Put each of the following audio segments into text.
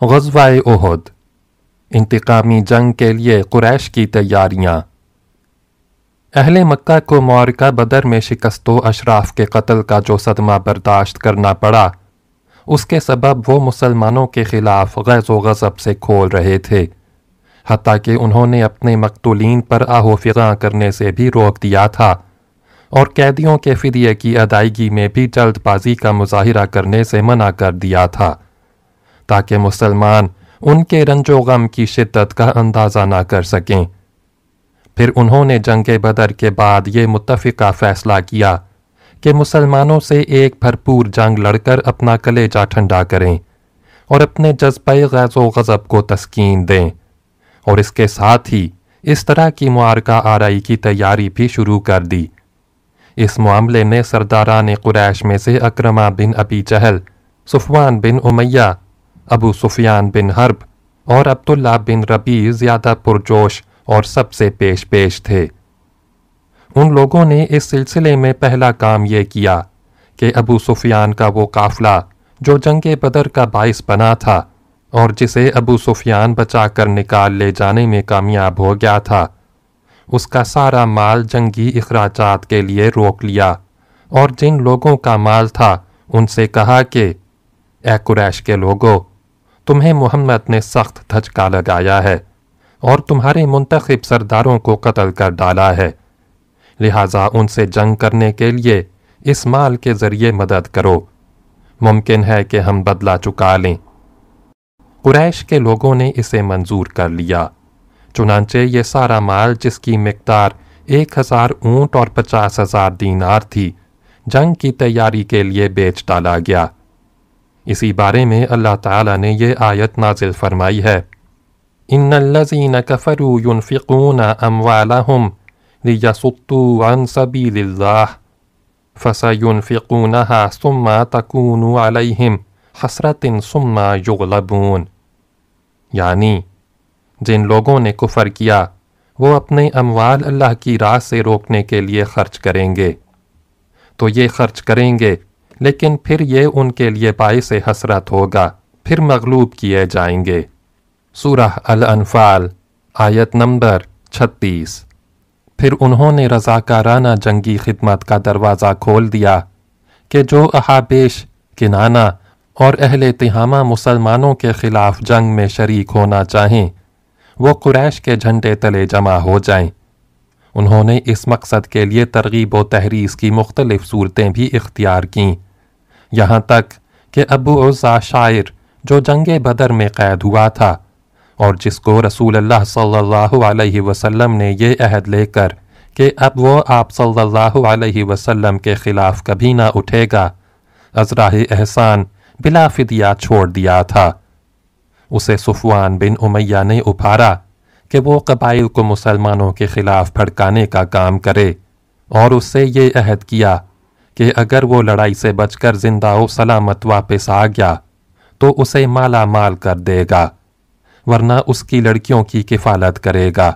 غزوہ احد۔ انتقامی جنگ کے لیے قریش کی تیاریاں۔ اہل مکہ کو معرکہ بدر میں شکست و اشراف کے قتل کا جو صدمہ برداشت کرنا پڑا، اس کے سبب وہ مسلمانوں کے خلاف غیظ و غضب سے کھول رہے تھے۔ حتیٰ کہ انہوں نے اپنے مقتولین پر آہو فغاں کرنے سے بھی روک دیا تھا، اور قیدیوں کے فدیے کی ادائیگی میں بھی جلد بازی کا مظاہرہ کرنے سے منع کر دیا تھا۔ تاکہ مسلمان ان کے رنج و غم کی شدت کا اندازہ نہ کر سکیں پھر انہوں نے جنگ بدر کے بعد یہ متفقہ فیصلہ کیا کہ مسلمانوں سے ایک بھرپور جنگ لڑ کر اپنا کلیجہ ٹھنڈا کریں اور اپنے جذبہ غیظ و غضب کو تسکین دیں اور اس کے ساتھ ہی اس طرح کی معارکہ آرائی کی تیاری بھی شروع کر دی اس معاملے میں سرداران قریش میں سے اکرمہ بن ابی جہل صفوان بن امیہ ابو سفیان بن حرب اور عبداللہ بن ربی زیادہ پرجوش اور سب سے پیش پیش تھے۔ ان لوگوں نے اس سلسلے میں پہلا کام یہ کیا کہ ابو سفیان کا وہ قافلہ جو جنگ بدر کا باعث بنا تھا اور جسے ابو سفیان بچا کر نکال لے جانے میں کامیاب ہو گیا تھا، اس کا سارا مال جنگی اخراجات کے لیے روک لیا اور جن لوگوں کا مال تھا، ان سے کہا کہ، اے قریش کے لوگوں تمہیں محمد نے سخت دھچکا لگایا ہے اور تمہارے منتخب سرداروں کو قتل کر ڈالا ہے۔ لہٰذا ان سے جنگ کرنے کے لیے اس مال کے ذریعے مدد کرو۔ ممکن ہے کہ ہم بدلہ چکا لیں۔ قریش کے لوگوں نے اسے منظور کر لیا۔ چنانچہ یہ سارا مال جس کی مقدار ایک ہزار اونٹ اور پچاس ہزار دینار تھی، جنگ کی تیاری کے لیے بیچ ڈالا گیا۔ اسی بارے میں اللہ تعالیٰ نے یہ آیت نازل فرمائی ہے۔ ان الذين كفروا ينفقون اموالهم ليصدوا عن سبيل الله فسينفقونها ثم تكون عليهم حسرة ثم يغلبون۔ یعنی جن لوگوں نے کفر کیا، وہ اپنے اموال اللہ کی راہ سے روکنے کے لیے خرچ کریں گے۔ تو یہ خرچ کریں گے لیکن پھر یہ ان کے لیے باعث حسرت ہوگا، پھر مغلوب کیے جائیں گے۔ سورہ الانفال، آیت نمبر چھتیس۔ پھر انہوں نے رضاکارانہ جنگی خدمت کا دروازہ کھول دیا کہ جو احابیش، کنانا اور اہل تہامہ مسلمانوں کے خلاف جنگ میں شریک ہونا چاہیں، وہ قریش کے جھنڈے تلے جمع ہو جائیں۔ انہوں نے اس مقصد کے لیے ترغیب و تحریس کی مختلف صورتیں بھی اختیار کیں۔ یہاں تک کہ ابو عزا شاعر جو جنگ بدر میں قید ہوا تھا اور جس کو رسول اللہ صلی اللہ علیہ وسلم نے یہ عہد لے کر کہ اب وہ آپ صلی اللہ علیہ وسلم کے خلاف کبھی نہ اٹھے گا ازراہ احسان بلا فدیہ چھوڑ دیا تھا۔ اسے صفوان بن امیہ نے ابھارا کہ وہ قبائل کو مسلمانوں کے خلاف بھڑکانے کا کام کرے اور اس سے یہ عہد کیا کہ اگر وہ لڑائی سے بچ کر زندہ و سلامت واپس آ گیا، تو اسے مالا مال کر دے گا، ورنہ اس کی لڑکیوں کی کفالت کرے گا۔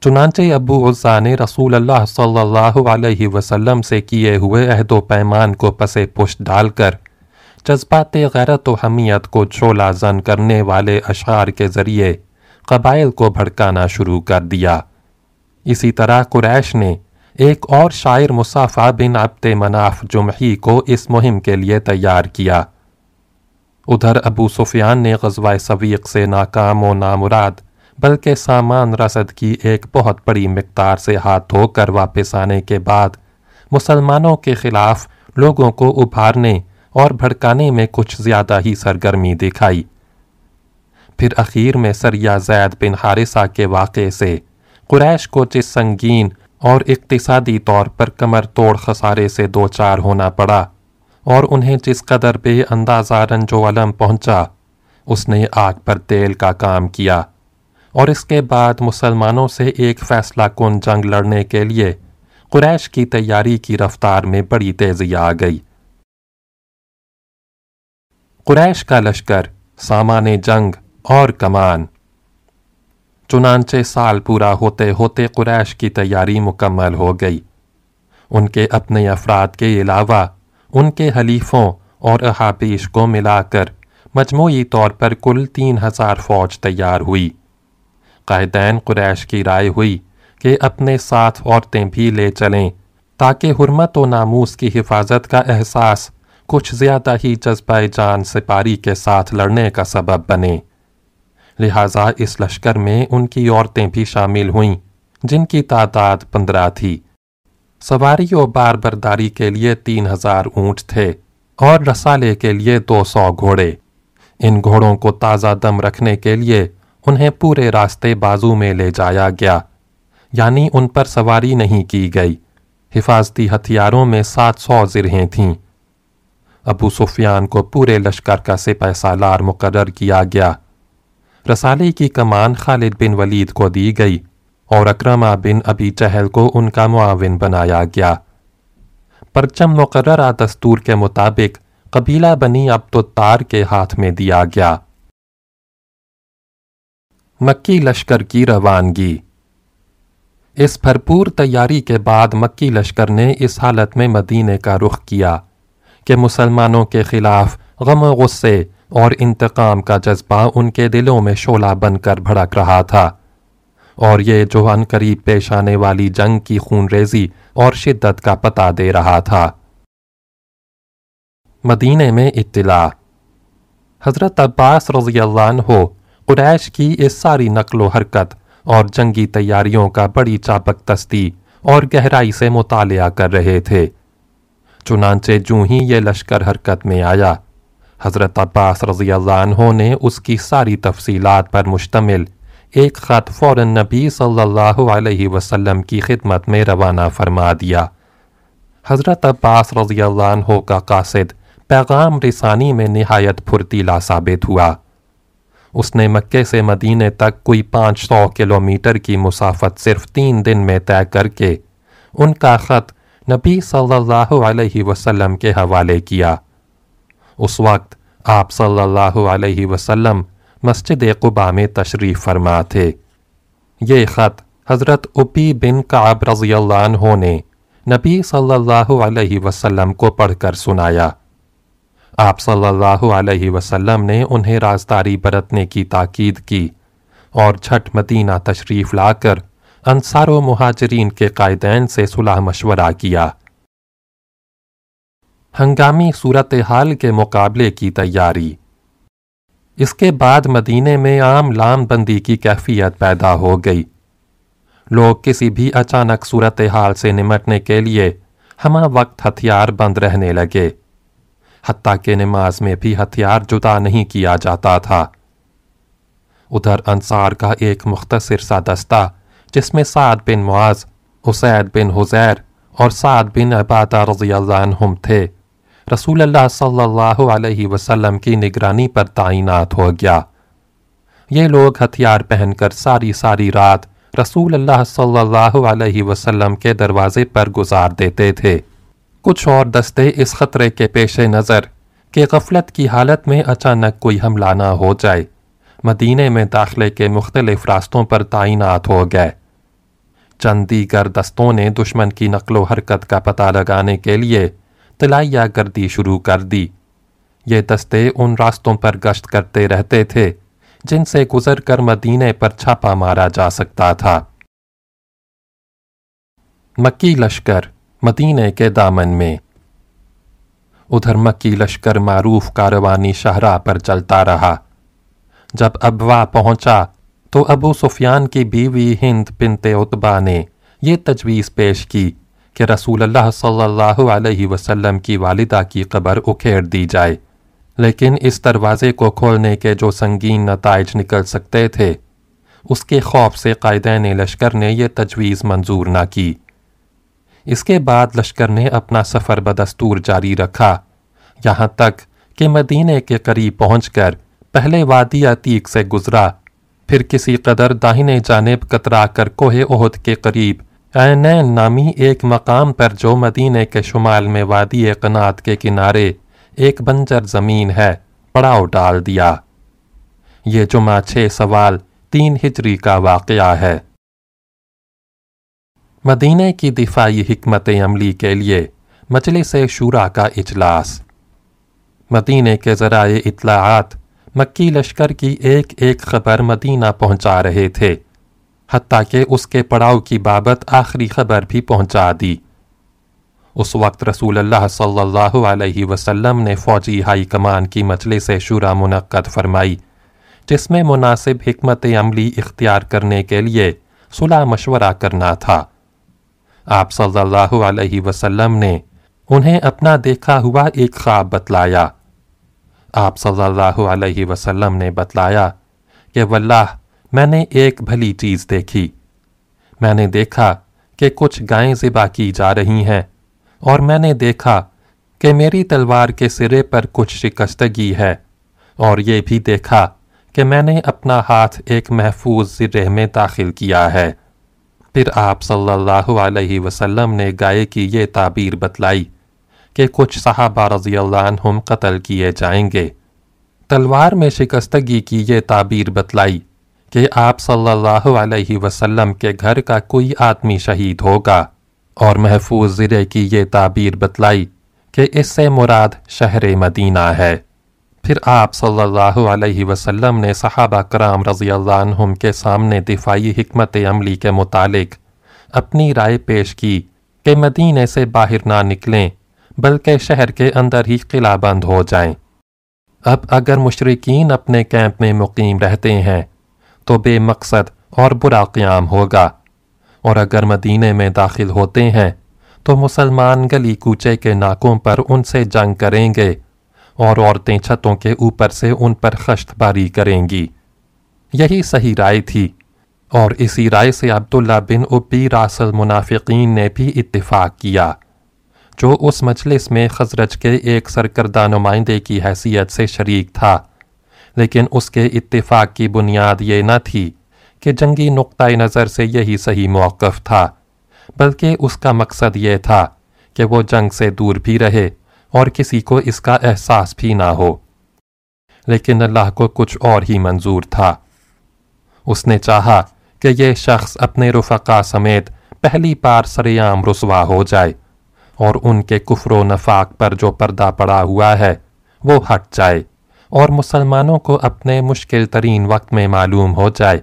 چنانچہ ابو عزا نے رسول اللہ صلی اللہ علیہ وسلم سے کیے ہوئے عہد و پیمان کو پسے پشت ڈال کر جذبات غیرت و حمیت کو چھولا زن کرنے والے اشعار کے ذریعے قبائل کو بھڑکانا شروع کر دیا۔ اسی طرح قریش نے ایک اور شاعر مصافہ بن عبد مناف جمحی کو اس مہم کے لیے تیار کیا۔ ادھر ابو سفیان نے غزوہ سویق سے ناکام و نامراد، بلکہ سامان رسد کی ایک بہت بڑی مقدار سے ہاتھ دھو کر واپس آنے کے بعد مسلمانوں کے خلاف لوگوں کو ابھارنے اور بھڑکانے میں کچھ زیادہ ہی سرگرمی دکھائی۔ پھر اخیر میں سریہ زید بن حارثہ کے واقعے سے قریش کو جس سنگین اور اقتصادی طور پر کمر توڑ خسارے سے دو چار ہونا پڑا اور انہیں جس قدر بے اندازہ رنج و علم پہنچا، اس نے آگ پر تیل کا کام کیا اور اس کے بعد مسلمانوں سے ایک فیصلہ کن جنگ لڑنے کے لیے قریش کی تیاری کی رفتار میں بڑی تیزی آ گئی۔ قریش کا لشکر، سامان جنگ اور کمان۔ چنانچہ سال پورا ہوتے ہوتے قریش کی تیاری مکمل ہو گئی۔ ان کے اپنے افراد کے علاوہ ان کے حلیفوں اور احابیش کو ملا کر مجموعی طور پر کل تین ہزار فوج تیار ہوئی۔ قائدین قریش کی رائے ہوئی کہ اپنے ساتھ عورتیں بھی لے چلیں تاکہ حرمت و ناموس کی حفاظت کا احساس کچھ زیادہ ہی جذبہ جان سپاری کے ساتھ لڑنے کا سبب بنے۔ لہٰذا اس لشکر میں ان کی عورتیں بھی شامل ہوئیں، جن کی تعداد پندرہ تھی۔ سواری و بار برداری کے لیے تین ہزار اونٹ تھے اور رسالے کے لیے دو سو گھوڑے۔ ان گھوڑوں کو تازہ دم رکھنے کے لیے انہیں پورے راستے بازو میں لے جایا گیا یعنی ان پر سواری نہیں کی گئی۔ حفاظتی ہتھیاروں میں سات سو زرہیں تھیں۔ ابو سفیان کو پورے لشکر کا سپہ سالار مقرر کیا گیا۔ رسالے کی کمان خالد بن ولید کو دی گئی اور اکرمہ بن ابی چہل کو ان کا معاون بنایا گیا۔ پرچم مقررہ دستور کے مطابق قبیلہ بنی عبدالتار کے ہاتھ میں دیا گیا۔ مکی لشکر کی روانگی۔ اس بھرپور تیاری کے بعد مکی لشکر نے اس حالت میں مدینے کا رخ کیا کہ مسلمانوں کے خلاف غم و غصے اور انتقام کا جذبہ ان کے دلوں میں شعلہ بن کر بھڑک رہا تھا۔ اور یہ جو ان قریب پیش آنے والی جنگ کی خون ریزی اور شدت کا پتہ دے رہا تھا۔ مدینے میں اطلاع۔ حضرت عباس رضی اللہ عنہ قریش کی اس ساری نقل و حرکت اور جنگی تیاریوں کا بڑی چابک تستی اور گہرائی سے مطالعہ کر رہے تھے۔ چنانچہ جو ہی یہ لشکر حرکت میں آیا حضرت عباس رضی اللہ عنہ نے اس کی ساری تفصیلات پر مشتمل ایک خط فوراً نبی صلی اللہ علیہ وسلم کی خدمت میں روانہ فرما دیا۔ حضرت عباس رضی اللہ عنہ کا قاصد پیغام رسانی میں نہایت پھرتیلا ثابت ہوا۔ اس نے مکے سے مدینے تک کوئی پانچ سو کلومیٹر کی مسافت صرف تین دن میں طے کر کے ان کا خط نبی صلی اللہ علیہ وسلم کے حوالے کیا۔ اس وقت آپ صلی اللہ علیہ وسلم مسجد قبا میں تشریف فرما تھے۔ یہ خط حضرت اپی بن کعب رضی اللہ عنہ نے نبی صلی اللہ علیہ وسلم کو پڑھ کر سنایا۔ آپ صلی اللہ علیہ وسلم نے انہیں رازداری برتنے کی تاکید کی اور جھٹ مدینہ تشریف لا کر انصار و مہاجرین کے قائدین سے صلح مشورہ کیا۔ ہنگامی صورتحال کے مقابلے کی تیاری۔ اس کے بعد مدینے میں عام لام بندی کی کیفیت پیدا ہو گئی۔ لوگ کسی بھی اچانک صورتحال سے نمٹنے کے لیے ہمہ وقت ہتھیار بند رہنے لگے۔ حتیٰ کہ نماز میں بھی ہتھیار جدا نہیں کیا جاتا تھا۔ ادھر انصار کا ایک مختصر سا دستہ، جس میں سعد بن معاذ حسید بن حزیر اور سعد بن عبادہ رضی اللہ عنہم تھے۔ رسول اللہ صلی اللہ علیہ وسلم کی نگرانی پر تعینات ہو گیا۔ یہ لوگ ہتھیار پہن کر ساری ساری رات رسول اللہ صلی اللہ علیہ وسلم کے دروازے پر گزار دیتے تھے۔ کچھ اور دستے اس خطرے کے پیش نظر کہ غفلت کی حالت میں اچانک کوئی حملہ نہ ہو جائے۔ مدینے میں داخلے کے مختلف راستوں پر تعینات ہو گئے۔ چند دیگر دستوں نے دشمن کی نقل و حرکت کا پتہ لگانے کے لیے طلائیہ گردی شروع کر دی یہ دستے ان راستوں پر گشت کرتے رہتے تھے، جن سے گزر کر مدینے پر چھاپا مارا جا سکتا تھا۔ مکی لشکر مدینے کے دامن میں۔ ادھر مکی لشکر معروف کاروانی شہرہ پر چلتا رہا۔ جب ابوا پہنچا تو ابو سفیان کی بیوی ہند بنت اتبا نے یہ تجویز پیش کی۔ کہ رسول اللہ صلی اللہ علیہ وسلم کی والدہ کی قبر اکھیڑ دی جائے۔ لیکن اس دروازے کو کھولنے کے جو سنگین نتائج نکل سکتے تھے، اس کے خوف سے قائدین لشکر نے یہ تجویز منظور نہ کی۔ اس کے بعد لشکر نے اپنا سفر بدستور جاری رکھا۔ یہاں تک کہ مدینے کے قریب پہنچ کر پہلے وادی عتیق سے گزرا، پھر کسی قدر داہنے جانب کترا کر کوہ عہد کے قریب اینین نامی، ایک مقام پر جو مدینے کے شمال میں وادی قنات کے کنارے ایک بنجر زمین ہے، پڑاؤ ڈال دیا۔ یہ جمعہ چھ سوال تین ہجری کا واقعہ ہے۔ مدینہ کی دفاعی حکمت عملی کے لیے مجلس شورا کا اجلاس۔ مدینے کے ذرائع اطلاعات مکی لشکر کی ایک ایک خبر مدینہ پہنچا رہے تھے۔ حتیٰ کہ اس کے پڑاؤ کی بابت آخری خبر بھی پہنچا دی۔ اس وقت رسول اللہ صلی اللہ علیہ وسلم نے فوجی ہائی کمان کی مجلس شورا منعقد فرمائی، جس میں مناسب حکمت عملی اختیار کرنے کے لیے صلح مشورہ کرنا تھا۔ آپ صلی اللہ علیہ وسلم نے انہیں اپنا دیکھا ہوا ایک خواب بتلایا۔ آپ صلی اللہ علیہ وسلم نے بتلایا کہ واللہ میں نے ایک بھلی چیز دیکھی۔ میں نے دیکھا کہ کچھ گائیں ذبح کی جا رہی ہیں اور میں نے دیکھا کہ میری تلوار کے سرے پر کچھ شکستگی ہے اور یہ بھی دیکھا کہ میں نے اپنا ہاتھ ایک محفوظ زرہ میں داخل کیا ہے۔ پھر آپ صلی اللہ علیہ وسلم نے گائے کی یہ تعبیر بتلائی کہ کچھ صحابہ رضی اللہ عنہم قتل کیے جائیں گے۔ تلوار میں شکستگی کی یہ تعبیر بتلائی کہ آپ صلی اللہ علیہ وسلم کے گھر کا کوئی آدمی شہید ہوگا اور محفوظ زرے کی یہ تعبیر بتلائی کہ اس سے مراد شہر مدینہ ہے۔ پھر آپ صلی اللہ علیہ وسلم نے صحابہ کرام رضی اللہ عنہم کے سامنے دفاعی حکمت عملی کے متعلق اپنی رائے پیش کی کہ مدینے سے باہر نہ نکلیں، بلکہ شہر کے اندر ہی قلعہ بند ہو جائیں۔ اب اگر مشرقین اپنے کیمپ میں مقیم رہتے ہیں تو بے مقصد اور برا قیام ہوگا۔ اور اگر مدینے میں داخل ہوتے ہیں، تو مسلمان گلی کوچے کے ناکوں پر ان سے جنگ کریں گے، اور عورتیں چھتوں کے اوپر سے ان پر خشت باری کریں گی۔ یہی صحیح رائے تھی۔ اور اسی رائے سے عبداللہ بن عبی راس المنافقین نے بھی اتفاق کیا۔ جو اس مجلس میں خزرج کے ایک سرکردہ نمائندے کی حیثیت سے شریک تھا۔ لیکن اس کے اتفاق کی بنیاد یہ نہ تھی کہ جنگی نقطۂ نظر سے یہی صحیح موقف تھا، بلکہ اس کا مقصد یہ تھا کہ وہ جنگ سے دور بھی رہے اور کسی کو اس کا احساس بھی نہ ہو۔ لیکن اللہ کو کچھ اور ہی منظور تھا۔ اس نے چاہا کہ یہ شخص اپنے رفقا سمیت پہلی بار سریام رسوا ہو جائے اور ان کے کفر و نفاق پر جو پردہ پڑا ہوا ہے، وہ ہٹ جائے۔ اور مسلمانوں کو اپنے مشکل ترین وقت میں معلوم ہو جائے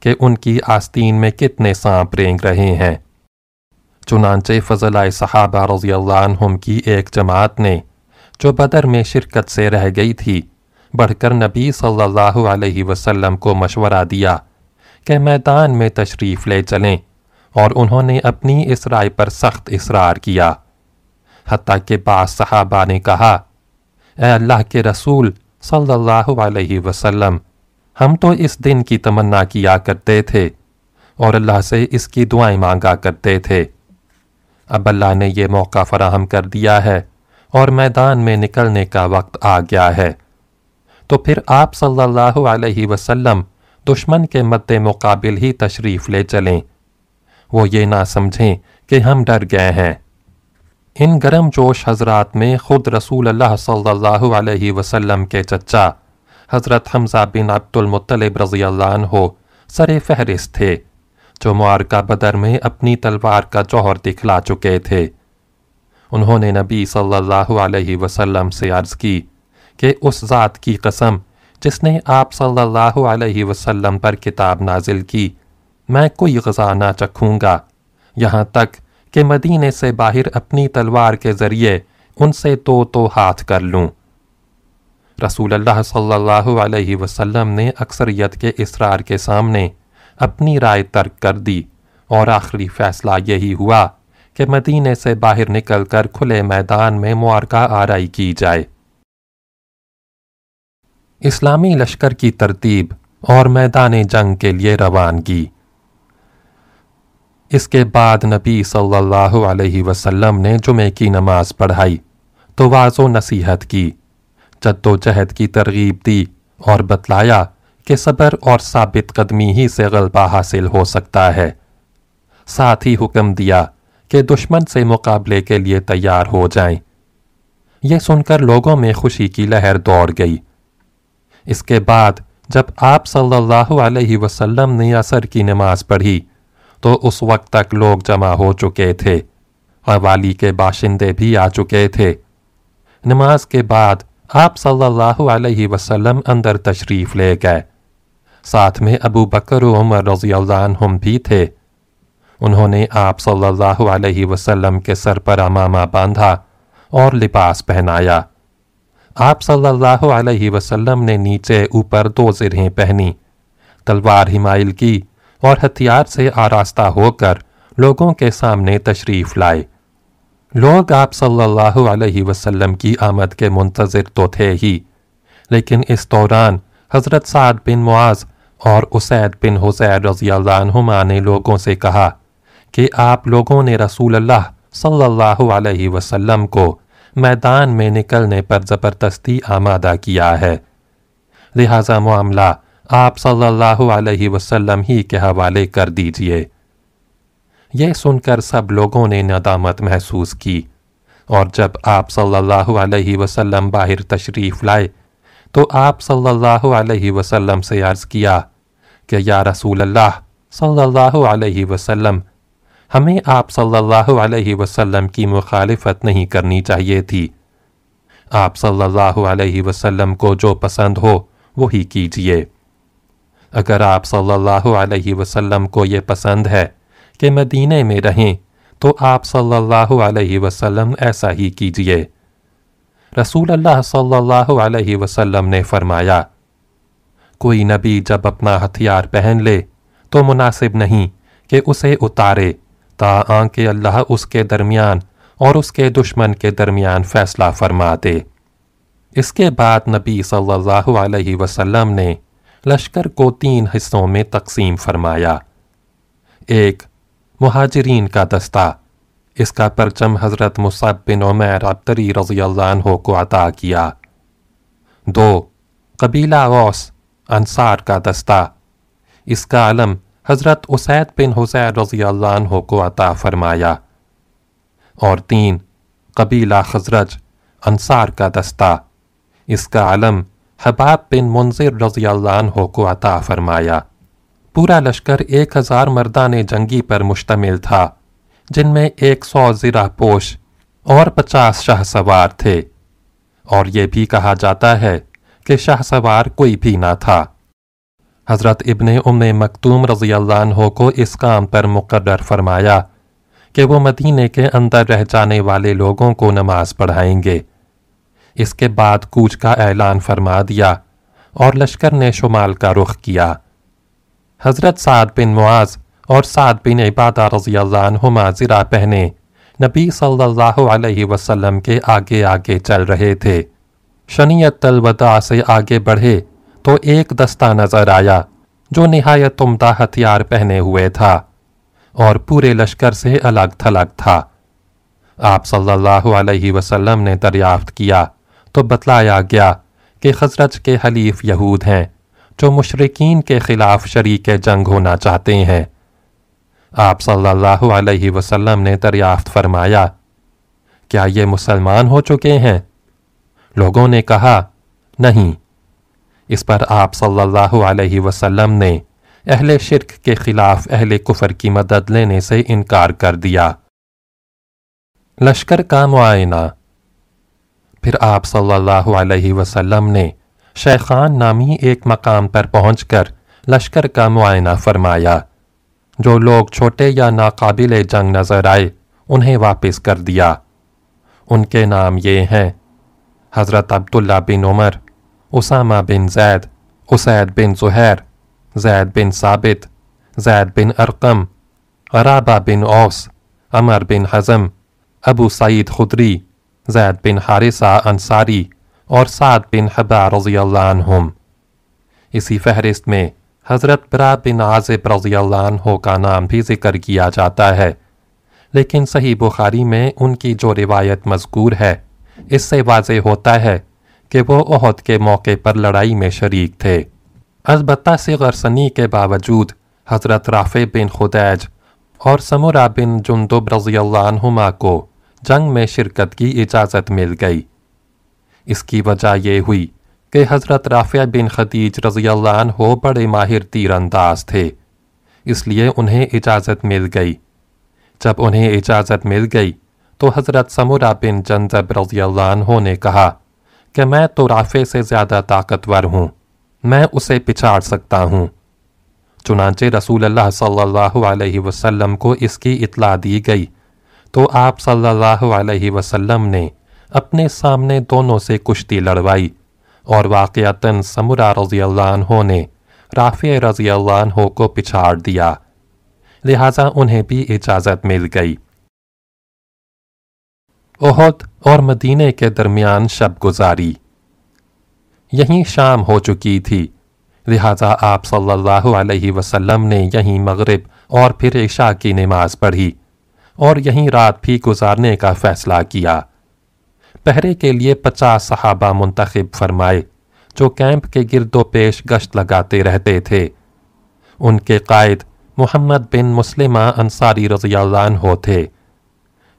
کہ ان کی آستین میں کتنے سانپ رینگ رہے ہیں۔ چنانچہ فضلہ صحابہ رضی اللہ عنہم کی ایک جماعت نے جو بدر میں شرکت سے رہ گئی تھی، بڑھ کر نبی صلی اللہ علیہ وسلم کو مشورہ دیا کہ میدان میں تشریف لے چلیں اور انہوں نے اپنی اس رائے پر سخت اصرار کیا۔ حتیٰ کہ بعض صحابہ نے کہا، اے اللہ کے رسول صلی اللہ علیہ وسلم، ہم تو اس دن کی تمنا کیا کرتے تھے اور اللہ سے اس کی دعائیں مانگا کرتے تھے۔ اب اللہ نے یہ موقع فراہم کر دیا ہے اور میدان میں نکلنے کا وقت آ گیا ہے۔ تو پھر آپ صلی اللہ علیہ وسلم دشمن کے مد مقابل ہی تشریف لے چلیں۔ وہ یہ نہ سمجھیں کہ ہم ڈر گئے ہیں۔ ان گرم جوش حضرات میں خود رسول اللہ صلی اللہ علیہ وسلم کے چچا، حضرت حمزہ بن عبد المطلب رضی اللہ عنہ سر فہرست تھے، جو معارکہ بدر میں اپنی تلوار کا جوہر دکھلا چکے تھے۔ انہوں نے نبی صلی اللہ علیہ وسلم سے عرض کی کہ اس ذات کی قسم، جس نے آپ صلی اللہ علیہ وسلم پر کتاب نازل کی، میں کوئی غذا نہ چکھوں گا۔ یہاں تک کہ مدینے سے باہر اپنی تلوار کے ذریعے ان سے تو تو ہاتھ کر لوں۔ رسول اللہ صلی اللہ علیہ وسلم نے اکثریت کے اسرار کے سامنے اپنی رائے ترک کر دی اور آخری فیصلہ یہی ہوا کہ مدینے سے باہر نکل کر کھلے میدان میں معارکہ آرائی کی جائے۔ اسلامی لشکر کی ترتیب اور میدان جنگ کے لیے روانگی۔ اس کے بعد نبی صلی اللہ علیہ وسلم نے جمعہ کی نماز پڑھائی تو واض و نصیحت کی، جد و جہد کی ترغیب دی اور بتلایا کہ صبر اور ثابت قدمی ہی سے غلبہ حاصل ہو سکتا ہے۔ ساتھ ہی حکم دیا کہ دشمن سے مقابلے کے لیے تیار ہو جائیں۔ یہ سن کر لوگوں میں خوشی کی لہر دوڑ گئی۔ اس کے بعد جب آپ صلی اللہ علیہ وسلم نے اثر کی نماز پڑھی تو اس وقت تک لوگ جمع ہو چکے تھے حوالی کے باشندے بھی آ چکے تھے۔ نماز کے بعد آپ صلی اللہ علیہ وسلم اندر تشریف لے گئے۔ ساتھ میں ابو بکر و عمر رضی اللہ عنہم بھی تھے۔ انہوں نے آپ صلی اللہ علیہ وسلم کے سر پر امامہ باندھا اور لباس پہنایا۔ آپ صلی اللہ علیہ وسلم نے نیچے اوپر دو زرہیں پہنی تلوار ہمائل کی اور ہتھیار سے آراستہ ہو کر لوگوں کے سامنے تشریف لائے۔ لوگ آپ صلی اللہ علیہ وسلم کی آمد کے منتظر تو تھے ہی، لیکن اس دوران حضرت سعد بن معاذ اور اسید بن حسین رضی اللہ عنہما نے لوگوں سے کہا کہ آپ لوگوں نے رسول اللہ صلی اللہ علیہ وسلم کو میدان میں نکلنے پر زبردستی آمادہ کیا ہے۔ لہذا معاملہ آپ صلی اللہ علیہ وسلم ہی کے حوالے کر دیجیے۔ یہ سن کر سب لوگوں نے ندامت محسوس کی اور جب آپ صلی اللہ علیہ وسلم باہر تشریف لائے تو آپ صلی اللہ علیہ وسلم سے عرض کیا کہ یا رسول اللہ صلی اللہ علیہ وسلم، ہمیں آپ صلی اللہ علیہ وسلم کی مخالفت نہیں کرنی چاہیے تھی۔ آپ صلی اللہ علیہ وسلم کو جو پسند ہو وہی کیجیے۔ اگر آپ صلی اللہ علیہ وسلم کو یہ پسند ہے کہ مدینہ میں رہیں، تو آپ صلی اللہ علیہ وسلم ایسا ہی کیجیے۔ رسول اللہ صلی اللہ علیہ وسلم نے فرمایا، کوئی نبی جب اپنا ہتھیار پہن لے، تو مناسب نہیں کہ اسے اتارے، تا آنکہ اللہ اس کے درمیان اور اس کے دشمن کے درمیان فیصلہ فرما دے۔ اس کے بعد نبی صلی اللہ علیہ وسلم نے لشکر کو تین حصوں میں تقسیم فرمایا۔ ایک، مہاجرین کا دستہ۔ اس کا پرچم حضرت مصعب بن عمیر عبدری رضی اللہ عنہ کو عطا کیا۔ دو، قبیلہ غوث انصار کا دستہ۔ اس کا علم حضرت اسید بن حسین رضی اللہ عنہ کو عطا فرمایا۔ اور تین، قبیلہ خزرج انصار کا دستہ۔ اس کا علم حباب بن منظر رضی اللہ عنہ کو عطا فرمایا۔ پورا لشکر ایک ہزار مردان جنگی پر مشتمل تھا، جن میں ایک سو زرہ پوش اور پچاس شاہ سوار تھے۔ اور یہ بھی کہا جاتا ہے کہ شاہ سوار کوئی بھی نہ تھا۔ حضرت ابن ام مکتوم رضی اللہ عنہ کو اس کام پر مقرر فرمایا کہ وہ مدینے کے اندر رہ جانے والے لوگوں کو نماز پڑھائیں گے۔ اس کے بعد کوچ کا اعلان فرما دیا اور لشکر نے شمال کا رخ کیا۔ حضرت سعد بن معاذ اور سعد بن عبادہ رضی اللہ عنہما زرا پہنے نبی صلی اللہ علیہ وسلم کے آگے آگے چل رہے تھے۔ شنیت الوداع سے آگے بڑھے تو ایک دستہ نظر آیا جو نہایت عمدہ ہتھیار پہنے ہوئے تھا اور پورے لشکر سے الگ تھلگ تھا۔ آپ صلی اللہ علیہ وسلم نے دریافت کیا۔ تو بتلایا گیا کہ خزرج کے حلیف یہود ہیں جو مشرقین کے خلاف شریک جنگ ہونا چاہتے ہیں۔ آپ صلی اللہ علیہ وسلم نے دریافت فرمایا، کیا یہ مسلمان ہو چکے ہیں؟ لوگوں نے کہا، نہیں۔ اس پر آپ صلی اللہ علیہ وسلم نے اہل شرک کے خلاف اہل کفر کی مدد لینے سے انکار کر دیا۔ لشکر کا معائنہ۔ پھر آپ صلی اللہ علیہ وسلم نے شیخان نامی ایک مقام پر پہنچ کر لشکر کا معائنہ فرمایا، جو لوگ چھوٹے یا ناقابل جنگ نظر آئے، انہیں واپس کر دیا۔ ان کے نام یہ ہیں، حضرت عبداللہ بن عمر، اسامہ بن زید، اسید بن زہیر، زید بن ثابت، زید بن ارقم، عرابہ بن اوس، عمر بن حزم، ابو سعید خدری زید بن حارثہ انصاری اور سعد بن حبا رضی اللہ عنہم۔ اسی فہرست میں حضرت برا بن عازب رضی اللہ عنہ کا نام بھی ذکر کیا جاتا ہے، لیکن صحیح بخاری میں ان کی جو روایت مذکور ہے، اس سے واضح ہوتا ہے کہ وہ عہد کے موقع پر لڑائی میں شریک تھے۔ البتہ سے غرسنی کے باوجود حضرت رافع بن خدیج اور سمرہ بن جندب رضی اللہ عنہما کو جنگ میں شرکت کی اجازت مل گئی۔ اس کی وجہ یہ ہوئی کہ حضرت رافع بن خدیج رضی اللہ عنہ بڑے ماہر تیر انداز تھے، اس لیے انہیں اجازت مل گئی۔ جب انہیں اجازت مل گئی تو حضرت سمرہ بن جنزب رضی اللہ عنہ نے کہا کہ میں تو رافع سے زیادہ طاقتور ہوں، میں اسے پچھاڑ سکتا ہوں۔ چنانچہ رسول اللہ صلی اللہ علیہ وسلم کو اس کی اطلاع دی گئی۔ تو آپ صلی اللہ علیہ وسلم نے اپنے سامنے دونوں سے کشتی لڑوائی اور واقعتاً سمرہ رضی اللہ عنہ نے رافع رضی اللہ عنہ کو پچھاڑ دیا۔ لہٰذا انہیں بھی اجازت مل گئی۔ احد اور مدینے کے درمیان شب گزاری۔ یہیں شام ہو چکی تھی۔ لہٰذا آپ صلی اللہ علیہ وسلم نے یہیں مغرب اور پھر عشاء کی نماز پڑھی۔ اور یہیں رات بھی گزارنے کا فیصلہ کیا۔ پہرے کے لیے پچاس صحابہ منتخب فرمائے جو کیمپ کے گرد و پیش گشت لگاتے رہتے تھے۔ ان کے قائد محمد بن مسلمہ انصاری رضی اللہ عنہ تھے۔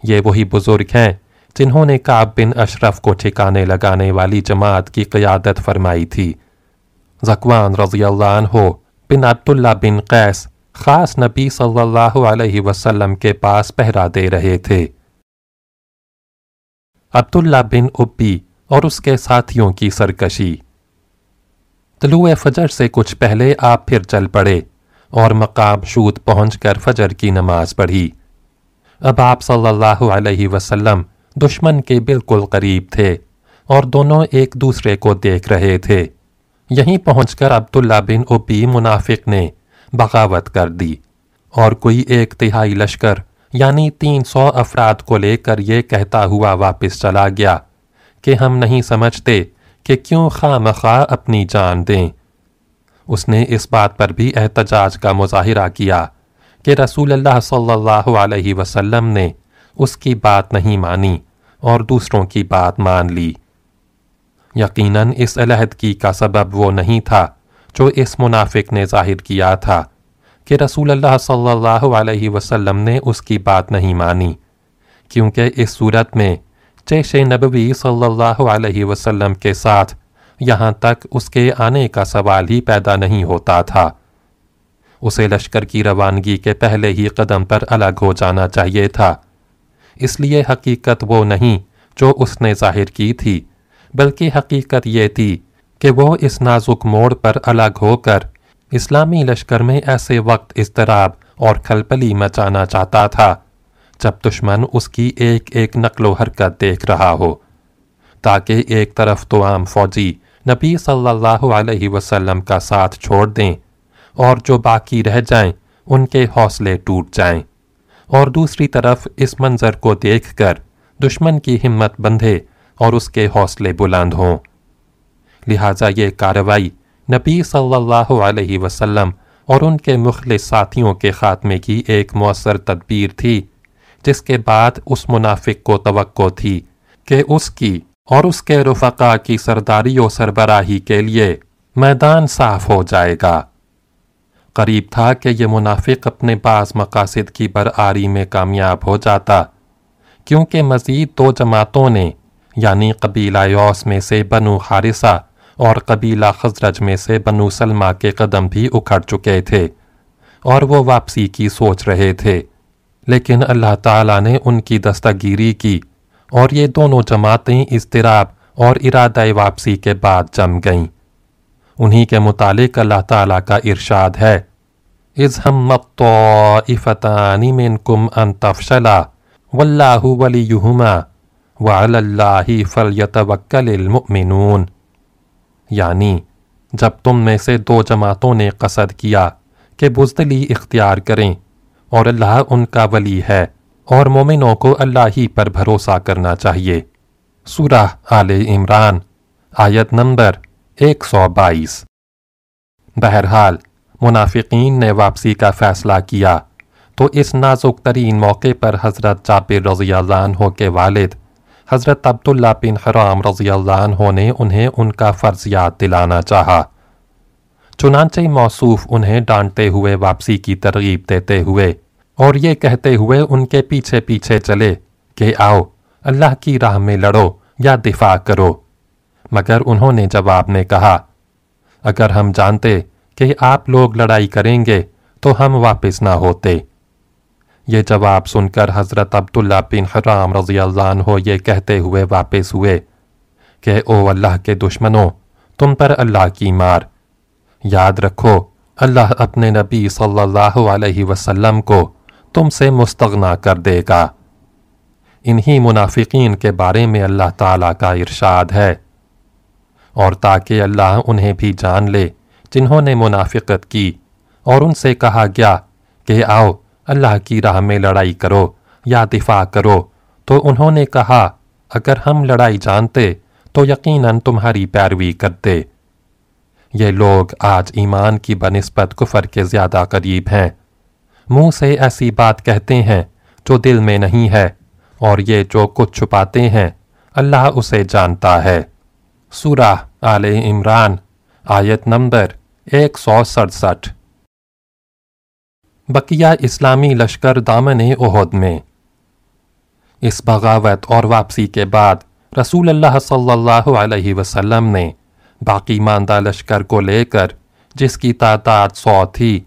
یہ وہی بزرگ ہیں جنہوں نے کعب بن اشرف کو ٹھکانے لگانے والی جماعت کی قیادت فرمائی تھی۔ زکوان رضی اللہ عنہ بن عبداللہ بن قیس خاص نبی صلی اللہ علیہ وسلم کے پاس پہرا دے رہے تھے۔ عبداللہ بن ابی اور اس کے ساتھیوں کی سرکشی۔ طلوع فجر سے کچھ پہلے آپ پھر چل پڑے اور مقام شود پہنچ کر فجر کی نماز پڑھی۔ اب آپ صلی اللہ علیہ وسلم دشمن کے بالکل قریب تھے اور دونوں ایک دوسرے کو دیکھ رہے تھے۔ یہیں پہنچ کر عبداللہ بن اوبی منافق نے بغاوت کر دی۔ اور کوئی ایک تہائی لشکر یعنی تین سو افراد کو لے کر یہ کہتا ہوا واپس چلا گیا کہ ہم نہیں سمجھتے کہ کیوں خواہ مخواہ اپنی جان دیں۔ اس نے اس بات پر بھی احتجاج کا مظاہرہ کیا کہ رسول اللہ صلی اللہ علیہ وسلم نے اس کی بات نہیں مانی اور دوسروں کی بات مان لی۔ یقیناً اس علیحدگی کا سبب وہ نہیں تھا۔ جو اس منافق نے ظاہر کیا تھا کہ رسول اللہ صلی اللہ علیہ وسلم نے اس کی بات نہیں مانی، کیونکہ اس صورت میں چیش نبوی صلی اللہ علیہ وسلم کے ساتھ یہاں تک اس کے آنے کا سوال ہی پیدا نہیں ہوتا تھا۔ اسے لشکر کی روانگی کے پہلے ہی قدم پر الگ ہو جانا چاہیے تھا۔ اس لیے حقیقت وہ نہیں جو اس نے ظاہر کی تھی، بلکہ حقیقت یہ تھی کہ وہ اس نازک موڑ پر الگ ہو کر اسلامی لشکر میں ایسے وقت اضطراب اور کھلپلی مچانا چاہتا تھا، جب دشمن اس کی ایک ایک نقل و حرکت دیکھ رہا ہو، تاکہ ایک طرف تو عام فوجی نبی صلی اللہ علیہ وسلم کا ساتھ چھوڑ دیں اور جو باقی رہ جائیں ان کے حوصلے ٹوٹ جائیں، اور دوسری طرف اس منظر کو دیکھ کر دشمن کی ہمت بندھے اور اس کے حوصلے بلند ہوں۔ لہٰذا یہ کارروائی نبی صلی اللہ علیہ وسلم اور ان کے مخلص ساتھیوں کے خاتمے کی ایک مؤثر تدبیر تھی، جس کے بعد اس منافق کو توقع تھی کہ اس کی اور اس کے رفقا کی سرداری و سربراہی کے لیے میدان صاف ہو جائے گا۔ قریب تھا کہ یہ منافق اپنے بعض مقاصد کی برآری میں کامیاب ہو جاتا، کیونکہ مزید دو جماعتوں نے یعنی قبیلہ یوس میں سے بنو حارثہ اور قبیلہ خزرج میں سے بنو سلمہ کے قدم بھی اکھڑ چکے تھے اور وہ واپسی کی سوچ رہے تھے۔ لیکن اللہ تعالیٰ نے ان کی دستگیری کی اور یہ دونوں جماعتیں اضطراب اور ارادہ واپسی کے بعد جم گئیں۔ انہی کے متعلق اللہ تعالیٰ کا ارشاد ہے۔ اِذْ هَمَّتْ طَائِفَتَانِ مِنْكُمْ أَن تَفْشَلَا وَاللَّهُ وَلِيُّهُمَا وَعَلَى اللَّهِ فَلْيَتَوَكَّلِ الْمُؤْمِنُونَ۔ یعنی جب تم میں سے دو جماعتوں نے قصد کیا کہ بزدلی اختیار کریں اور اللہ ان کا ولی ہے اور مومنوں کو اللہ ہی پر بھروسہ کرنا چاہیے۔ سورہ آل عمران، آیت نمبر ایک سو بائیس۔ بہرحال، منافقین نے واپسی کا فیصلہ کیا تو اس نازک ترین موقع پر حضرت جابر رضی اللہ عنہ کے والد حضرت عبداللہ بن حرام رضی اللہ عنہ نے انہیں ان کا فرض یاد دلانا چاہا۔ چنانچہ موصوف انہیں ڈانٹتے ہوئے واپسی کی ترغیب دیتے ہوئے اور یہ کہتے ہوئے ان کے پیچھے پیچھے چلے کہ آؤ، اللہ کی راہ میں لڑو یا دفاع کرو۔ مگر انہوں نے جواب میں کہا، اگر ہم جانتے کہ آپ لوگ لڑائی کریں گے تو ہم واپس نہ ہوتے۔ یہ جواب سن کر حضرت عبداللہ بن حرام رضی اللہ عنہ یہ کہتے ہوئے واپس ہوئے کہ او اللہ کے دشمنوں، تم پر اللہ کی مار۔ یاد رکھو، اللہ اپنے نبی صلی اللہ علیہ وسلم کو تم سے مستغنا کر دے گا۔ انہی منافقین کے بارے میں اللہ تعالیٰ کا ارشاد ہے۔ اور تاکہ اللہ انہیں بھی جان لے، جنہوں نے منافقت کی، اور ان سے کہا گیا کہ آؤ اللہ کی راہ میں لڑائی کرو یا دفاع کرو، تو انہوں نے کہا، اگر ہم لڑائی جانتے، تو یقیناً تمہاری پیروی کرتے۔ یہ لوگ آج ایمان کی بنسبت کفر کے زیادہ قریب ہیں۔ منہ سے ایسی بات کہتے ہیں جو دل میں نہیں ہے، اور یہ جو کچھ چھپاتے ہیں، اللہ اسے جانتا ہے۔ سورہ آل عمران، آیت نمبر ایک سو سڑسٹھ۔ بقیہ اسلامی لشکر دامن احد میں۔ اس بغاوت اور واپسی کے بعد رسول اللہ صلی اللہ علیہ وسلم نے باقی ماندہ لشکر کو لے کر، جس کی تعداد سو تھی،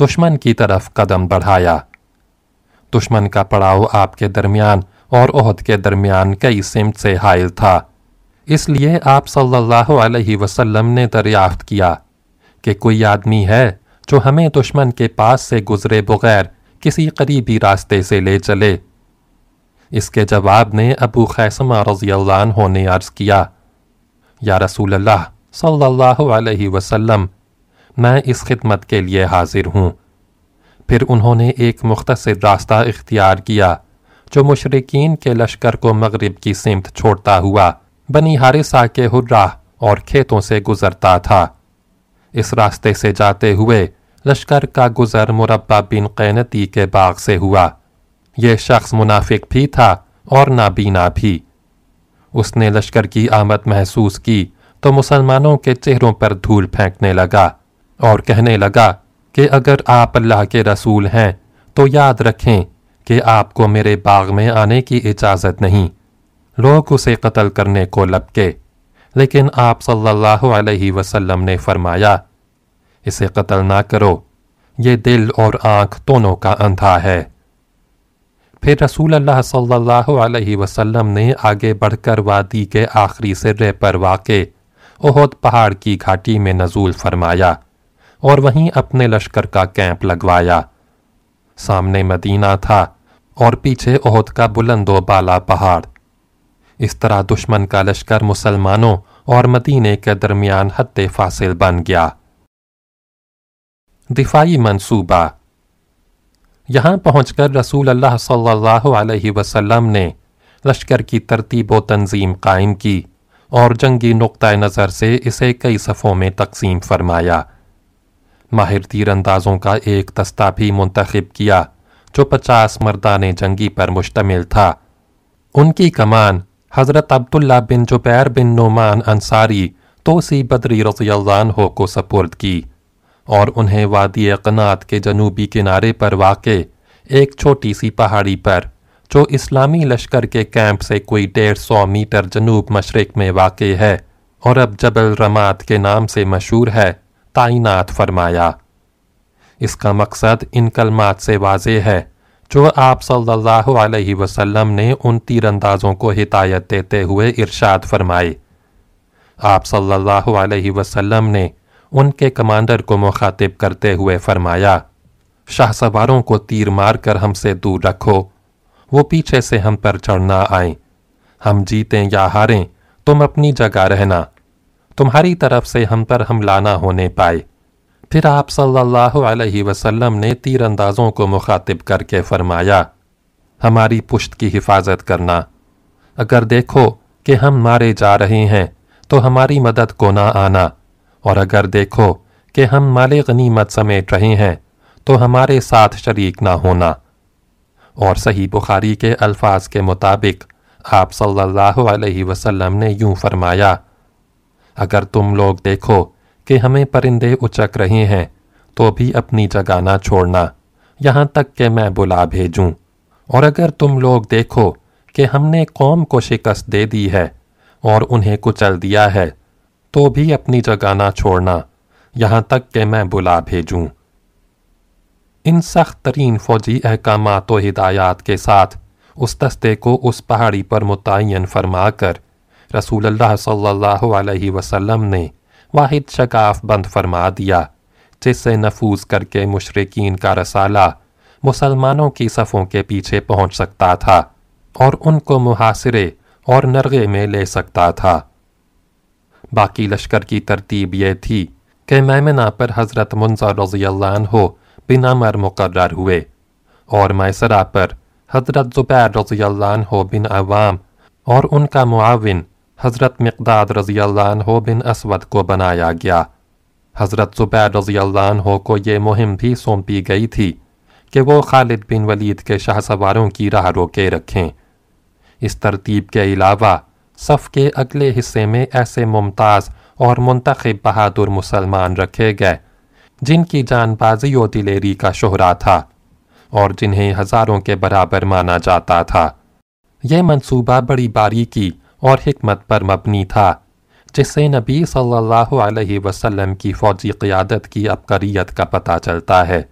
دشمن کی طرف قدم بڑھایا۔ دشمن کا پڑاؤ آپ کے درمیان اور عہد کے درمیان کئی سمت سے حائل تھا۔ اس لیے آپ صلی اللہ علیہ وسلم نے دریافت کیا کہ کوئی آدمی ہے جو ہمیں دشمن کے پاس سے گزرے بغیر کسی قریبی راستے سے لے چلے۔ اس کے جواب نے ابو خیسمہ رضی اللہ عنہ نے عرض کیا، یا رسول اللہ صلی اللہ علیہ وسلم، میں اس خدمت کے لیے حاضر ہوں۔ پھر انہوں نے ایک مختصر راستہ اختیار کیا، جو مشرقین کے لشکر کو مغرب کی سمت چھوڑتا ہوا، بنی حارثہ کے حراہ اور کھیتوں سے گزرتا تھا۔ اس راستے سے جاتے ہوئے لشکر کا گزر مربع بن قینتی کے باغ سے ہوا۔ یہ شخص منافق بھی تھا اور نابینا بھی۔ اس نے لشکر کی آمد محسوس کی تو مسلمانوں کے چہروں پر دھول پھینکنے لگا اور کہنے لگا کہ اگر آپ اللہ کے رسول ہیں تو یاد رکھیں کہ آپ کو میرے باغ میں آنے کی اجازت نہیں۔ لوگ اسے قتل کرنے کو لپکے۔ لیکن آپ صلی اللہ علیہ وسلم نے فرمایا، اسے قتل نہ کرو، یہ دل اور آنکھ دونوں کا اندھا ہے۔ پھر رسول اللہ صلی اللہ علیہ وسلم نے آگے بڑھ کر وادی کے آخری سرے پر واقع اہد پہاڑ کی گھاٹی میں نزول فرمایا اور وہیں اپنے لشکر کا کیمپ لگوایا۔ سامنے مدینہ تھا اور پیچھے اہد کا بلند و بالا پہاڑ۔ اس طرح دشمن کا لشکر مسلمانوں اور مدینے کے درمیان حد فاصل بن گیا۔ دفاعی منصوبہ۔ یہاں پہنچ کر رسول اللہ صلی اللہ علیہ وسلم نے لشکر کی ترتیب و تنظیم قائم کی اور جنگی نقطہ نظر سے اسے کئی صفوں میں تقسیم فرمایا۔ ماہر تیر اندازوں کا ایک دستہ بھی منتخب کیا جو پچاس مردان جنگی پر مشتمل تھا۔ ان کی کمان حضرت عبداللہ بن جبیر بن نعمان انصاری توسی بدری رضی اللہ عنہ کو سپرد کی اور انہیں وادی قنات کے جنوبی کنارے پر واقع ایک چھوٹی سی پہاڑی پر، جو اسلامی لشکر کے کیمپ سے کوئی ڈیڑھ سو میٹر جنوب مشرق میں واقع ہے اور اب جبل رمات کے نام سے مشہور ہے، تعینات فرمایا۔ اس کا مقصد ان کلمات سے واضح ہے۔ جو آپ صلی اللہ علیہ وسلم نے ان تیر اندازوں کو ہدایت دیتے ہوئے ارشاد فرمائے۔ آپ صلی اللہ علیہ وسلم نے ان کے کمانڈر کو مخاطب کرتے ہوئے فرمایا، شاہ سواروں کو تیر مار کر ہم سے دور رکھو، وہ پیچھے سے ہم پر چڑھنا آئیں۔ ہم جیتیں یا ہاریں، تم اپنی جگہ رہنا، تمہاری طرف سے ہم پر حملہ نہ ہونے پائے۔ پھر آپ صلی اللہ علیہ وسلم نے تیر اندازوں کو مخاطب کر کے فرمایا، ہماری پشت کی حفاظت کرنا۔ اگر دیکھو کہ ہم مارے جا رہے ہیں، تو ہماری مدد کو نہ آنا۔ اور اگر دیکھو کہ ہم مال غنیمت سمیٹ رہے ہیں، تو ہمارے ساتھ شریک نہ ہونا۔ اور صحیح بخاری کے الفاظ کے مطابق آپ صلی اللہ علیہ وسلم نے یوں فرمایا، اگر تم لوگ دیکھو کہ ہمیں پرندے اچک رہے ہیں، تو بھی اپنی جگہ نہ چھوڑنا۔ یہاں تک کہ میں بلا بھیجوں۔ اور اگر تم لوگ دیکھو کہ ہم نے قوم کو شکست دے دی ہے اور انہیں کچل دیا ہے، تو بھی اپنی جگہ نہ چھوڑنا۔ یہاں تک کہ میں بلا بھیجوں۔ ان سخت ترین فوجی احکامات و ہدایات کے ساتھ اس دستے کو اس پہاڑی پر متعین فرما کر رسول اللہ صلی اللہ علیہ وسلم نے واحد شکاف بند فرما دیا، جس سے نفوذ کر کے مشرقین کا رسالہ مسلمانوں کی صفوں کے پیچھے پہنچ سکتا تھا اور ان کو محاصرے اور نرغے میں لے سکتا تھا۔ باقی لشکر کی ترتیب یہ تھی کہ میمنہ پر حضرت منظر رضی اللہ عنہ بن عمر مقرر ہوئے اور میسرہ پر حضرت زبیر رضی اللہ عنہ بن عوام اور ان کا معاون حضرت مقداد رضی اللہ عنہ بن اسود کو بنایا گیا۔ حضرت زبیر رضی اللہ عنہ کو یہ مہم بھی سونپی گئی تھی کہ وہ خالد بن ولید کے شاہ سواروں کی راہ روکے رکھیں۔ اس ترتیب کے علاوہ صف کے اگلے حصے میں ایسے ممتاز اور منتخب بہادر مسلمان رکھے گئے جن کی جان بازی و دلیری کا شہرا تھا اور جنہیں ہزاروں کے برابر مانا جاتا تھا۔ یہ منصوبہ بڑی باریکی اور حکمت پر مبنی تھا، جس سے نبی صلی اللہ علیہ وسلم کی فوجی قیادت کی عبقریت کا پتہ چلتا ہے۔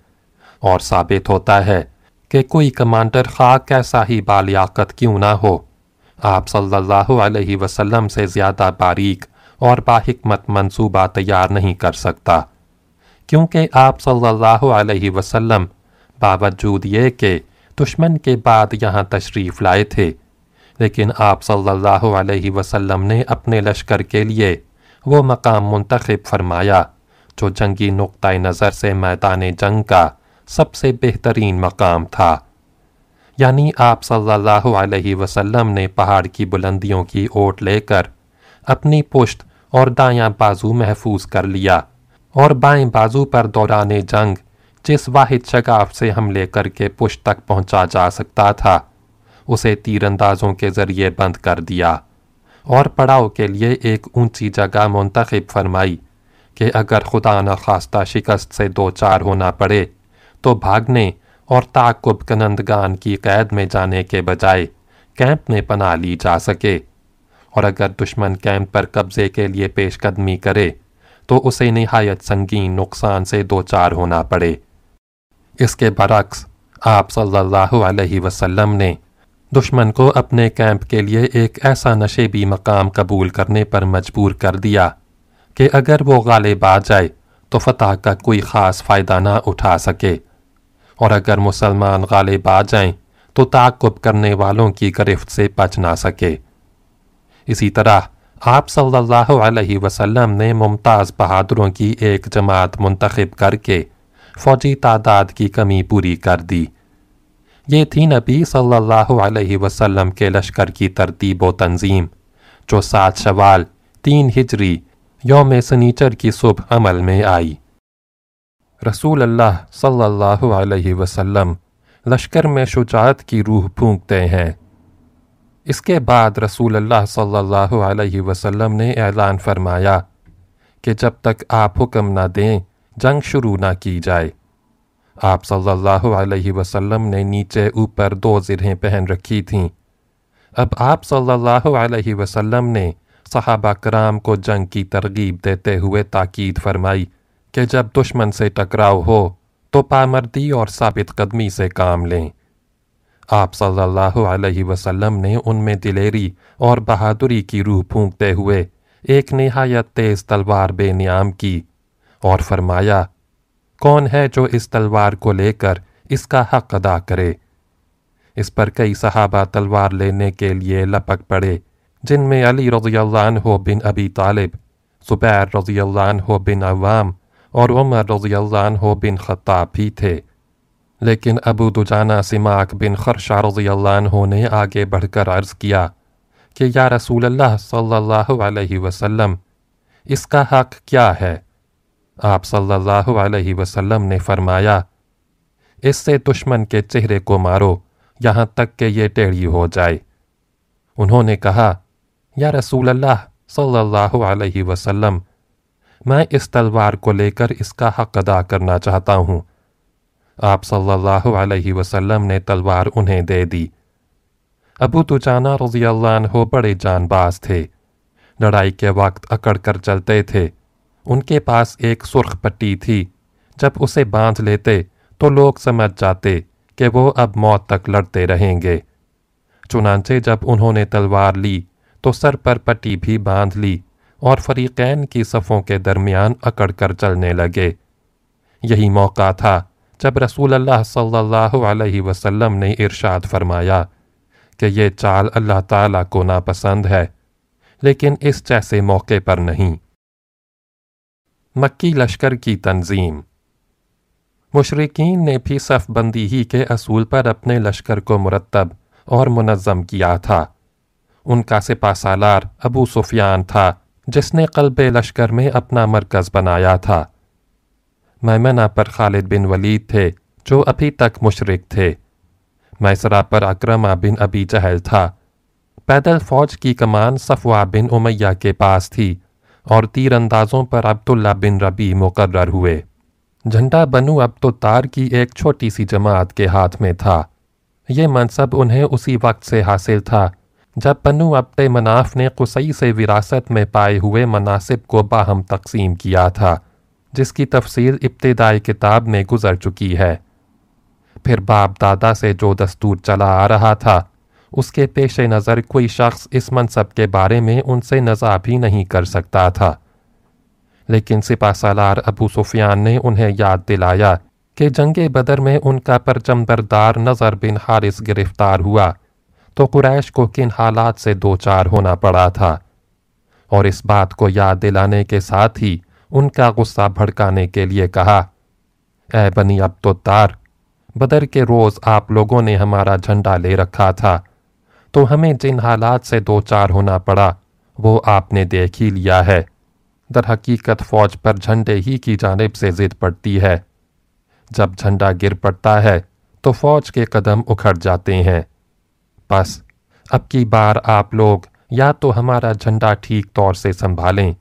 اور ثابت ہوتا ہے کہ کوئی کمانڈر خاک کیسا ہی بالیاقت کیوں نہ ہو۔ آپ صلی اللہ علیہ وسلم سے زیادہ باریک اور باحکمت منصوبہ تیار نہیں کر سکتا۔ کیونکہ آپ صلی اللہ علیہ وسلم باوجود یہ کہ دشمن کے بعد یہاں تشریف لائے تھے لیکن آپ صلی اللہ علیہ وسلم نے اپنے لشکر کے لیے وہ مقام منتخب فرمایا، جو جنگی نقطۂ نظر سے میدان جنگ کا سب سے بہترین مقام تھا۔ یعنی آپ صلی اللہ علیہ وسلم نے پہاڑ کی بلندیوں کی اوٹ لے کر اپنی پشت اور دایاں بازو محفوظ کر لیا اور بائیں بازو پر دوران جنگ جس واحد شگاف سے حملے کر کے پشت تک پہنچا جا سکتا تھا۔ اسے تیر اندازوں کے ذریعے بند کر دیا۔ اور پڑاؤ کے لیے ایک اونچی جگہ منتخب فرمائی کہ اگر خدا نخواستہ شکست سے دو چار ہونا پڑے تو بھاگنے اور تعقب کنندگان کی قید میں جانے کے بجائے کیمپ میں پناہ لی جا سکے۔ اور اگر دشمن کیمپ پر قبضے کے لیے پیش قدمی کرے تو اسے نہایت سنگین نقصان سے دو چار ہونا پڑے۔ اس کے برعکس آپ صلی اللہ علیہ وسلم نے دشمن کو اپنے کیمپ کے لیے ایک ایسا نشیبی مقام قبول کرنے پر مجبور کر دیا کہ اگر وہ غالب آ جائے تو فتح کا کوئی خاص فائدہ نہ اٹھا سکے۔ اور اگر مسلمان غالب آ جائیں تو تعقب کرنے والوں کی گرفت سے بچ نہ سکے۔ اسی طرح آپ صلی اللہ علیہ وسلم نے ممتاز بہادروں کی ایک جماعت منتخب کر کے فوجی تعداد کی کمی پوری کر دی۔ یہ تھی نبی صلی اللہ علیہ وسلم کے لشکر کی ترتیب و تنظیم، جو سات شوال، تین ہجری، یوم سنیچر کی صبح عمل میں آئی۔ رسول اللہ صلی اللہ علیہ وسلم لشکر میں شجاعت کی روح پھونکتے ہیں۔ اس کے بعد رسول اللہ صلی اللہ علیہ وسلم نے اعلان فرمایا کہ جب تک آپ حکم نہ دیں، جنگ شروع نہ کی جائے۔ آپ صلی اللہ علیہ وسلم نے نیچے اوپر دو زرہیں پہن رکھی تھیں۔ اب آپ صلی اللہ علیہ وسلم نے صحابہ کرام کو جنگ کی ترغیب دیتے ہوئے تاکید فرمائی کہ جب دشمن سے ٹکراؤ ہو تو پامردی اور ثابت قدمی سے کام لیں۔ آپ صلی اللہ علیہ وسلم نے ان میں دلیری اور بہادری کی روح پھونکتے ہوئے ایک نہایت تیز تلوار بے نیام کی اور فرمایا کون ہے جو اس تلوار کو لے کر اس کا حق ادا کرے؟ اس پر کئی صحابہ تلوار لینے کے لیے لپک پڑے، جن میں علی رضی اللہ عنہ بن ابی طالب، زبیر رضی اللہ عنہ بن عوام اور عمر رضی اللہ عنہ بن خطاب بھی تھے۔ لیکن ابو دجانہ سماک بن خرشہ رضی اللہ عنہ نے آگے بڑھ کر عرض کیا کہ یا رسول اللہ صلی اللہ علیہ وسلم، اس کا حق کیا ہے؟ آپ صلی اللہ علیہ وسلم نے فرمایا، اس سے دشمن کے چہرے کو مارو، یہاں تک کہ یہ ٹیڑھی ہو جائے۔ انہوں نے کہا، یا رسول اللہ صلی اللہ علیہ وسلم، میں اس تلوار کو لے کر اس کا حق ادا کرنا چاہتا ہوں۔ آپ صلی اللہ علیہ وسلم نے تلوار انہیں دے دی۔ ابو تجانہ رضی اللہ عنہ بڑے جان باز تھے۔ لڑائی کے وقت اکڑ کر چلتے تھے۔ ان کے پاس ایک سرخ پٹی تھی۔ جب اسے باندھ لیتے تو لوگ سمجھ جاتے کہ وہ اب موت تک لڑتے رہیں گے۔ چنانچہ جب انہوں نے تلوار لی تو سر پر پٹی بھی باندھ لی اور فریقین کی صفوں کے درمیان اکڑ کر چلنے لگے۔ یہی موقع تھا جب رسول اللہ صلی اللہ علیہ وسلم نے ارشاد فرمایا کہ یہ چال اللہ تعالیٰ کو ناپسند ہے، لیکن اس جیسے موقع پر نہیں۔ مکی لشکر کی تنظیم۔ مشرقین نے بھی صف بندی ہی کے اصول پر اپنے لشکر کو مرتب اور منظم کیا تھا۔ ان کا سپا سالار ابو سفیان تھا، جس نے قلب لشکر میں اپنا مرکز بنایا تھا۔ میمنہ پر خالد بن ولید تھے، جو ابھی تک مشرق تھے۔ میسرا پر اکرمہ بن ابی جہل تھا۔ پیدل فوج کی کمان صفوہ بن امیہ کے پاس تھی۔ اور تیر اندازوں پر عبداللہ بن ربی مقرر ہوئے۔ جھنڈا بنو عبدالتار کی ایک چھوٹی سی جماعت کے ہاتھ میں تھا۔ یہ منصب انہیں اسی وقت سے حاصل تھا جب بنو عبد مناف نے قصی سے وراثت میں پائے ہوئے مناسب کو باہم تقسیم کیا تھا، جس کی تفصیل ابتدائی کتاب میں گزر چکی ہے۔ پھر باپ دادا سے جو دستور چلا آ رہا تھا اس کے پیش نظر کوئی شخص اس منصب کے بارے میں ان سے نظا بھی نہیں کر سکتا تھا۔ لیکن سپا سالار ابو سفیان نے انہیں یاد دلایا کہ جنگ بدر میں ان کا پرچم بردار نظر بن حارث گرفتار ہوا تو قریش کو کن حالات سے دو چار ہونا پڑا تھا۔ اور اس بات کو یاد دلانے کے ساتھ ہی ان کا غصہ بھڑکانے کے لیے کہا، اے بنی عبدالتار بدر کے روز آپ لوگوں نے ہمارا جھنڈا لے رکھا تھا۔ تو ہمیں جن حالات سے دو چار ہونا پڑا، وہ آپ نے دیکھ ہی لیا ہے۔ در حقیقت فوج پر جھنڈے ہی کی جانب سے ضد پڑتی ہے۔ جب جھنڈا گر پڑتا ہے، تو فوج کے قدم اکھڑ جاتے ہیں۔ بس، اب کی بار آپ لوگ یا تو ہمارا جھنڈا ٹھیک طور سے سنبھالیں،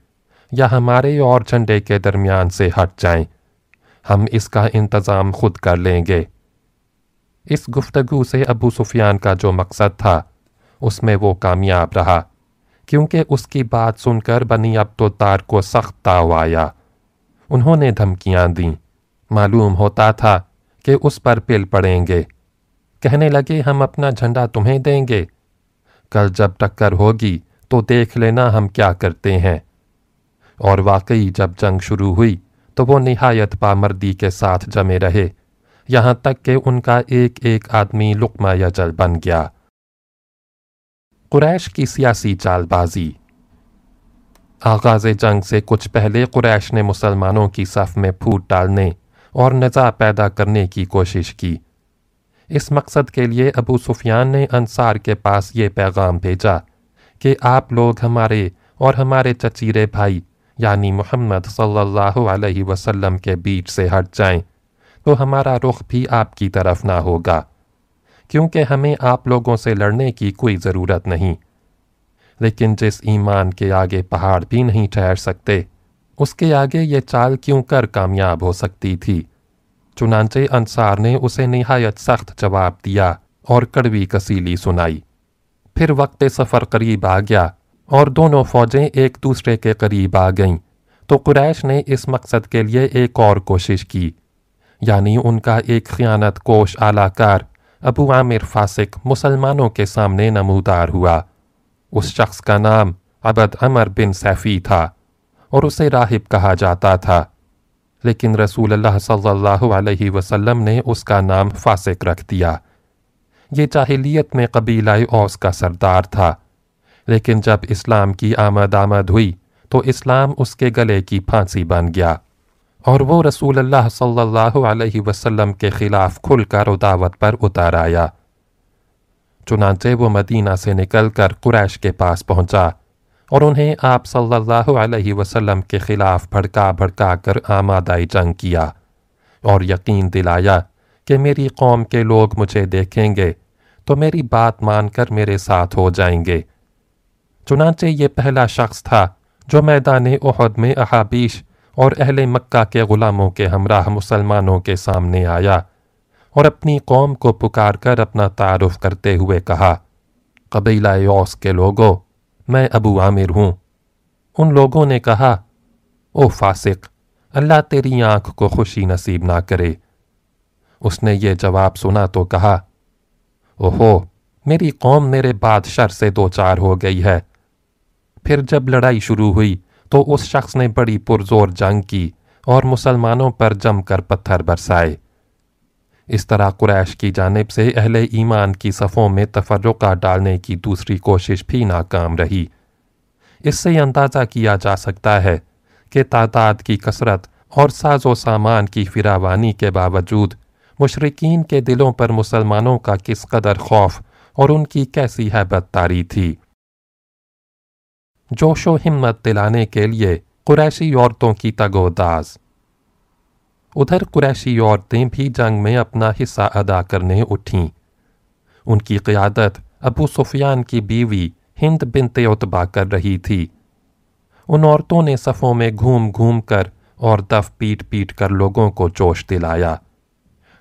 یا ہمارے اور جھنڈے کے درمیان سے ہٹ جائیں۔ ہم اس کا انتظام خود کر لیں گے۔ اس گفتگو سے ابو سفیان کا جو مقصد تھا اس میں وہ کامیاب رہا۔ کیونکہ اس کی بات سن کر بنی عبدالتار کو سخت تاؤ آیا۔ انہوں نے دھمکیاں دیں۔ معلوم ہوتا تھا کہ اس پر پل پڑیں گے۔ کہنے لگے، ہم اپنا جھنڈا تمہیں دیں گے۔ کل جب ٹکر ہوگی تو دیکھ لینا ہم کیا کرتے ہیں۔ اور واقعی جب جنگ شروع ہوئی تو وہ نہایت پامردی کے ساتھ جمے رہے۔ یہاں تک کہ ان کا ایک ایک آدمی لقمہ یجل بن گیا۔ قریش کی سیاسی چال بازی آغاز جنگ سے کچھ پہلے قریش نے مسلمانوں کی صف میں پھوٹ ڈالنے اور نزا پیدا کرنے کی کوشش کی۔ اس مقصد کے لیے ابو سفیان نے انصار کے پاس یہ پیغام بھیجا کہ آپ لوگ ہمارے اور ہمارے چچیرے بھائی یعنی محمد صلی اللہ علیہ وسلم کے بیچ سے ہٹ جائیں تو ہمارا رخ بھی آپ کی طرف نہ ہوگا۔ کیونکہ ہمیں آپ لوگوں سے لڑنے کی کوئی ضرورت نہیں۔ لیکن جس ایمان کے آگے پہاڑ بھی نہیں ٹھہر سکتے، اس کے آگے یہ چال کیوں کر کامیاب ہو سکتی تھی؟ چنانچہ انصار نے اسے نہایت سخت جواب دیا اور کڑوی کسیلی سنائی۔ پھر وقت سفر قریب آ گیا اور دونوں فوجیں ایک دوسرے کے قریب آ گئیں۔ تو قریش نے اس مقصد کے لیے ایک اور کوشش کی یعنی ان کا ایک خیانت کوش اعلی کار ابو عامر فاسق مسلمانوں کے سامنے نمودار ہوا۔ اس شخص کا نام عبد عمر بن سیفی تھا اور اسے راہب کہا جاتا تھا۔ لیکن رسول اللہ صلی اللہ علیہ وسلم نے اس کا نام فاسق رکھ دیا۔ یہ جاہلیت میں قبیلہ اوس کا سردار تھا۔ لیکن جب اسلام کی آمد آمد ہوئی تو اسلام اس کے گلے کی پھانسی بن گیا۔ اور وہ رسول اللہ صلی اللہ علیہ وسلم کے خلاف کھل کر اداوت پر اتار آیا۔ چنانچہ وہ مدینہ سے نکل کر قریش کے پاس پہنچا اور انہیں آپ صلی اللہ علیہ وسلم کے خلاف بھڑکا بھڑکا کر آمادائی جنگ کیا اور یقین دلایا کہ میری قوم کے لوگ مجھے دیکھیں گے تو میری بات مان کر میرے ساتھ ہو جائیں گے۔ چنانچہ یہ پہلا شخص تھا جو میدان احد میں احابیش اور اہل مکہ کے غلاموں کے ہمراہ مسلمانوں کے سامنے آیا اور اپنی قوم کو پکار کر اپنا تعارف کرتے ہوئے کہا، قبیلہ یوس کے لوگوں، میں ابو عامر ہوں۔ ان لوگوں نے کہا، او فاسق، اللہ تیری آنکھ کو خوشی نصیب نہ کرے۔ اس نے یہ جواب سنا تو کہا، اوہو، میری قوم میرے بعد شر سے دو چار ہو گئی ہے۔ پھر جب لڑائی شروع ہوئی تو اس شخص نے بڑی پرزور جنگ کی اور مسلمانوں پر جم کر پتھر برسائے۔ اس طرح قریش کی جانب سے اہل ایمان کی صفوں میں تفرقہ ڈالنے کی دوسری کوشش بھی ناکام رہی۔ اس سے اندازہ کیا جا سکتا ہے کہ تعداد کی کثرت اور ساز و سامان کی فراوانی کے باوجود مشرقین کے دلوں پر مسلمانوں کا کس قدر خوف اور ان کی کیسی حیبت تاری تھی۔ جوش و ہمت دلانے کے لیے قریشی عورتوں کی تگو داز۔ ادھر قریشی عورتیں بھی جنگ میں اپنا حصہ ادا کرنے اٹھیں۔ ان کی قیادت ابو سفیان کی بیوی ہند بنت اتبا کر رہی تھی۔ ان عورتوں نے صفوں میں گھوم گھوم کر اور دف پیٹ پیٹ کر لوگوں کو جوش دلایا۔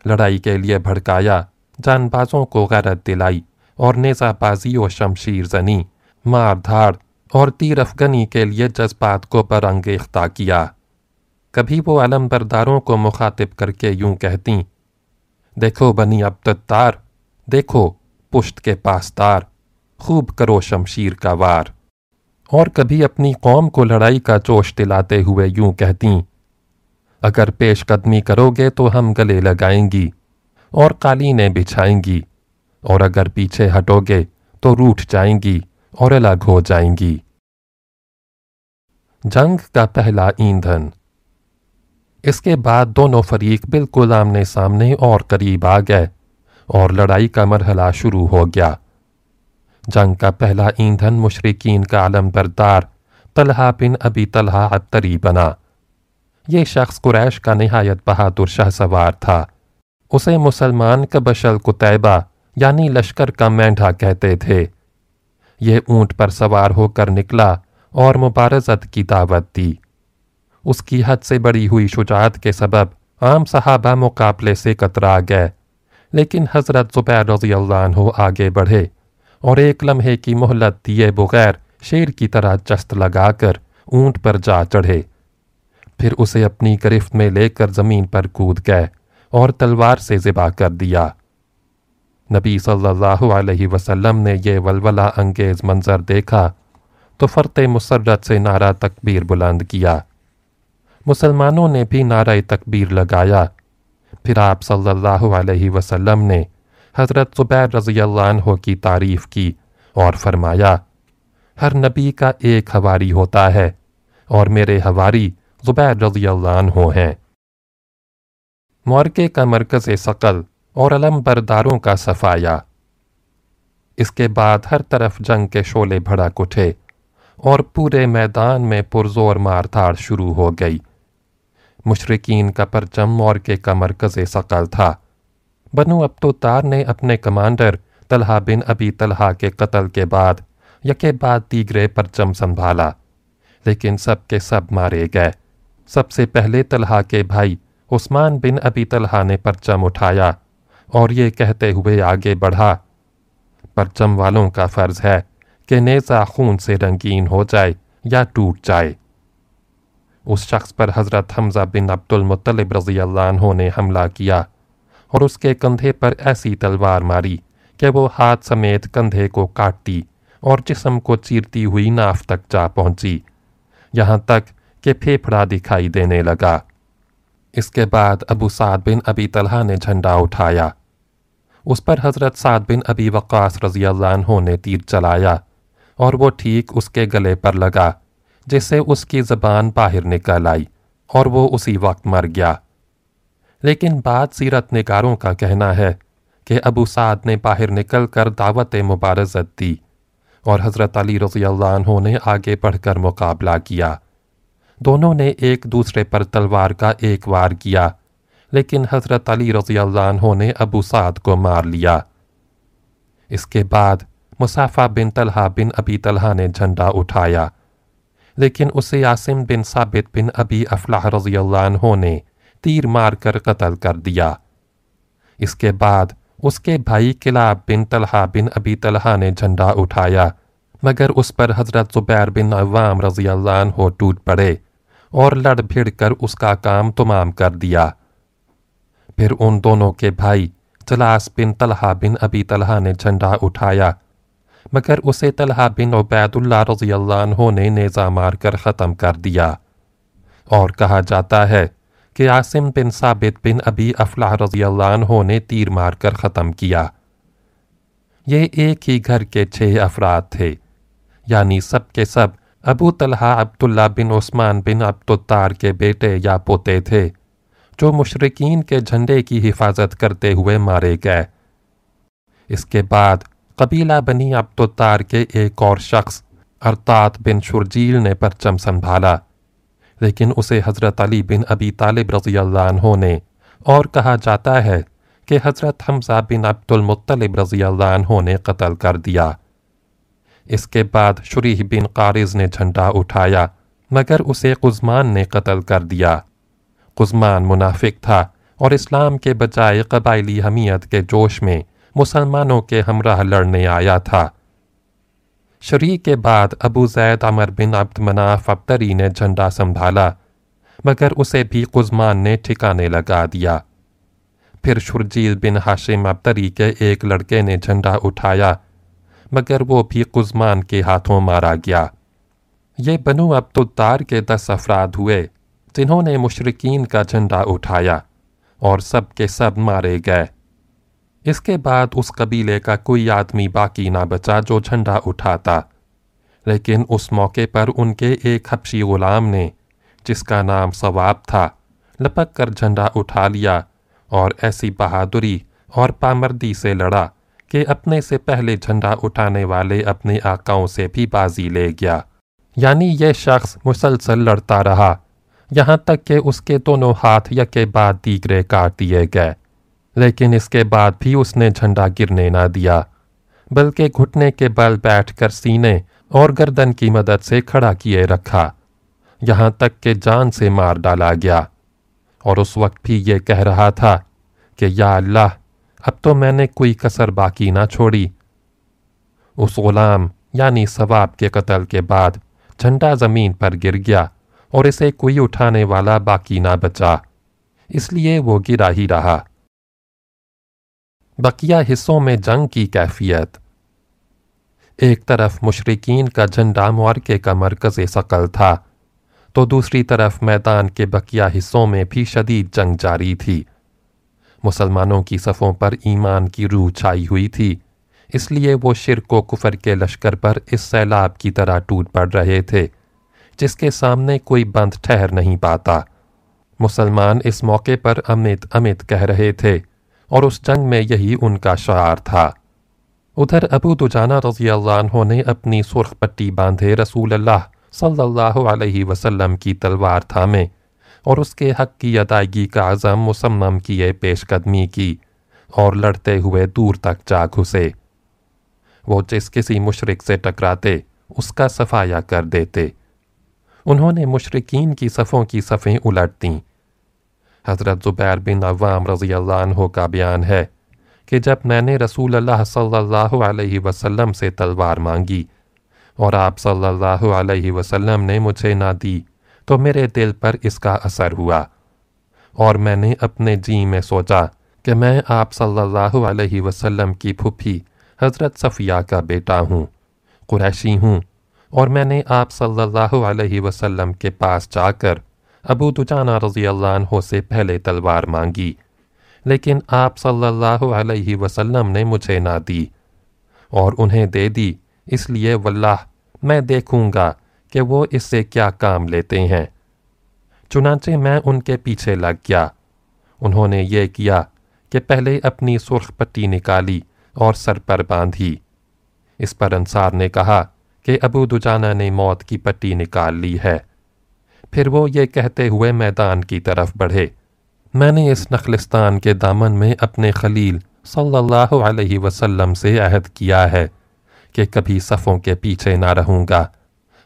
لڑائی کے لیے بھڑکایا، جان بازوں کو غیرت دلائی اور نیزہ بازی و شمشیر زنی مار دھاڑ اور تیر افغنی کے لیے جذبات کو برانگیختہ کیا۔ کبھی وہ علم برداروں کو مخاطب کر کے یوں کہتی دیکھو بنی عبدالتار دیکھو پشت کے پاسدار، خوب کرو شمشیر کا وار اور کبھی اپنی قوم کو لڑائی کا چوش دلاتے ہوئے یوں کہتی اگر پیش قدمی کرو گے تو ہم گلے لگائیں گی اور قالینیں بچھائیں گی، اور اگر پیچھے ہٹو گے تو روٹ جائیں گی اور الگ ہو جائیں گی جنگ کا پہلا ایندھن اس کے بعد دونوں فریق بالکل آمنے سامنے اور قریب آ گئے اور لڑائی کا مرحلہ شروع ہو گیا جنگ کا پہلا ایندھن مشرقین کا علم بردار طلحہ بن ابی طلحہ عطری بنا یہ شخص قریش کا نہایت بہادر شہ سوار تھا اسے مسلمان کا بشل کتیبہ یعنی لشکر کا مینڈھا کہتے تھے یہ اونٹ پر سوار ہو کر نکلا اور مبارزت کی دعوت دی۔ اس کی حد سے بڑی ہوئی شجاعت کے سبب عام صحابہ مقابلے سے کترا گئے، لیکن حضرت زبیر رضی اللہ عنہ آگے بڑھے اور ایک لمحے کی مہلت دیے بغیر شیر کی طرح چست لگا کر اونٹ پر جا چڑھے۔ پھر اسے اپنی گرفت میں لے کر زمین پر کود گئے اور تلوار سے ذبح کر دیا۔ نبی صلی اللہ علیہ وسلم نے یہ ولولہ انگیز منظر دیکھا تو فرت مسرت سے نعرہ تکبیر بلند کیا۔ مسلمانوں نے بھی نعرہ تکبیر لگایا۔ پھر آپ صلی اللہ علیہ وسلم نے حضرت زبیر رضی اللہ عنہ کی تعریف کی اور فرمایا، ہر نبی کا ایک ہواری ہوتا ہے اور میرے ہواری زبیر رضی اللہ عنہ ہیں۔ مورکے کا مرکز سقل اور علم برداروں کا صفایا۔ اس کے بعد ہر طرف جنگ کے شعلے بھڑک اٹھے اور پورے میدان میں پرزور مار تھاڑ شروع ہو گئی۔ مشرقین کا پرچم مورکے کا مرکز سقل تھا۔ بنو ابتوتار نے اپنے کمانڈر طلحہ بن ابی طلحہ کے قتل کے بعد یکے بعد دیگرے پرچم سنبھالا، لیکن سب کے سب مارے گئے۔ سب سے پہلے طلحہ کے بھائی عثمان بن ابی طلحہ نے پرچم اٹھایا۔ اور یہ کہتے ہوئے آگے بڑھا، پرچم والوں کا فرض ہے کہ نیزہ خون سے رنگین ہو جائے یا ٹوٹ جائے۔ اس شخص پر حضرت حمزہ بن عبد المطلب رضی اللہ عنہ نے حملہ کیا اور اس کے کندھے پر ایسی تلوار ماری کہ وہ ہاتھ سمیت کندھے کو کاٹتی اور جسم کو چیرتی ہوئی ناف تک جا پہنچی، یہاں تک کہ پھیپھڑا دکھائی دینے لگا۔ اس کے بعد ابو سعد بن ابی طلحہ نے جھنڈا اٹھایا۔ اس پر حضرت سعد بن ابی وقاص رضی اللہ عنہ نے تیر چلایا اور وہ ٹھیک اس کے گلے پر لگا جس سے اس کی زبان باہر نکل آئی اور وہ اسی وقت مر گیا۔ لیکن بعد سیرت نگاروں کا کہنا ہے کہ ابو سعد نے باہر نکل کر دعوت مبارزت دی اور حضرت علی رضی اللہ عنہ نے آگے بڑھ کر مقابلہ کیا۔ دونوں نے ایک دوسرے پر تلوار کا ایک وار کیا۔ لیکن حضرت علی رضی اللہ عنہ نے ابو سعد کو مار لیا۔ اس کے بعد مسافہ بن طلحہ بن ابی طلحہ نے جھنڈا اٹھایا۔ لیکن اسے عاصم بن ثابت بن ابی افلاح رضی اللہ عنہ نے تیر مار کر قتل کر دیا۔ اس کے بعد اس کے بھائی کلاب بن طلحہ بن ابی طلحہ نے جھنڈا اٹھایا، مگر اس پر حضرت زبیر بن عوام رضی اللہ عنہ ٹوٹ پڑے اور لڑ بھیڑ کر اس کا کام تمام کر دیا۔ پھر ان دونوں کے بھائی چلاس بن طلحہ بن ابی طلحہ نے جھنڈا اٹھایا، مگر اسے طلحہ بن عبید اللہ رضی اللہ عنہ نے نیزہ مار کر ختم کر دیا۔ اور کہا جاتا ہے کہ عاصم بن ثابت بن ابی افلاح رضی اللہ عنہ نے تیر مار کر ختم کیا۔ یہ ایک ہی گھر کے چھ افراد تھے یعنی سب کے سب ابو طلحہ عبداللہ بن عثمان بن عبدالطار کے بیٹے یا پوتے تھے۔ جو مشرقین کے جھنڈے کی حفاظت کرتے ہوئے مارے گئے۔ اس کے بعد قبیلہ بنی عبدالطار کے ایک اور شخص ارطاط بن شرجیل نے پرچم سنبھالا، لیکن اسے حضرت علی بن ابی طالب رضی اللہ عنہ نے اور کہا جاتا ہے کہ حضرت حمزہ بن عبد المطلب رضی اللہ عنہ نے قتل کر دیا۔ اس کے بعد شریح بن قارض نے جھنڈا اٹھایا، مگر اسے قزمان نے قتل کر دیا۔ قزمان منافق تھا اور اسلام کے بجائے قبائلی حمیت کے جوش میں مسلمانوں کے ہمراہ لڑنے آیا تھا۔ شریح کے بعد ابو زید عمر بن عبد مناف ابتری نے جھنڈا سنبھالا، مگر اسے بھی قزمان نے ٹھکانے لگا دیا۔ پھر شرجیل بن حاشم ابتری کے ایک لڑکے نے جھنڈا اٹھایا، مگر وہ بھی قزمان کے ہاتھوں مارا گیا۔ یہ بنو عبدالدار کے دس افراد ہوئے۔ جنہوں نے مشرقین کا جھنڈا اٹھایا اور سب کے سب مارے گئے۔ اس کے بعد اس قبیلے کا کوئی آدمی باقی نہ بچا جو جھنڈا اٹھاتا۔ لیکن اس موقع پر ان کے ایک حبشی غلام نے، جس کا نام ثواب تھا، لپک کر جھنڈا اٹھا لیا اور ایسی بہادری اور پامردی سے لڑا کہ اپنے سے پہلے جھنڈا اٹھانے والے اپنے آقاؤں سے بھی بازی لے گیا۔ یعنی یہ شخص مسلسل لڑتا رہا۔ یہاں تک کہ اس کے دونوں ہاتھ یکے بعد دیگرے کاٹ دیے گئے، لیکن اس کے بعد بھی اس نے جھنڈا گرنے نہ دیا، بلکہ گھٹنے کے بل بیٹھ کر سینے اور گردن کی مدد سے کھڑا کیے رکھا۔ یہاں تک کہ جان سے مار ڈالا گیا۔ اور اس وقت بھی یہ کہہ رہا تھا کہ، یا اللہ، اب تو میں نے کوئی کسر باقی نہ چھوڑی۔ اس غلام یعنی ثواب کے قتل کے بعد، جھنڈا زمین پر گر گیا۔ اور اسے کوئی اٹھانے والا باقی نہ بچا۔ اس لیے وہ گرا ہی رہا۔ بقیہ حصوں میں جنگ کی کیفیت۔ ایک طرف مشرقین کا جھنڈا معرکے کا مرکز سقل تھا، تو دوسری طرف میدان کے بقیہ حصوں میں بھی شدید جنگ جاری تھی۔ مسلمانوں کی صفوں پر ایمان کی روح چھائی ہوئی تھی، اس لیے وہ شرک و کفر کے لشکر پر اس سیلاب کی طرح ٹوٹ پڑ رہے تھے۔ جس کے سامنے کوئی بند ٹھہر نہیں پاتا۔ مسلمان اس موقع پر امت امت کہہ رہے تھے اور اس جنگ میں یہی ان کا شعار تھا۔ ادھر ابو دجانہ رضی اللہ عنہ نے اپنی سرخ پٹی باندھے رسول اللہ صلی اللہ علیہ وسلم کی تلوار تھامے اور اس کے حق کی ادائیگی کا عزم مسمم کیے پیش قدمی کی اور لڑتے ہوئے دور تک جا گھسے۔ وہ جس کسی مشرق سے ٹکراتے اس کا صفایا کر دیتے۔ انہوں نے مشرقین کی صفوں کی صفیں الٹ دیں۔ حضرت زبیر بن عوام رضی اللہ عنہ کا بیان ہے کہ جب میں نے رسول اللہ صلی اللہ علیہ وسلم سے تلوار مانگی اور آپ صلی اللہ علیہ وسلم نے مجھے نہ دی تو میرے دل پر اس کا اثر ہوا اور میں نے اپنے جی میں سوچا کہ میں آپ صلی اللہ علیہ وسلم کی پھپھی حضرت صفیہ کا بیٹا ہوں، قریشی ہوں اور میں نے آپ صلی اللہ علیہ وسلم کے پاس جا کر ابو دجانہ رضی اللہ عنہ سے پہلے تلوار مانگی، لیکن آپ صلی اللہ علیہ وسلم نے مجھے نہ دی اور انہیں دے دی، اس لیے واللہ میں دیکھوں گا کہ وہ اس سے کیا کام لیتے ہیں۔ چنانچہ میں ان کے پیچھے لگ گیا۔ انہوں نے یہ کیا کہ پہلے اپنی سرخ پٹی نکالی اور سر پر باندھی۔ اس پر انصار نے کہا کہ ابو دجانہ نے موت کی پٹی نکال لی ہے۔ پھر وہ یہ کہتے ہوئے میدان کی طرف بڑھے۔ میں نے اس نخلستان کے دامن میں اپنے خلیل صلی اللہ علیہ وسلم سے عہد کیا ہے کہ کبھی صفوں کے پیچھے نہ رہوں گا،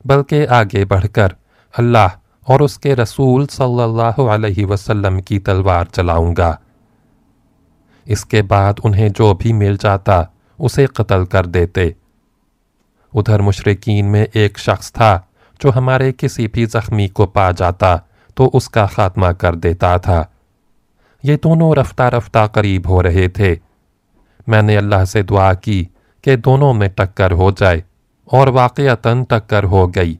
بلکہ آگے بڑھ کر اللہ اور اس کے رسول صلی اللہ علیہ وسلم کی تلوار چلاؤں گا۔ اس کے بعد انہیں جو بھی مل جاتا اسے قتل کر دیتے۔ ادھر مشرقین میں ایک شخص تھا جو ہمارے کسی بھی زخمی کو پا جاتا تو اس کا خاتمہ کر دیتا تھا۔ یہ دونوں رفتہ رفتہ قریب ہو رہے تھے۔ میں نے اللہ سے دعا کی کہ دونوں میں ٹکر ہو جائے اور واقعتاً ٹکر ہو گئی۔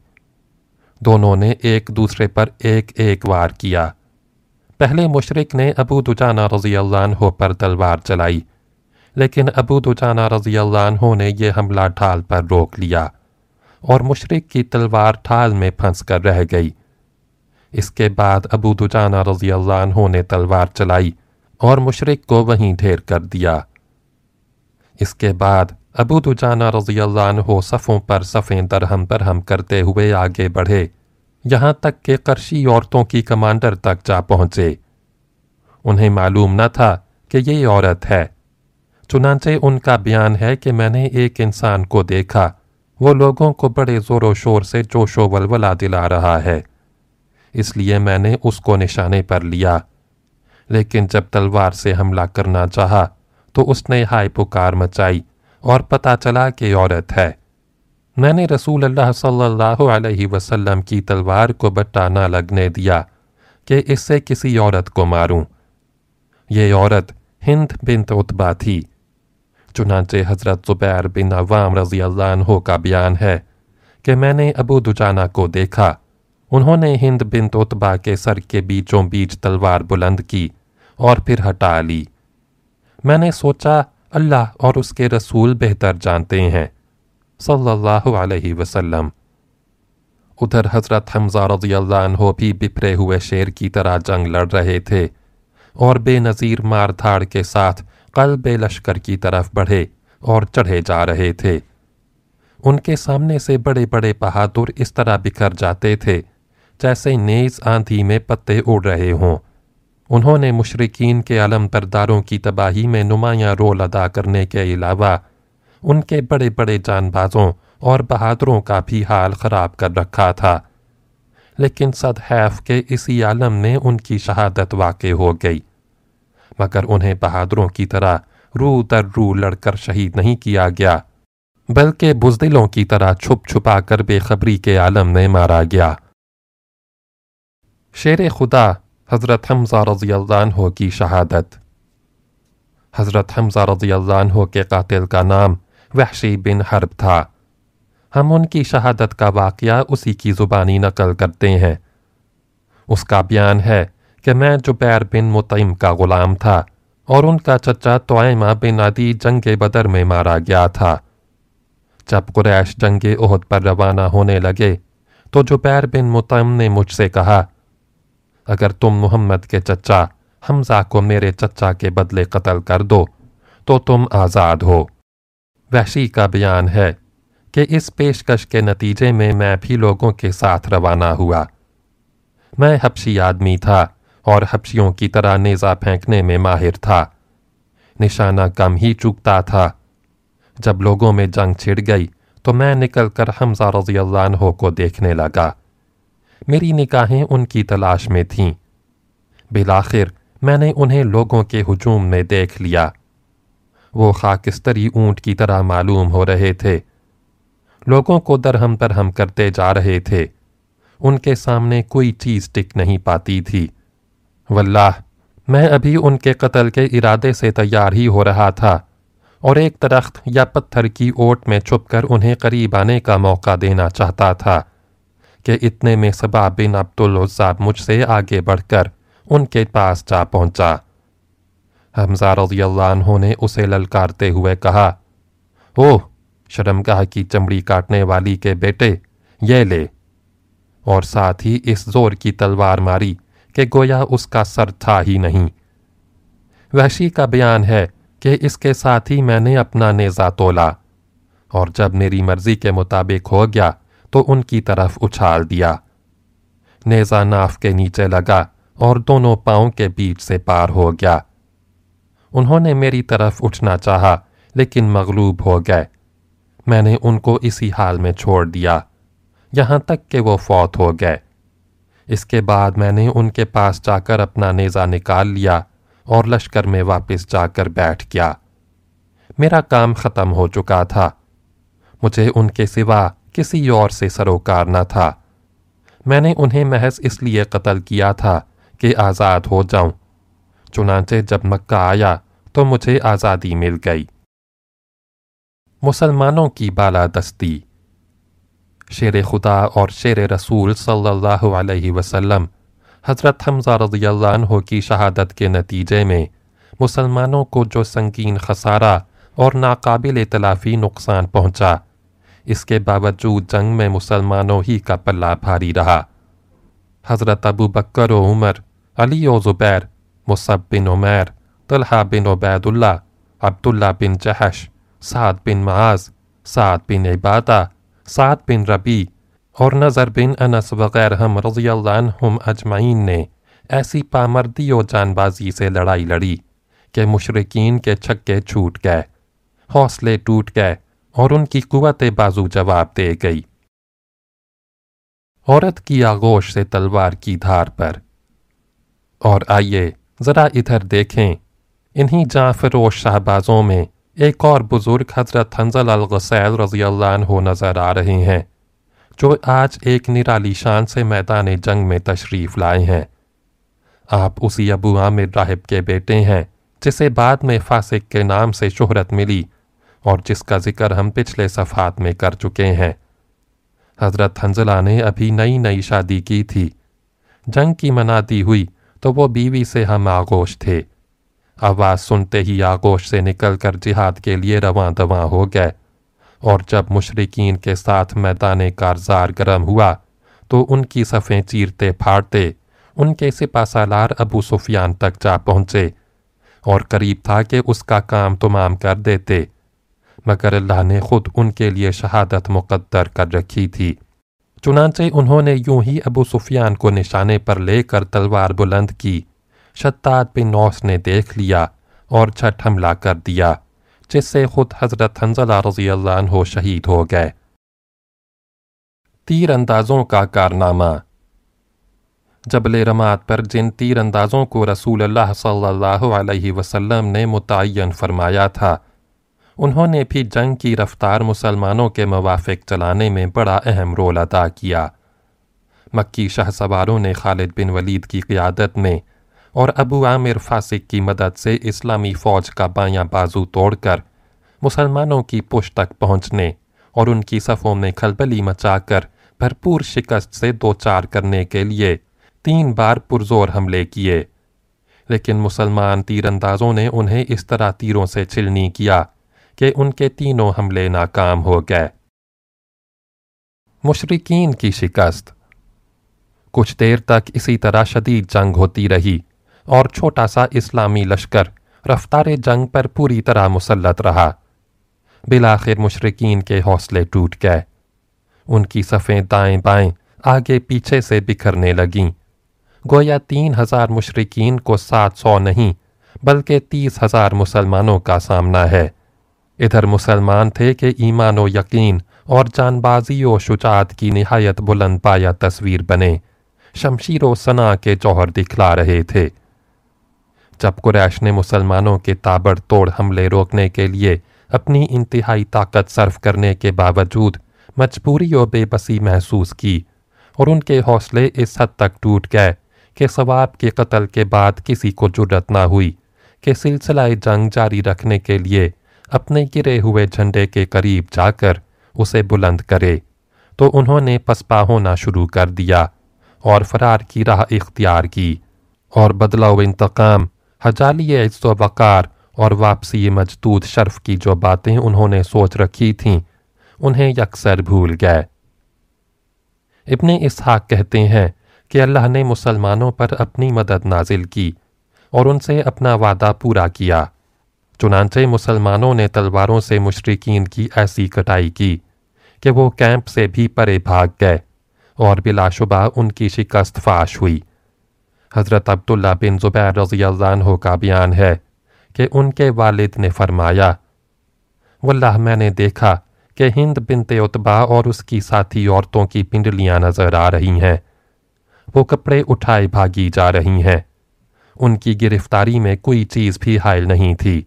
دونوں نے ایک دوسرے پر ایک ایک وار کیا۔ پہلے مشرق نے ابو دجانہ رضی اللہ عنہ پر تلوار چلائی۔ لیکن ابو دجانہ رضی اللہ عنہ نے یہ حملہ ڈھال پر روک لیا اور مشرق کی تلوار ٹھال میں پھنس کر رہ گئی۔ اس کے بعد ابو دجانہ رضی اللہ عنہ نے تلوار چلائی اور مشرق کو وہیں ڈھیر کر دیا۔ اس کے بعد ابو دجانہ رضی اللہ عنہ صفوں پر صفیں درہم برہم کرتے ہوئے آگے بڑھے۔ یہاں تک کہ قرشی عورتوں کی کمانڈر تک جا پہنچے۔ انہیں معلوم نہ تھا کہ یہ عورت ہے۔ چنانچہ ان کا بیان ہے کہ میں نے ایک انسان کو دیکھا۔ وہ لوگوں کو بڑے زور و شور سے جوش و ولولہ دلا رہا ہے۔ اس لیے میں نے اس کو نشانے پر لیا۔ لیکن جب تلوار سے حملہ کرنا چاہا تو اس نے ہائی پکار مچائی اور پتا چلا کہ عورت ہے۔ میں نے رسول اللہ صلی اللہ علیہ وسلم کی تلوار کو بٹا نہ لگنے دیا کہ اس سے کسی عورت کو ماروں۔ یہ عورت ہند بنت اتبا تھی۔ چنانچہ حضرت زبیر بن عوام رضی اللہ عنہ کا بیان ہے کہ میں نے ابو دجانہ کو دیکھا انہوں نے ہند بنت اتبا کے سر کے بیچوں بیچ تلوار بلند کی اور پھر ہٹا لی میں نے سوچا اللہ اور اس کے رسول بہتر جانتے ہیں صلی اللہ علیہ وسلم ادھر حضرت حمزہ رضی اللہ عنہ بھی بپھرے ہوئے شیر کی طرح جنگ لڑ رہے تھے اور بے نظیر مار دھاڑ کے ساتھ قلب لشکر کی طرف بڑھے اور چڑھے جا رہے تھے۔ ان کے سامنے سے بڑے بڑے بہادر اس طرح بکھر جاتے تھے جیسے نیز آندھی میں پتے اڑ رہے ہوں۔ انہوں نے مشرقین کے علم برداروں کی تباہی میں نمایاں رول ادا کرنے کے علاوہ ان کے بڑے بڑے جان بازوں اور بہادروں کا بھی حال خراب کر رکھا تھا۔ لیکن صد حیف کے اسی عالم میں ان کی شہادت واقع ہو گئی۔ مگر انہیں بہادروں کی طرح رو در رو لڑ کر شہید نہیں کیا گیا، بلکہ بزدلوں کی طرح چھپ چھپا کر بے خبری کے عالم میں مارا گیا۔ شیر خدا حضرت حمزہ رضی اللہ عنہ کی شہادت۔ حضرت حمزہ رضی اللہ عنہ کے قاتل کا نام وحشی بن حرب تھا۔ ہم ان کی شہادت کا واقعہ اسی کی زبانی نقل کرتے ہیں۔ اس کا بیان ہے کہ میں جبیر بن متعم کا غلام تھا اور ان کا چچا توائمہ بن عدی جنگ بدر میں مارا گیا تھا جب قریش جنگ عہد پر روانہ ہونے لگے تو جبیر بن متعم نے مجھ سے کہا اگر تم محمد کے چچا حمزہ کو میرے چچا کے بدلے قتل کر دو تو تم آزاد ہو وحشی کا بیان ہے کہ اس پیشکش کے نتیجے میں میں بھی لوگوں کے ساتھ روانہ ہوا میں حبشی آدمی تھا اور حبشیوں کی طرح نیزہ پھینکنے میں ماہر تھا۔ نشانہ کم ہی چکتا تھا۔ جب لوگوں میں جنگ چھڑ گئی تو میں نکل کر حمزہ رضی اللہ عنہ کو دیکھنے لگا۔ میری نکاہیں ان کی تلاش میں تھیں۔ بلاخر میں نے انہیں لوگوں کے ہجوم میں دیکھ لیا۔ وہ خاکستری اونٹ کی طرح معلوم ہو رہے تھے۔ لوگوں کو درہم درہم کرتے جا رہے تھے۔ ان کے سامنے کوئی چیز ٹک نہیں پاتی تھی۔ واللہ، میں ابھی ان کے قتل کے ارادے سے تیار ہی ہو رہا تھا، اور ایک درخت یا پتھر کی اوٹ میں چھپ کر انہیں قریب آنے کا موقع دینا چاہتا تھا کہ اتنے میں سبا بن عبدالعزاب مجھ سے آگے بڑھ کر ان کے پاس جا پہنچا۔ حمزہ رضی اللہ عنہ نے اسے للکارتے ہوئے کہا، اوہ، شرمگاہ کی چمڑی کاٹنے والی کے بیٹے، یہ لے۔ اور ساتھ ہی اس زور کی تلوار ماری۔ کہ گویا اس کا سر تھا ہی نہیں۔ وحشی کا بیان ہے کہ اس کے ساتھ ہی میں نے اپنا نیزہ تولا اور جب میری مرضی کے مطابق ہو گیا تو ان کی طرف اچھال دیا۔ نیزہ ناف کے نیچے لگا اور دونوں پاؤں کے بیچ سے پار ہو گیا۔ انہوں نے میری طرف اٹھنا چاہا، لیکن مغلوب ہو گئے۔ میں نے ان کو اسی حال میں چھوڑ دیا۔ یہاں تک کہ وہ فوت ہو گئے۔ اس کے بعد میں نے ان کے پاس جا کر اپنا نیزہ نکال لیا اور لشکر میں واپس جا کر بیٹھ گیا۔ میرا کام ختم ہو چکا تھا۔ مجھے ان کے سوا کسی اور سے سروکار نہ تھا۔ میں نے انہیں محض اس لیے قتل کیا تھا کہ آزاد ہو جاؤں۔ چنانچہ جب مکہ آیا تو مجھے آزادی مل گئی۔ مسلمانوں کی بالادستی۔ شیر خدا اور شیر رسول صلی اللہ علیہ وسلم۔ حضرت حمزہ رضی اللہ عنہ کی شہادت کے نتیجے میں مسلمانوں کو جو سنگین خسارہ اور ناقابل تلافی نقصان پہنچا، اس کے باوجود جنگ میں مسلمانوں ہی کا پلہ بھاری رہا۔ حضرت ابو بکر و عمر، علی و زبیر مصب بن عمیر، طلحہ بن عبید اللہ عبداللہ بن جہش، سعد بن معاذ، سعد بن عبادہ سعد بن ربی اور نظر بن انس وغیرہ رضی اللہ عنہم اجمعین نے ایسی پامردی و جان بازی سے لڑائی لڑی کہ مشرقین کے چھکے چھوٹ گئے حوصلے ٹوٹ گئے اور ان کی قوت بازو جواب دے گئی عورت کی آغوش سے تلوار کی دھار پر اور آئیے ذرا ادھر دیکھیں انہی جاں فروش شہبازوں میں ایک اور بزرگ حضرت حنزل الغسیل رضی اللہ عنہ نظر آ رہے ہیں، جو آج ایک نرالی شان سے میدان جنگ میں تشریف لائے ہیں۔ آپ اسی ابو عامر راہب کے بیٹے ہیں، جسے بعد میں فاسق کے نام سے شہرت ملی اور جس کا ذکر ہم پچھلے صفحات میں کر چکے ہیں۔ حضرت حنزلہ نے ابھی نئی نئی شادی کی تھی۔ جنگ کی منادی ہوئی تو وہ بیوی سے ہم آغوش تھے۔ آواز سنتے ہی آغوش سے نکل کر جہاد کے لیے رواں دواں ہو گئے۔ اور جب مشرقین کے ساتھ میدان کارزار گرم ہوا، تو ان کی صفیں چیرتے پھاڑتے ان کے سپا سالار ابو سفیان تک جا پہنچے۔ اور قریب تھا کہ اس کا کام تمام کر دیتے، مگر اللہ نے خود ان کے لیے شہادت مقدر کر رکھی تھی۔ چنانچہ انہوں نے یوں ہی ابو سفیان کو نشانے پر لے کر تلوار بلند کی۔ شتاد بن نوس نے دیکھ لیا اور چھٹ حملہ کر دیا، جس سے خود حضرت حنزلہ رضی اللہ عنہ شہید ہو گئے۔ تیر اندازوں کا کارنامہ۔ جبل رمات پر جن تیر اندازوں کو رسول اللہ صلی اللہ علیہ وسلم نے متعین فرمایا تھا، انہوں نے بھی جنگ کی رفتار مسلمانوں کے موافق چلانے میں بڑا اہم رول ادا کیا۔ مکی شہ سواروں نے خالد بن ولید کی قیادت میں اور ابو عامر فاسق کی مدد سے اسلامی فوج کا بایاں بازو توڑ کر مسلمانوں کی پشت تک پہنچنے اور ان کی صفوں میں کھلبلی مچا کر بھرپور شکست سے دو چار کرنے کے لیے تین بار پرزور حملے کیے۔ لیکن مسلمان تیر اندازوں نے انہیں اس طرح تیروں سے چھلنی کیا کہ ان کے تینوں حملے ناکام ہو گئے۔ مشرقین کی شکست۔ کچھ دیر تک اسی طرح شدید جنگ ہوتی رہی۔ اور چھوٹا سا اسلامی لشکر رفتار جنگ پر پوری طرح مسلط رہا۔ بلاخر مشرقین کے حوصلے ٹوٹ گئے۔ ان کی صفیں دائیں بائیں آگے پیچھے سے بکھرنے لگیں۔ گویا تین ہزار مشرقین کو سات سو نہیں، بلکہ تیس ہزار مسلمانوں کا سامنا ہے۔ ادھر مسلمان تھے کہ ایمان و یقین اور جان بازی و شجاعت کی نہایت بلند پایا تصویر بنے۔ شمشیر و سنا کے جوہر دکھلا رہے تھے۔ جب قریش نے مسلمانوں کے تابڑ توڑ حملے روکنے کے لیے اپنی انتہائی طاقت صرف کرنے کے باوجود مجبوری و بے بسی محسوس کی اور ان کے حوصلے اس حد تک ٹوٹ گئے کہ ثواب کے قتل کے بعد کسی کو جرت نہ ہوئی کہ سلسلہ جنگ جاری رکھنے کے لیے اپنے گرے ہوئے جھنڈے کے قریب جا کر اسے بلند کرے تو انہوں نے پسپا ہونا شروع کر دیا اور فرار کی راہ اختیار کی اور بدلہ و انتقام حجالی عز و وقار اور واپسی مجدود شرف کی جو باتیں انہوں نے سوچ رکھی تھیں، انہیں یکسر بھول گئے۔ ابن اسحاق کہتے ہیں کہ اللہ نے مسلمانوں پر اپنی مدد نازل کی اور ان سے اپنا وعدہ پورا کیا۔ چنانچہ مسلمانوں نے تلواروں سے مشرقین کی ایسی کٹائی کی کہ وہ کیمپ سے بھی پرے بھاگ گئے اور بلا شبہ ان کی شکست فاش ہوئی۔ حضرت عبداللہ بن زبیر رضی اللہ عنہ کا بیان ہے کہ ان کے والد نے فرمایا، واللہ میں نے دیکھا کہ ہند بنت اتبا اور اس کی ساتھی عورتوں کی پنڈلیاں نظر آ رہی ہیں۔ وہ کپڑے اٹھائے بھاگی جا رہی ہیں۔ ان کی گرفتاری میں کوئی چیز بھی حائل نہیں تھی۔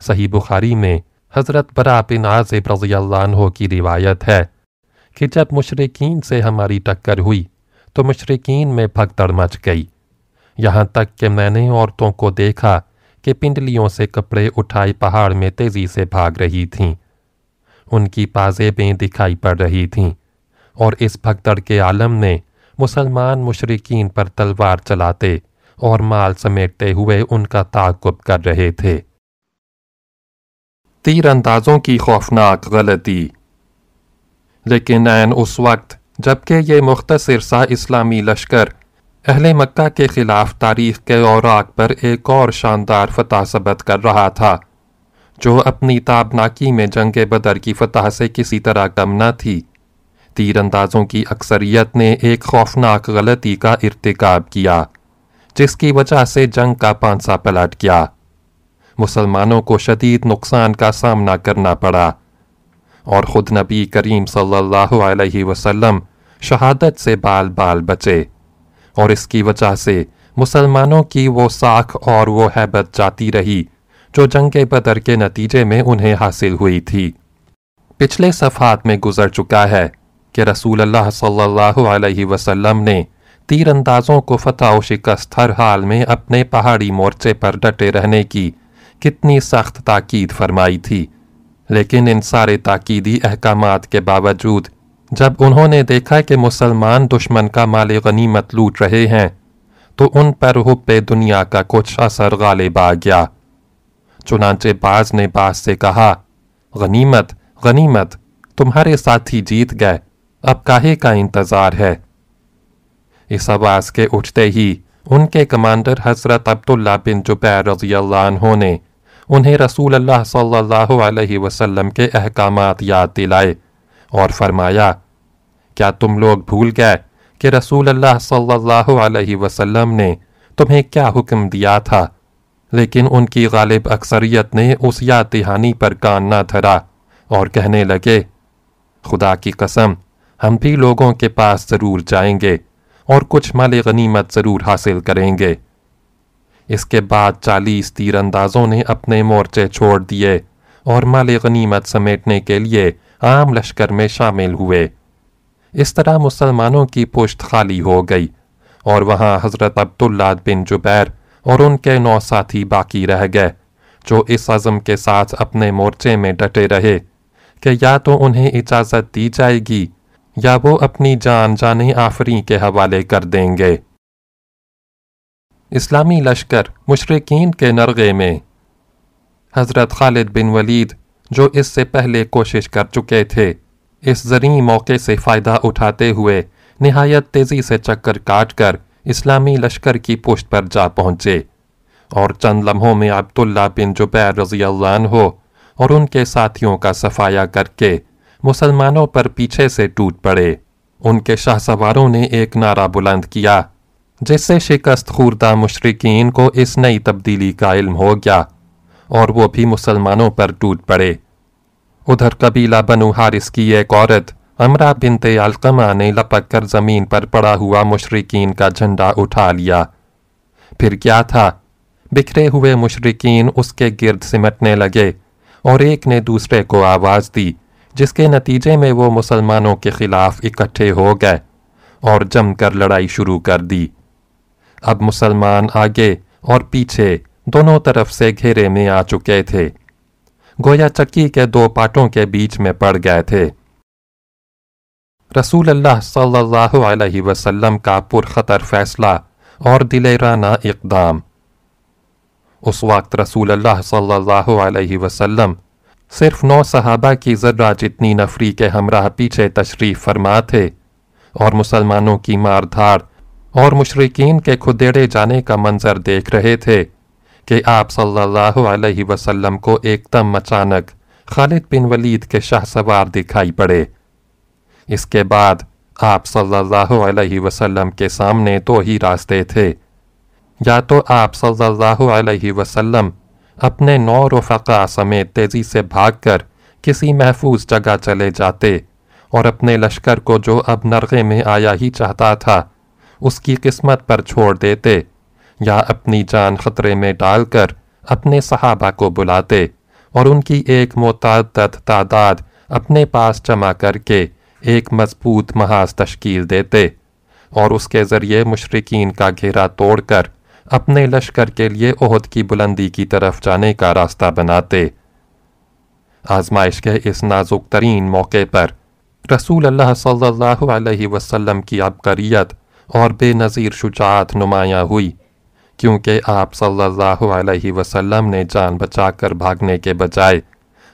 صحیح بخاری میں حضرت برا بن عازب رضی اللہ عنہ کی روایت ہے کہ جب مشرقین سے ہماری ٹکر ہوئی تو مشرقین میں بھگدڑ مچ گئی۔ یہاں تک کہ میں نے عورتوں کو دیکھا کہ پنڈلیوں سے کپڑے اٹھائی پہاڑ میں تیزی سے بھاگ رہی تھیں۔ ان کی پازیبیں دکھائی پڑ رہی تھیں۔ اور اس بھگدڑ کے عالم میں مسلمان مشرقین پر تلوار چلاتے اور مال سمیٹتے ہوئے ان کا تعقب کر رہے تھے۔ تیر اندازوں کی خوفناک غلطی۔ لیکن این اس وقت جبکہ یہ مختصر سا اسلامی لشکر اہل مکہ کے خلاف تاریخ کے اوراق پر ایک اور شاندار فتح ثبت کر رہا تھا، جو اپنی تابناکی میں جنگ بدر کی فتح سے کسی طرح کم نہ تھی۔ تیر اندازوں کی اکثریت نے ایک خوفناک غلطی کا ارتکاب کیا، جس کی وجہ سے جنگ کا پانسا پلٹ گیا۔ مسلمانوں کو شدید نقصان کا سامنا کرنا پڑا۔ اور خود نبی کریم صلی اللہ علیہ وسلم شہادت سے بال بال بچے۔ اور اس کی وجہ سے مسلمانوں کی وہ ساکھ اور وہ حیبت جاتی رہی جو جنگ بدر کے نتیجے میں انہیں حاصل ہوئی تھی۔ پچھلے صفحات میں گزر چکا ہے کہ رسول اللہ صلی اللہ علیہ وسلم نے تیر اندازوں کو فتح و شکست ہر حال میں اپنے پہاڑی مورچے پر ڈٹے رہنے کی کتنی سخت تاکید فرمائی تھی۔ لیکن ان سارے تاکیدی احکامات کے باوجود، جب انہوں نے دیکھا کہ مسلمان دشمن کا مال غنیمت لوٹ رہے ہیں، تو ان پر حب دنیا کا کچھ اثر غالب آ گیا۔ چنانچہ باز نے باز سے کہا، غنیمت غنیمت، تمہارے ساتھی جیت گئے، اب کاہے کا انتظار ہے؟ اس آواز کے اٹھتے ہی ان کے کمانڈر حضرت عبداللہ بن جبیر رضی اللہ عنہ نے انہیں رسول اللہ صلی اللہ علیہ وسلم کے احکامات یاد دلائے اور فرمایا، کیا تم لوگ بھول گئے کہ رسول اللہ صلی اللہ علیہ وسلم نے تمہیں کیا حکم دیا تھا؟ لیکن ان کی غالب اکثریت نے اس یاد دہانی پر کان نہ دھرا اور کہنے لگے، خدا کی قسم، ہم بھی لوگوں کے پاس ضرور جائیں گے اور کچھ مال غنیمت ضرور حاصل کریں گے۔ اس کے بعد چالیس تیر اندازوں نے اپنے مورچے چھوڑ دیے اور مال غنیمت سمیٹنے کے لیے عام لشکر میں شامل ہوئے۔ اس طرح مسلمانوں کی پشت خالی ہو گئی اور وہاں حضرت عبداللہ بن جبیر اور ان کے نو ساتھی باقی رہ گئے جو اس عزم کے ساتھ اپنے مورچے میں ڈٹے رہے کہ یا تو انہیں اجازت دی جائے گی یا وہ اپنی جان جانے آفری کے حوالے کر دیں گے۔ اسلامی لشکر مشرقین کے نرغے میں۔ حضرت خالد بن ولید، جو اس سے پہلے کوشش کر چکے تھے، اس زرعی موقع سے فائدہ اٹھاتے ہوئے نہایت تیزی سے چکر کاٹ کر اسلامی لشکر کی پشت پر جا پہنچے۔ اور چند لمحوں میں عبداللہ بن جبیر رضی اللہ عنہ اور ان کے ساتھیوں کا صفایا کر کے مسلمانوں پر پیچھے سے ٹوٹ پڑے۔ ان کے شاہ سواروں نے ایک نعرہ بلند کیا۔ جس سے شکست خوردہ مشرقین کو اس نئی تبدیلی کا علم ہو گیا اور وہ بھی مسلمانوں پر ٹوٹ پڑے۔ ادھر قبیلہ بنو حارس کی ایک عورت، امرہ بنت علقمہ نے لپک کر زمین پر پڑا ہوا مشرقین کا جھنڈا اٹھا لیا۔ پھر کیا تھا؟ بکھرے ہوئے مشرقین اس کے گرد سمٹنے لگے اور ایک نے دوسرے کو آواز دی، جس کے نتیجے میں وہ مسلمانوں کے خلاف اکٹھے ہو گئے اور جم کر لڑائی شروع کر دی۔ اب مسلمان آگے اور پیچھے دونوں طرف سے گھیرے میں آ چکے تھے۔ گویا چکی کے دو پاٹوں کے بیچ میں پڑ گئے تھے۔ رسول اللہ صلی اللہ علیہ وسلم کا پرخطر فیصلہ اور دلیرانہ اقدام۔ اس وقت رسول اللہ صلی اللہ علیہ وسلم صرف نو صحابہ کی ذرہ جتنی نفری کے ہمراہ پیچھے تشریف فرما تھے اور مسلمانوں کی مار دھاڑ اور مشرقین کے کھدیڑے جانے کا منظر دیکھ رہے تھے کہ آپ صلی اللہ علیہ وسلم کو ایک دم اچانک خالد بن ولید کے شاہ سوار دکھائی پڑے۔ اس کے بعد آپ صلی اللہ علیہ وسلم کے سامنے دو ہی راستے تھے۔ یا تو آپ صلی اللہ علیہ وسلم اپنے نو رفقا سمیت تیزی سے بھاگ کر کسی محفوظ جگہ چلے جاتے اور اپنے لشکر کو جو اب نرغے میں آیا ہی چاہتا تھا اس کی قسمت پر چھوڑ دیتے یا اپنی جان خطرے میں ڈال کر اپنے صحابہ کو بلاتے اور ان کی ایک متعدد تعداد اپنے پاس جمع کر کے ایک مضبوط محاذ تشکیل دیتے اور اس کے ذریعے مشرقین کا گھیرا توڑ کر اپنے لشکر کے لیے عہد کی بلندی کی طرف جانے کا راستہ بناتے۔ آزمائش کے اس نازک ترین موقع پر رسول اللہ صلی اللہ علیہ وسلم کی عبقریت اور بے نظیر شجاعت نمایاں ہوئی، کیونکہ آپ صلی اللہ علیہ وسلم نے جان بچا کر بھاگنے کے بجائے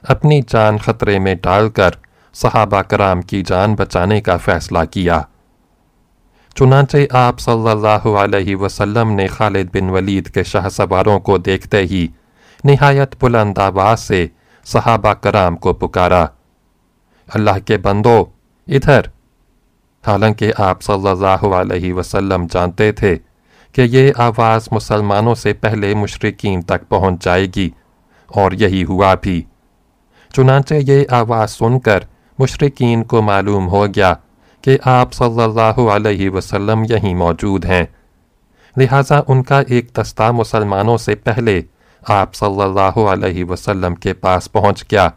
اپنی جان خطرے میں ڈال کر صحابہ کرام کی جان بچانے کا فیصلہ کیا۔ چنانچہ آپ صلی اللہ علیہ وسلم نے خالد بن ولید کے شاہ سواروں کو دیکھتے ہی نہایت بلند آواز سے صحابہ کرام کو پکارا۔ اللہ کے بندو، ادھر۔ حالانکہ آپ صلی اللہ علیہ وسلم جانتے تھے کہ یہ آواز مسلمانوں سے پہلے مشرقین تک پہنچ جائے گی، اور یہی ہوا بھی۔ چنانچہ یہ آواز سن کر مشرقین کو معلوم ہو گیا کہ آپ صلی اللہ علیہ وسلم یہیں موجود ہیں۔ لہٰذا ان کا ایک دستہ مسلمانوں سے پہلے آپ صلی اللہ علیہ وسلم کے پاس پہنچ گیا۔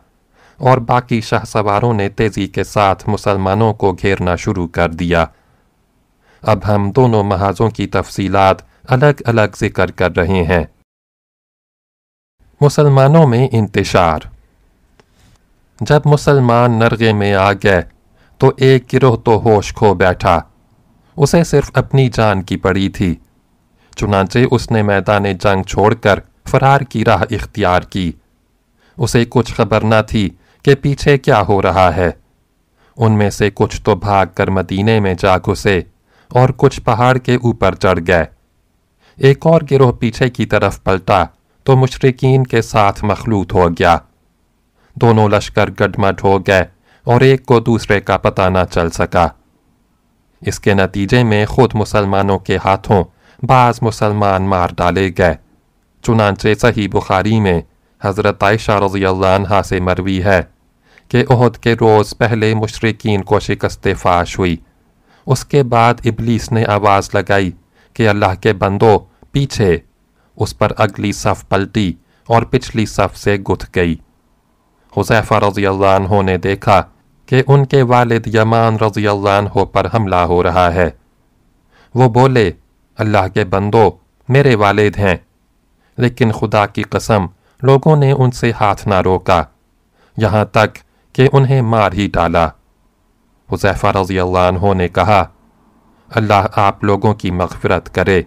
اور باقی شاہ سواروں نے تیزی کے ساتھ مسلمانوں کو گھیرنا شروع کر دیا۔ اب ہم دونوں محاذوں کی تفصیلات الگ الگ ذکر کر رہے ہیں۔ مسلمانوں میں انتشار۔ جب مسلمان نرغے میں آ گئے، تو ایک گروہ تو ہوش کھو بیٹھا۔ اسے صرف اپنی جان کی پڑی تھی۔ چنانچہ اس نے میدان جنگ چھوڑ کر فرار کی راہ اختیار کی۔ اسے کچھ خبر نہ تھی کہ پیچھے کیا ہو رہا ہے؟ ان میں سے کچھ تو بھاگ کر مدینے میں جا گھسے اور کچھ پہاڑ کے اوپر چڑھ گئے۔ ایک اور گروہ پیچھے کی طرف پلٹا تو مشرقین کے ساتھ مخلوط ہو گیا۔ دونوں لشکر گڈمٹ ہو گئے اور ایک کو دوسرے کا پتہ نہ چل سکا۔ اس کے نتیجے میں خود مسلمانوں کے ہاتھوں بعض مسلمان مار ڈالے گئے۔ چنانچہ صحیح بخاری میں حضرت عائشہ رضی اللہ عنہ سے مروی ہے۔ کہ عہد کے روز پہلے مشرقین کو شکست فاش ہوئی۔ اس کے بعد ابلیس نے آواز لگائی کہ اللہ کے بندو پیچھے۔ اس پر اگلی صف پلٹی اور پچھلی صف سے گتھ گئی۔ حضیفہ رضی اللہ عنہ نے دیکھا کہ ان کے والد یمان رضی اللہ عنہ پر حملہ ہو رہا ہے۔ وہ بولے، اللہ کے بندو میرے والد ہیں۔ لیکن خدا کی قسم، لوگوں نے ان سے ہاتھ نہ روکا۔ یہاں تک کہ انہیں مار ہی ڈالا۔ حضیفہ رضی اللہ عنہ نے کہا، اللہ آپ لوگوں کی مغفرت کرے۔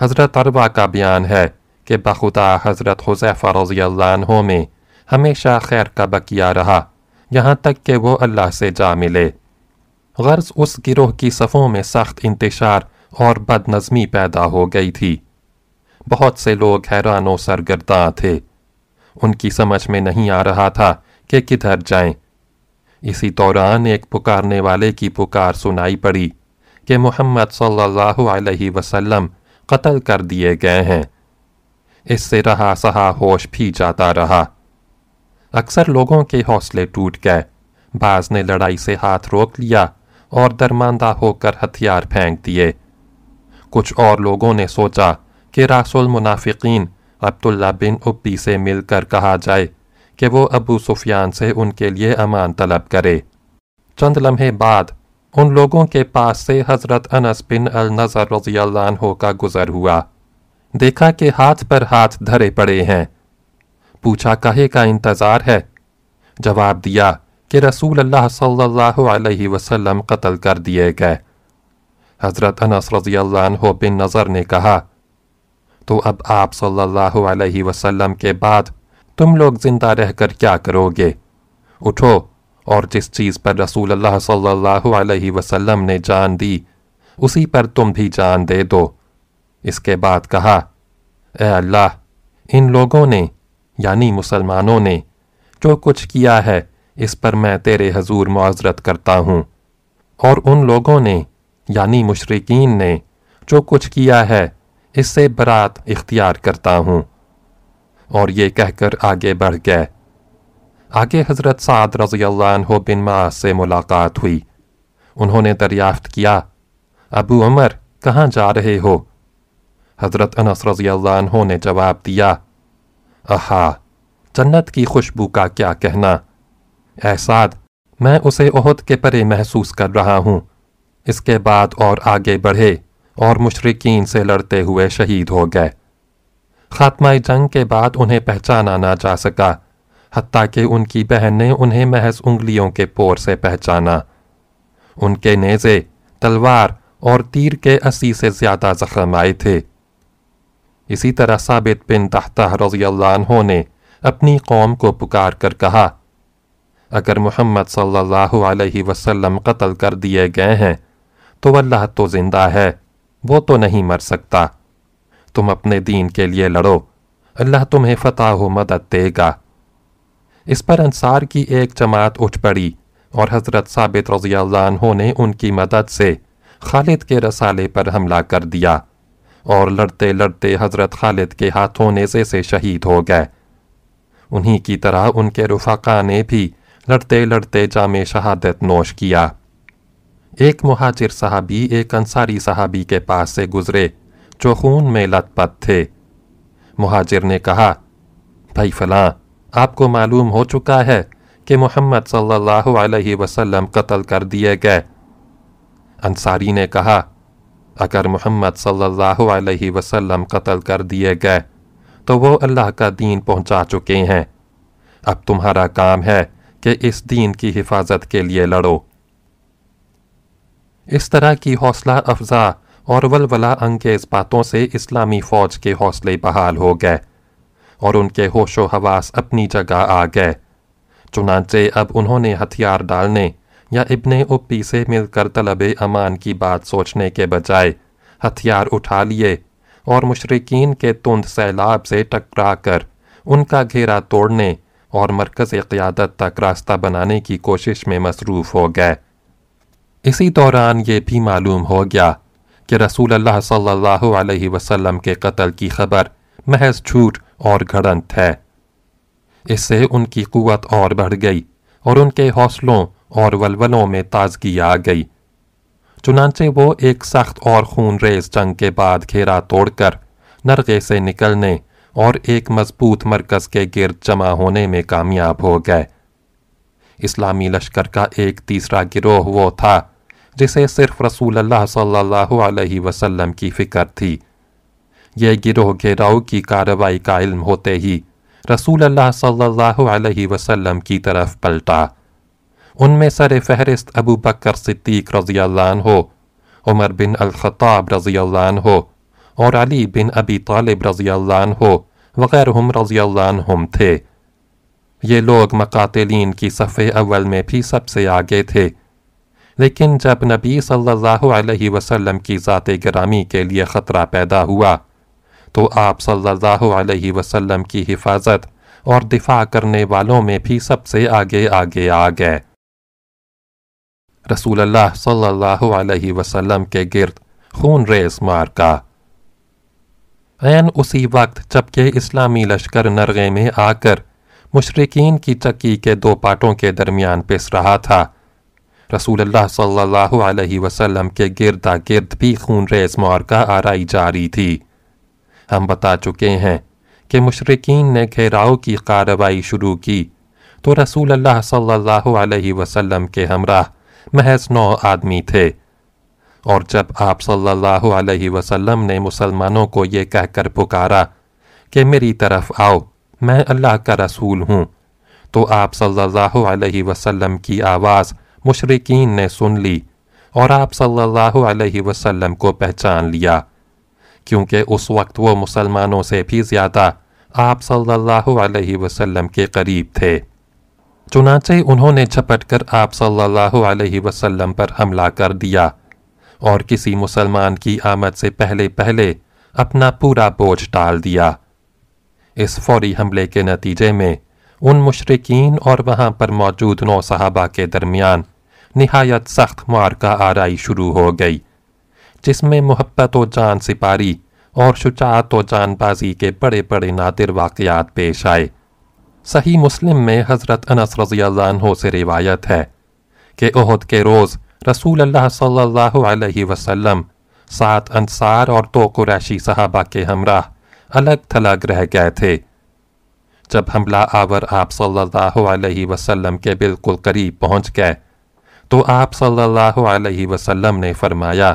حضرت عربہ کا بیان ہے کہ بخدا حضرت حضیفہ رضی اللہ عنہ میں ہمیشہ خیر کا بکیا رہا، یہاں تک کہ وہ اللہ سے جا ملے۔ غرض اس گروہ کی صفوں میں سخت انتشار اور بد نظمی پیدا ہو گئی تھی۔ بہت سے لوگ حیران و سرگرداں تھے۔ ان کی سمجھ میں نہیں آ رہا تھا کہ کدھر جائیں۔ اسی دوران ایک پکارنے والے کی پکار سنائی پڑی کہ محمد صلی اللہ علیہ وسلم قتل کر دیے گئے ہیں۔ اس سے رہا سہا ہوش بھی جاتا رہا۔ اکثر لوگوں کے حوصلے ٹوٹ گئے۔ بعض نے لڑائی سے ہاتھ روک لیا اور درماندہ ہو کر ہتھیار پھینک دیے۔ کچھ اور لوگوں نے سوچا کہ راس المنافقین عبداللہ بن عبی سے مل کر کہا جائے۔ کہ وہ ابو سفیان سے ان کے لیے امان طلب کرے۔ چند لمحے بعد ان لوگوں کے پاس سے حضرت انس بن النظر رضی اللہ عنہ کا گزر ہوا۔ دیکھا کہ ہاتھ پر ہاتھ دھرے پڑے ہیں۔ پوچھا کہے کا انتظار ہے؟ جواب دیا کہ رسول اللہ صلی اللہ علیہ وسلم قتل کر دیے گئے۔ حضرت انس رضی اللہ عنہ بن نظر نے کہا، تو اب آپ صلی اللہ علیہ وسلم کے بعد تم لوگ زندہ رہ کر کیا کرو گے؟ اٹھو، اور جس چیز پر رسول اللہ صلی اللہ علیہ وسلم نے جان دی، اسی پر تم بھی جان دے دو۔ اس کے بعد کہا، اے اللہ، ان لوگوں نے یعنی مسلمانوں نے، جو کچھ کیا ہے، اس پر میں تیرے حضور معذرت کرتا ہوں۔ اور ان لوگوں نے یعنی مشرقین نے، جو کچھ کیا ہے، اس سے برات اختیار کرتا ہوں۔ اور یہ کہہ کر آگے بڑھ گئے۔ آگے حضرت سعد رضی اللہ عنہ بن معاذ سے ملاقات ہوئی۔ انہوں نے دریافت کیا، ابو عمر، کہاں جا رہے ہو؟ حضرت انس رضی اللہ عنہ نے جواب دیا، اہا، جنت کی خوشبو کا کیا کہنا۔ اے سعد، میں اسے عہد کے پرے محسوس کر رہا ہوں۔ اس کے بعد اور آگے بڑھے اور مشرقین سے لڑتے ہوئے شہید ہو گئے۔ خاتمہ جنگ کے بعد انہیں پہچانا نہ جا سکا، حتیٰ کہ ان کی بہن نے انہیں محض انگلیوں کے پور سے پہچانا۔ ان کے نیزے، تلوار اور تیر کے اسی سے زیادہ زخم آئے تھے۔ اسی طرح ثابت بن تحتہ رضی اللہ عنہ نے اپنی قوم کو پکار کر کہا، اگر محمد صلی اللہ علیہ وسلم قتل کر دیے گئے ہیں، تو اللہ تو زندہ ہے، وہ تو نہیں مر سکتا۔ تم اپنے دین کے لیے لڑو۔ اللہ تمہیں فتح و مدد دے گا۔ اس پر انصار کی ایک جماعت اٹھ پڑی اور حضرت ثابت رضی اللہ عنہ نے ان کی مدد سے خالد کے رسالے پر حملہ کر دیا اور لڑتے لڑتے حضرت خالد کے ہاتھوں نیزے سے شہید ہو گئے۔ انہی کی طرح ان کے رفقا نے بھی لڑتے لڑتے جامع شہادت نوش کیا۔ ایک مہاجر صحابی ایک انصاری صحابی کے پاس سے گزرے۔ جو خون میں لت پت تھے۔ مہاجر نے کہا، بھائی فلاں، آپ کو معلوم ہو چکا ہے کہ محمد صلی اللہ علیہ وسلم قتل کر دیے گئے۔ انصاری نے کہا، اگر محمد صلی اللہ علیہ وسلم قتل کر دیے گئے، تو وہ اللہ کا دین پہنچا چکے ہیں۔ اب تمہارا کام ہے کہ اس دین کی حفاظت کے لیے لڑو۔ اس طرح کی حوصلہ افزا اور ولولہ انگیز باتوں سے اسلامی فوج کے حوصلے بحال ہو گئے اور ان کے ہوش و حواس اپنی جگہ آ گئے۔ چنانچہ اب انہوں نے ہتھیار ڈالنے یا ابن اپی سے مل کر طلب امان کی بات سوچنے کے بجائے ہتھیار اٹھا لیے اور مشرقین کے تند سیلاب سے ٹکرا کر ان کا گھیرا توڑنے اور مرکز قیادت تک راستہ بنانے کی کوشش میں مصروف ہو گئے۔ اسی دوران یہ بھی معلوم ہو گیا کہ رسول اللہ صلی اللہ علیہ وسلم کے قتل کی خبر محض جھوٹ اور گھڑنت ہے۔ اس سے ان کی قوت اور بڑھ گئی اور ان کے حوصلوں اور ولولوں میں تازگی آ گئی۔ چنانچہ وہ ایک سخت اور خون ریز جنگ کے بعد گھیرا توڑ کر نرغے سے نکلنے اور ایک مضبوط مرکز کے گرد جمع ہونے میں کامیاب ہو گئے۔ اسلامی لشکر کا ایک تیسرا گروہ وہ تھا جسے صرف رسول اللہ صلی اللہ علیہ وسلم کی فکر تھی۔ یہ گروہ گھیراؤ کی کارروائی کا علم ہوتے ہی رسول اللہ صلی اللہ علیہ وسلم کی طرف پلٹا۔ ان میں سر فہرست ابو بکر صدیق رضی اللہ عنہ، عمر بن الخطاب رضی اللہ عنہ اور علی بن ابی طالب رضی اللہ عنہ وغیرہم رضی اللہ عنہم تھے۔ یہ لوگ مقاتلین کی صفحے اول میں بھی سب سے آگے تھے۔ لیکن جب نبی صلی اللہ علیہ وسلم کی ذات گرامی کے لیے خطرہ پیدا ہوا، تو آپ صلی اللہ علیہ وسلم کی حفاظت اور دفاع کرنے والوں میں بھی سب سے آگے آگے آ گئے۔ رسول اللہ صلی اللہ علیہ وسلم کے گرد خون ریز مار کا۔ این اسی وقت جبکہ اسلامی لشکر نرغے میں آ کر مشرقین کی چکی کے دو پاٹوں کے درمیان پس رہا تھا رسول اللہ صلی اللہ علیہ وسلم کے گردا گرد بھی خون ریز مارکا آرائی جاری تھی۔ ہم بتا چکے ہیں کہ مشرقین نے گھیراؤ کی کارروائی شروع کی۔ تو رسول اللہ صلی اللہ علیہ وسلم کے ہمراہ محض نو آدمی تھے۔ اور جب آپ صلی اللہ علیہ وسلم نے مسلمانوں کو یہ کہہ کر پکارا کہ میری طرف آؤ، میں اللہ کا رسول ہوں، تو آپ صلی اللہ علیہ وسلم کی آواز مشرقین نے سن لی اور آپ صلی اللہ علیہ وسلم کو پہچان لیا۔ کیونکہ اس وقت وہ مسلمانوں سے بھی زیادہ آپ صلی اللہ علیہ وسلم کے قریب تھے۔ چنانچہ انہوں نے جھپٹ کر آپ صلی اللہ علیہ وسلم پر حملہ کر دیا اور کسی مسلمان کی آمد سے پہلے پہلے اپنا پورا بوجھ ڈال دیا۔ اس فوری حملے کے نتیجے میں ان مشرقین اور وہاں پر موجود نو صحابہ کے درمیان نہایت سخت معرکہ آرائی شروع ہو گئی، جس میں محبت و جان سپاری اور شجاعت و جان بازی کے بڑے بڑے نادر واقعات پیش آئے۔ صحیح مسلم میں حضرت انس رضی اللہ عنہ سے روایت ہے کہ عہد کے روز رسول اللہ صلی اللہ علیہ وسلم سات انصار اور دو قریشی صحابہ کے ہمراہ الگ تھلگ رہ گئے تھے۔ جب حملہ آور آپ صلی اللہ علیہ وسلم کے بالکل قریب پہنچ گئے تو آپ صلی اللہ علیہ وسلم نے فرمایا،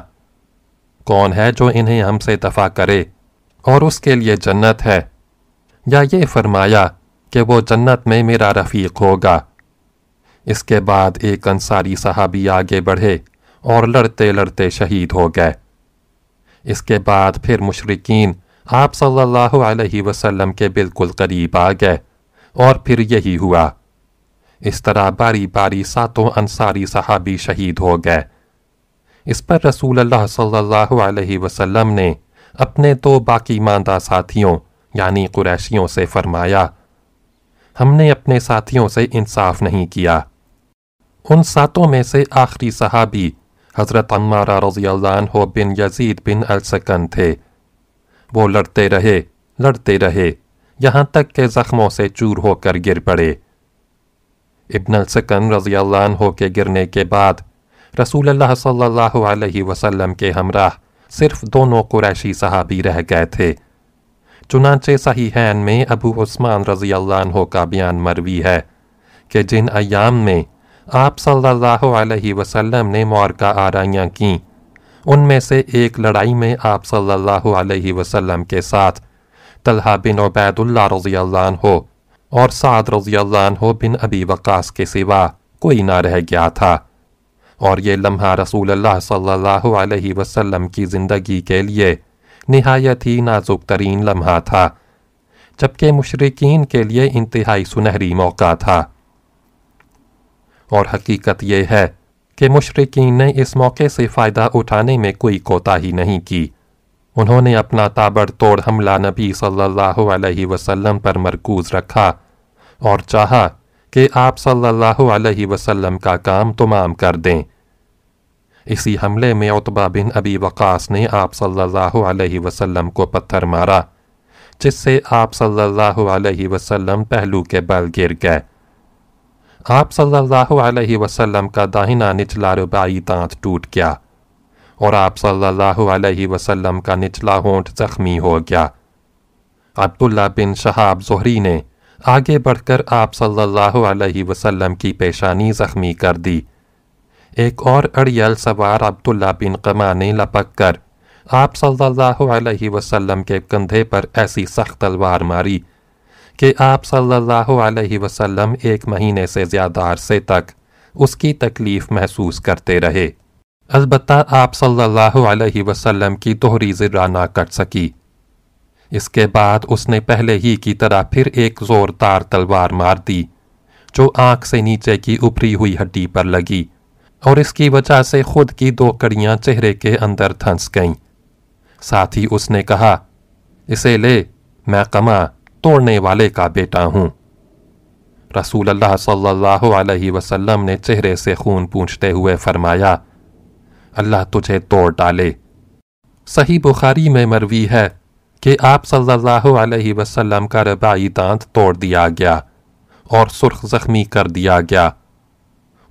کون ہے جو انہیں ہم سے دفع کرے اور اس کے لیے جنت ہے؟ یا یہ فرمایا کہ وہ جنت میں میرا رفیق ہوگا۔ اس کے بعد ایک انصاری صحابی آگے بڑھے اور لڑتے لڑتے شہید ہو گئے۔ اس کے بعد پھر مشرقین آپ صلی اللہ علیہ وسلم کے بالکل قریب آ گئے اور پھر یہی ہوا۔ اس طرح باری باری ساتوں انصاری صحابی شہید ہو گئے۔ اس پر رسول اللہ صلی اللہ علیہ وسلم نے اپنے دو باقی ماندہ ساتھیوں یعنی قریشیوں سے فرمایا، ہم نے اپنے ساتھیوں سے انصاف نہیں کیا۔ ان ساتوں میں سے آخری صحابی حضرت عمارہ رضی اللہ عنہ بن یزید بن السکن تھے۔ وہ لڑتے رہے لڑتے رہے، یہاں تک کہ زخموں سے چور ہو کر گر پڑے۔ ابن السکن رضی اللہ عنہ کے گرنے کے بعد رسول اللہ صلی اللہ علیہ وسلم کے ہمراہ صرف دونوں قریشی صحابی رہ گئے تھے۔ چنانچہ صحیحین میں ابو عثمان رضی اللہ عنہ کا بیان مروی ہے کہ جن ایام میں آپ صلی اللہ علیہ وسلم نے مورکہ آرائیاں کیں، ان میں سے ایک لڑائی میں آپ صلی اللہ علیہ وسلم کے ساتھ طلحہ بن عبید اللہ رضی اللہ عنہ اور سعد رضی اللہ عنہ بن ابی وقاص کے سوا کوئی نہ رہ گیا تھا۔ اور یہ لمحہ رسول اللہ صلی اللہ علیہ وسلم کی زندگی کے لیے نہایت ہی نازک ترین لمحہ تھا، جبکہ مشرقین کے لیے انتہائی سنہری موقع تھا۔ اور حقیقت یہ ہے کہ مشرقین نے اس موقع سے فائدہ اٹھانے میں کوئی کوتا ہی نہیں کی۔ انہوں نے اپنا تابڑ توڑ حملہ نبی صلی اللہ علیہ وسلم پر مرکوز رکھا اور چاہا کہ آپ صلی اللہ علیہ وسلم کا کام تمام کر دیں۔ اسی حملے میں عطبہ بن ابی وقاص نے آپ صلی اللہ علیہ وسلم کو پتھر مارا، جس سے آپ صلی اللہ علیہ وسلم پہلو کے بل گر گئے۔ آپ صلی اللہ علیہ وسلم کا داہنا نچلا ربائی دانت ٹوٹ گیا۔ اور آپ صلی اللہ علیہ وسلم کا نچلا ہونٹ زخمی ہو گیا۔ عبداللہ بن شہاب زہری نے آگے بڑھ کر آپ صلی اللہ علیہ وسلم کی پیشانی زخمی کر دی۔ ایک اور اڑیل سوار عبداللہ بن قما نے لپک کر آپ صلی اللہ علیہ وسلم کے کندھے پر ایسی سخت تلوار ماری کہ آپ صلی اللہ علیہ وسلم ایک مہینے سے زیادہ عرصے تک اس کی تکلیف محسوس کرتے رہے۔ البتہ آپ صلی اللہ علیہ وسلم کی دوہری ذرہ نہ کٹ سکی۔ اس کے بعد اس نے پہلے ہی کی طرح پھر ایک زوردار تلوار مار دی، جو آنکھ سے نیچے کی ابری ہوئی ہڈی پر لگی، اور اس کی وجہ سے خود کی دو کڑیاں چہرے کے اندر تھنس گئیں۔ ساتھ ہی اس نے کہا، اسے لے، میں کما توڑنے والے کا بیٹا ہوں۔ رسول اللہ صلی اللہ علیہ وسلم نے چہرے سے خون پونچھتے ہوئے فرمایا اللہ تجھے توڑ ڈالے۔ صحیح بخاری میں مروی ہے کہ آپ صلی اللہ علیہ وسلم کا ربائی دانت توڑ دیا گیا اور سرخ زخمی کر دیا گیا۔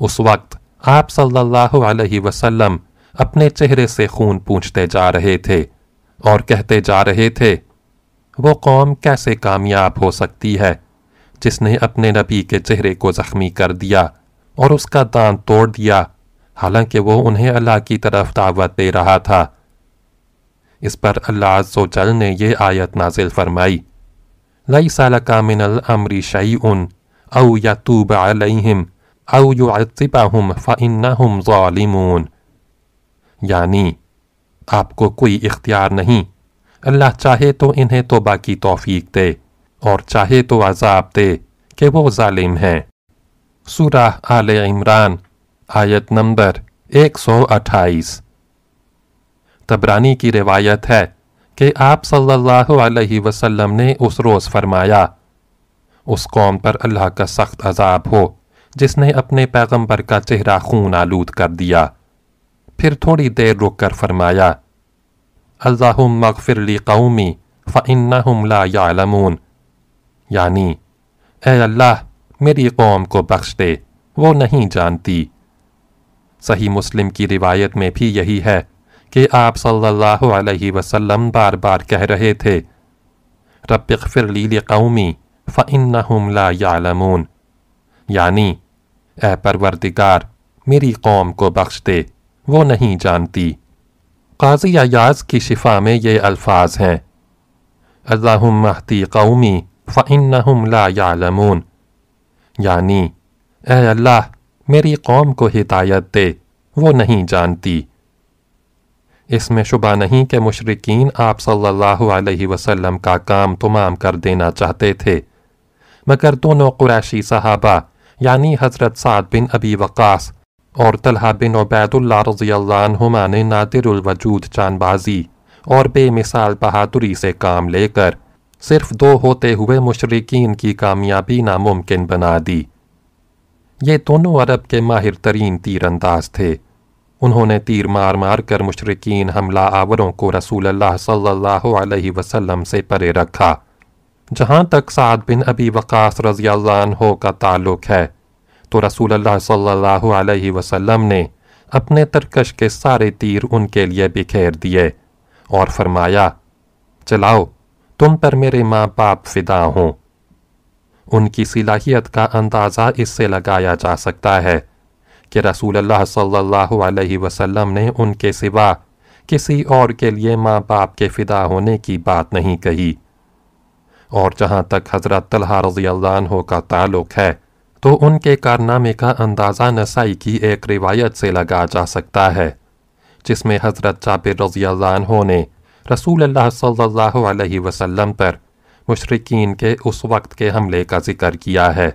اس وقت آپ صلی اللہ علیہ وسلم اپنے چہرے سے خون پونچھتے جا رہے تھے اور کہتے جا رہے تھے، وہ قوم کیسے کامیاب ہو سکتی ہے جس نے اپنے نبی کے چہرے کو زخمی کر دیا اور اس کا دانت توڑ دیا۔ حالانکہ وہ انہیں اللہ کی طرف دعوت دے رہا تھا۔ اس پر اللہ عز و جل نے یہ آیت نازل فرمائی۔ لَيْسَ لَكَ مِنَ الْأَمْرِ شَيْءٌ اَوْ يَتُوبَ عَلَيْهِمْ اَوْ يُعَذِّبَهُمْ فَإِنَّهُمْ ظَالِمُونَ۔ یعنی آپ کو کوئی اختیار نہیں۔ اللہ چاہے تو انہیں توبہ کی توفیق دے اور چاہے تو عذاب دے کہ وہ ظالم ہیں۔ سورہ آل عمران آیت نمبر ایک سو اٹھائیس۔ تبرانی کی روایت ہے کہ آپ صلی اللہ علیہ وسلم نے اس روز فرمایا، اس قوم پر اللہ کا سخت عذاب ہو، جس نے اپنے پیغمبر کا چہرہ خون آلود کر دیا۔ پھر تھوڑی دیر رک کر فرمایا، اللہم مغفر لی قومی فإنہم لا یعلمون۔ یعنی اے اللہ، میری قوم کو بخش دے، وہ نہیں جانتی۔ صحیح مسلم کی روایت میں بھی یہی ہے کہ آپ صلی اللہ علیہ وسلم بار بار کہہ رہے تھے، رب اغفر لی لقومی فإنہم لا یعلمون۔ یعنی اے پروردگار، میری قوم کو بخش دے، وہ نہیں جانتی۔ قاضی ایاز کی شفا میں یہ الفاظ ہیں۔ اللہم مہتی قومی فَإِنَّهُمْ لَا يَعْلَمُونَ یعنی اے اللہ میری قوم کو ہدایت دے، وہ نہیں جانتی۔ اس میں شبہ نہیں کہ مشرقین آپ صلی اللہ علیہ وسلم کا کام تمام کر دینا چاہتے تھے، مگر دونوں قریشی صحابہ یعنی حضرت سعد بن ابی وقاص اور طلحہ بن عبید اللہ رضی اللہ عنہما نے نادر الوجود چاند بازی اور بے مثال بہادری سے کام لے کر صرف دو ہوتے ہوئے مشرقین کی کامیابی ناممکن بنا دی۔ یہ دونوں عرب کے ماہر ترین تیر انداز تھے۔ انہوں نے تیر مار مار کر مشرقین حملہ آوروں کو رسول اللہ صلی اللہ علیہ وسلم سے پرے رکھا۔ جہاں تک سعد بن ابی وقاص رضی اللہ عنہ کا تعلق ہے، تو رسول اللہ صلی اللہ علیہ وسلم نے اپنے ترکش کے سارے تیر ان کے لیے بکھیر دیے اور فرمایا، چلاؤ، تم پر میرے ماں باپ فدا ہوں۔ ان کی صلاحیت کا اندازہ اس سے لگایا جا سکتا ہے کہ رسول اللہ صلی اللہ علیہ وسلم نے ان کے سوا کسی اور کے لیے ماں باپ کے فدا ہونے کی بات نہیں کہی۔ اور جہاں تک حضرت طلحہ رضی اللہ عنہ کا تعلق ہے، تو ان کے کارنامے کا اندازہ نسائی کی ایک روایت سے لگا جا سکتا ہے، جس میں حضرت جابر رضی اللہ عنہ نے رسول اللہ صلی اللہ علیہ وسلم پر مشرقین کے اس وقت کے حملے کا ذکر کیا ہے۔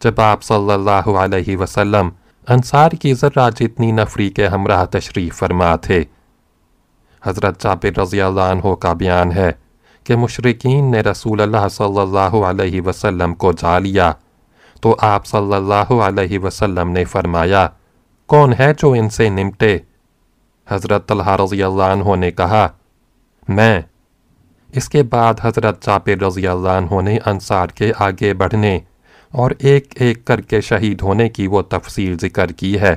جب آپ صلی اللہ علیہ وسلم انصار کی ذرہ جتنی نفری کے ہمراہ تشریف فرما تھے۔ حضرت جابر رضی اللہ عنہ کا بیان ہے کہ مشرقین نے رسول اللہ صلی اللہ علیہ وسلم کو جا لیا۔ تو آپ صلی اللہ علیہ وسلم نے فرمایا، کون ہے جو ان سے نمٹے؟ حضرت طلحہ رضی اللہ عنہ نے کہا، میں۔ اس کے بعد حضرت جابر رضی اللہ عنہ نے انصار کے آگے بڑھنے اور ایک ایک کر کے شہید ہونے کی وہ تفصیل ذکر کی ہے،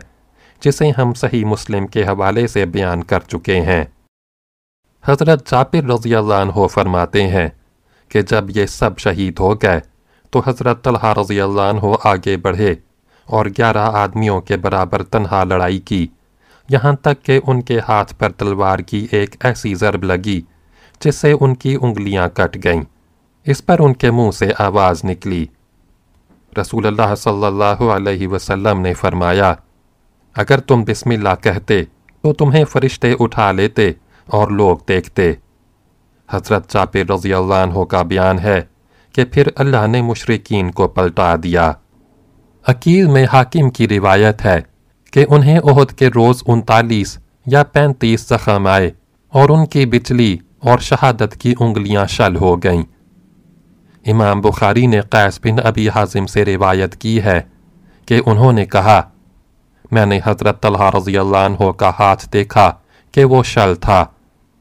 جسے ہم صحیح مسلم کے حوالے سے بیان کر چکے ہیں۔ حضرت جابر رضی اللہ عنہ فرماتے ہیں کہ جب یہ سب شہید ہو گئے تو حضرت طلحہ رضی اللہ عنہ آگے بڑھے اور گیارہ آدمیوں کے برابر تنہا لڑائی کی۔ یہاں تک کہ ان کے ہاتھ پر تلوار کی ایک ایسی ضرب لگی جس سے ان کی انگلیاں کٹ گئیں۔ اس پر ان کے منہ سے آواز نکلی۔ رسول اللہ صلی اللہ علیہ وسلم نے فرمایا، اگر تم بسم اللہ کہتے، تو تمہیں فرشتے اٹھا لیتے اور لوگ دیکھتے۔ حضرت چاپے رضی اللہ عنہ کا بیان ہے کہ پھر اللہ نے مشرقین کو پلٹا دیا۔ عقیل میں حاکم کی روایت ہے کہ انہیں عہد کے روز انتالیس یا پینتیس زخم آئے اور ان کی بچلی اور شہادت کی انگلیاں شل ہو گئیں۔ امام بخاری نے قیس بن ابی حازم سے روایت کی ہے کہ انہوں نے کہا، میں نے حضرت طلحہ رضی اللہ عنہ کا ہاتھ دیکھا کہ وہ شل تھا۔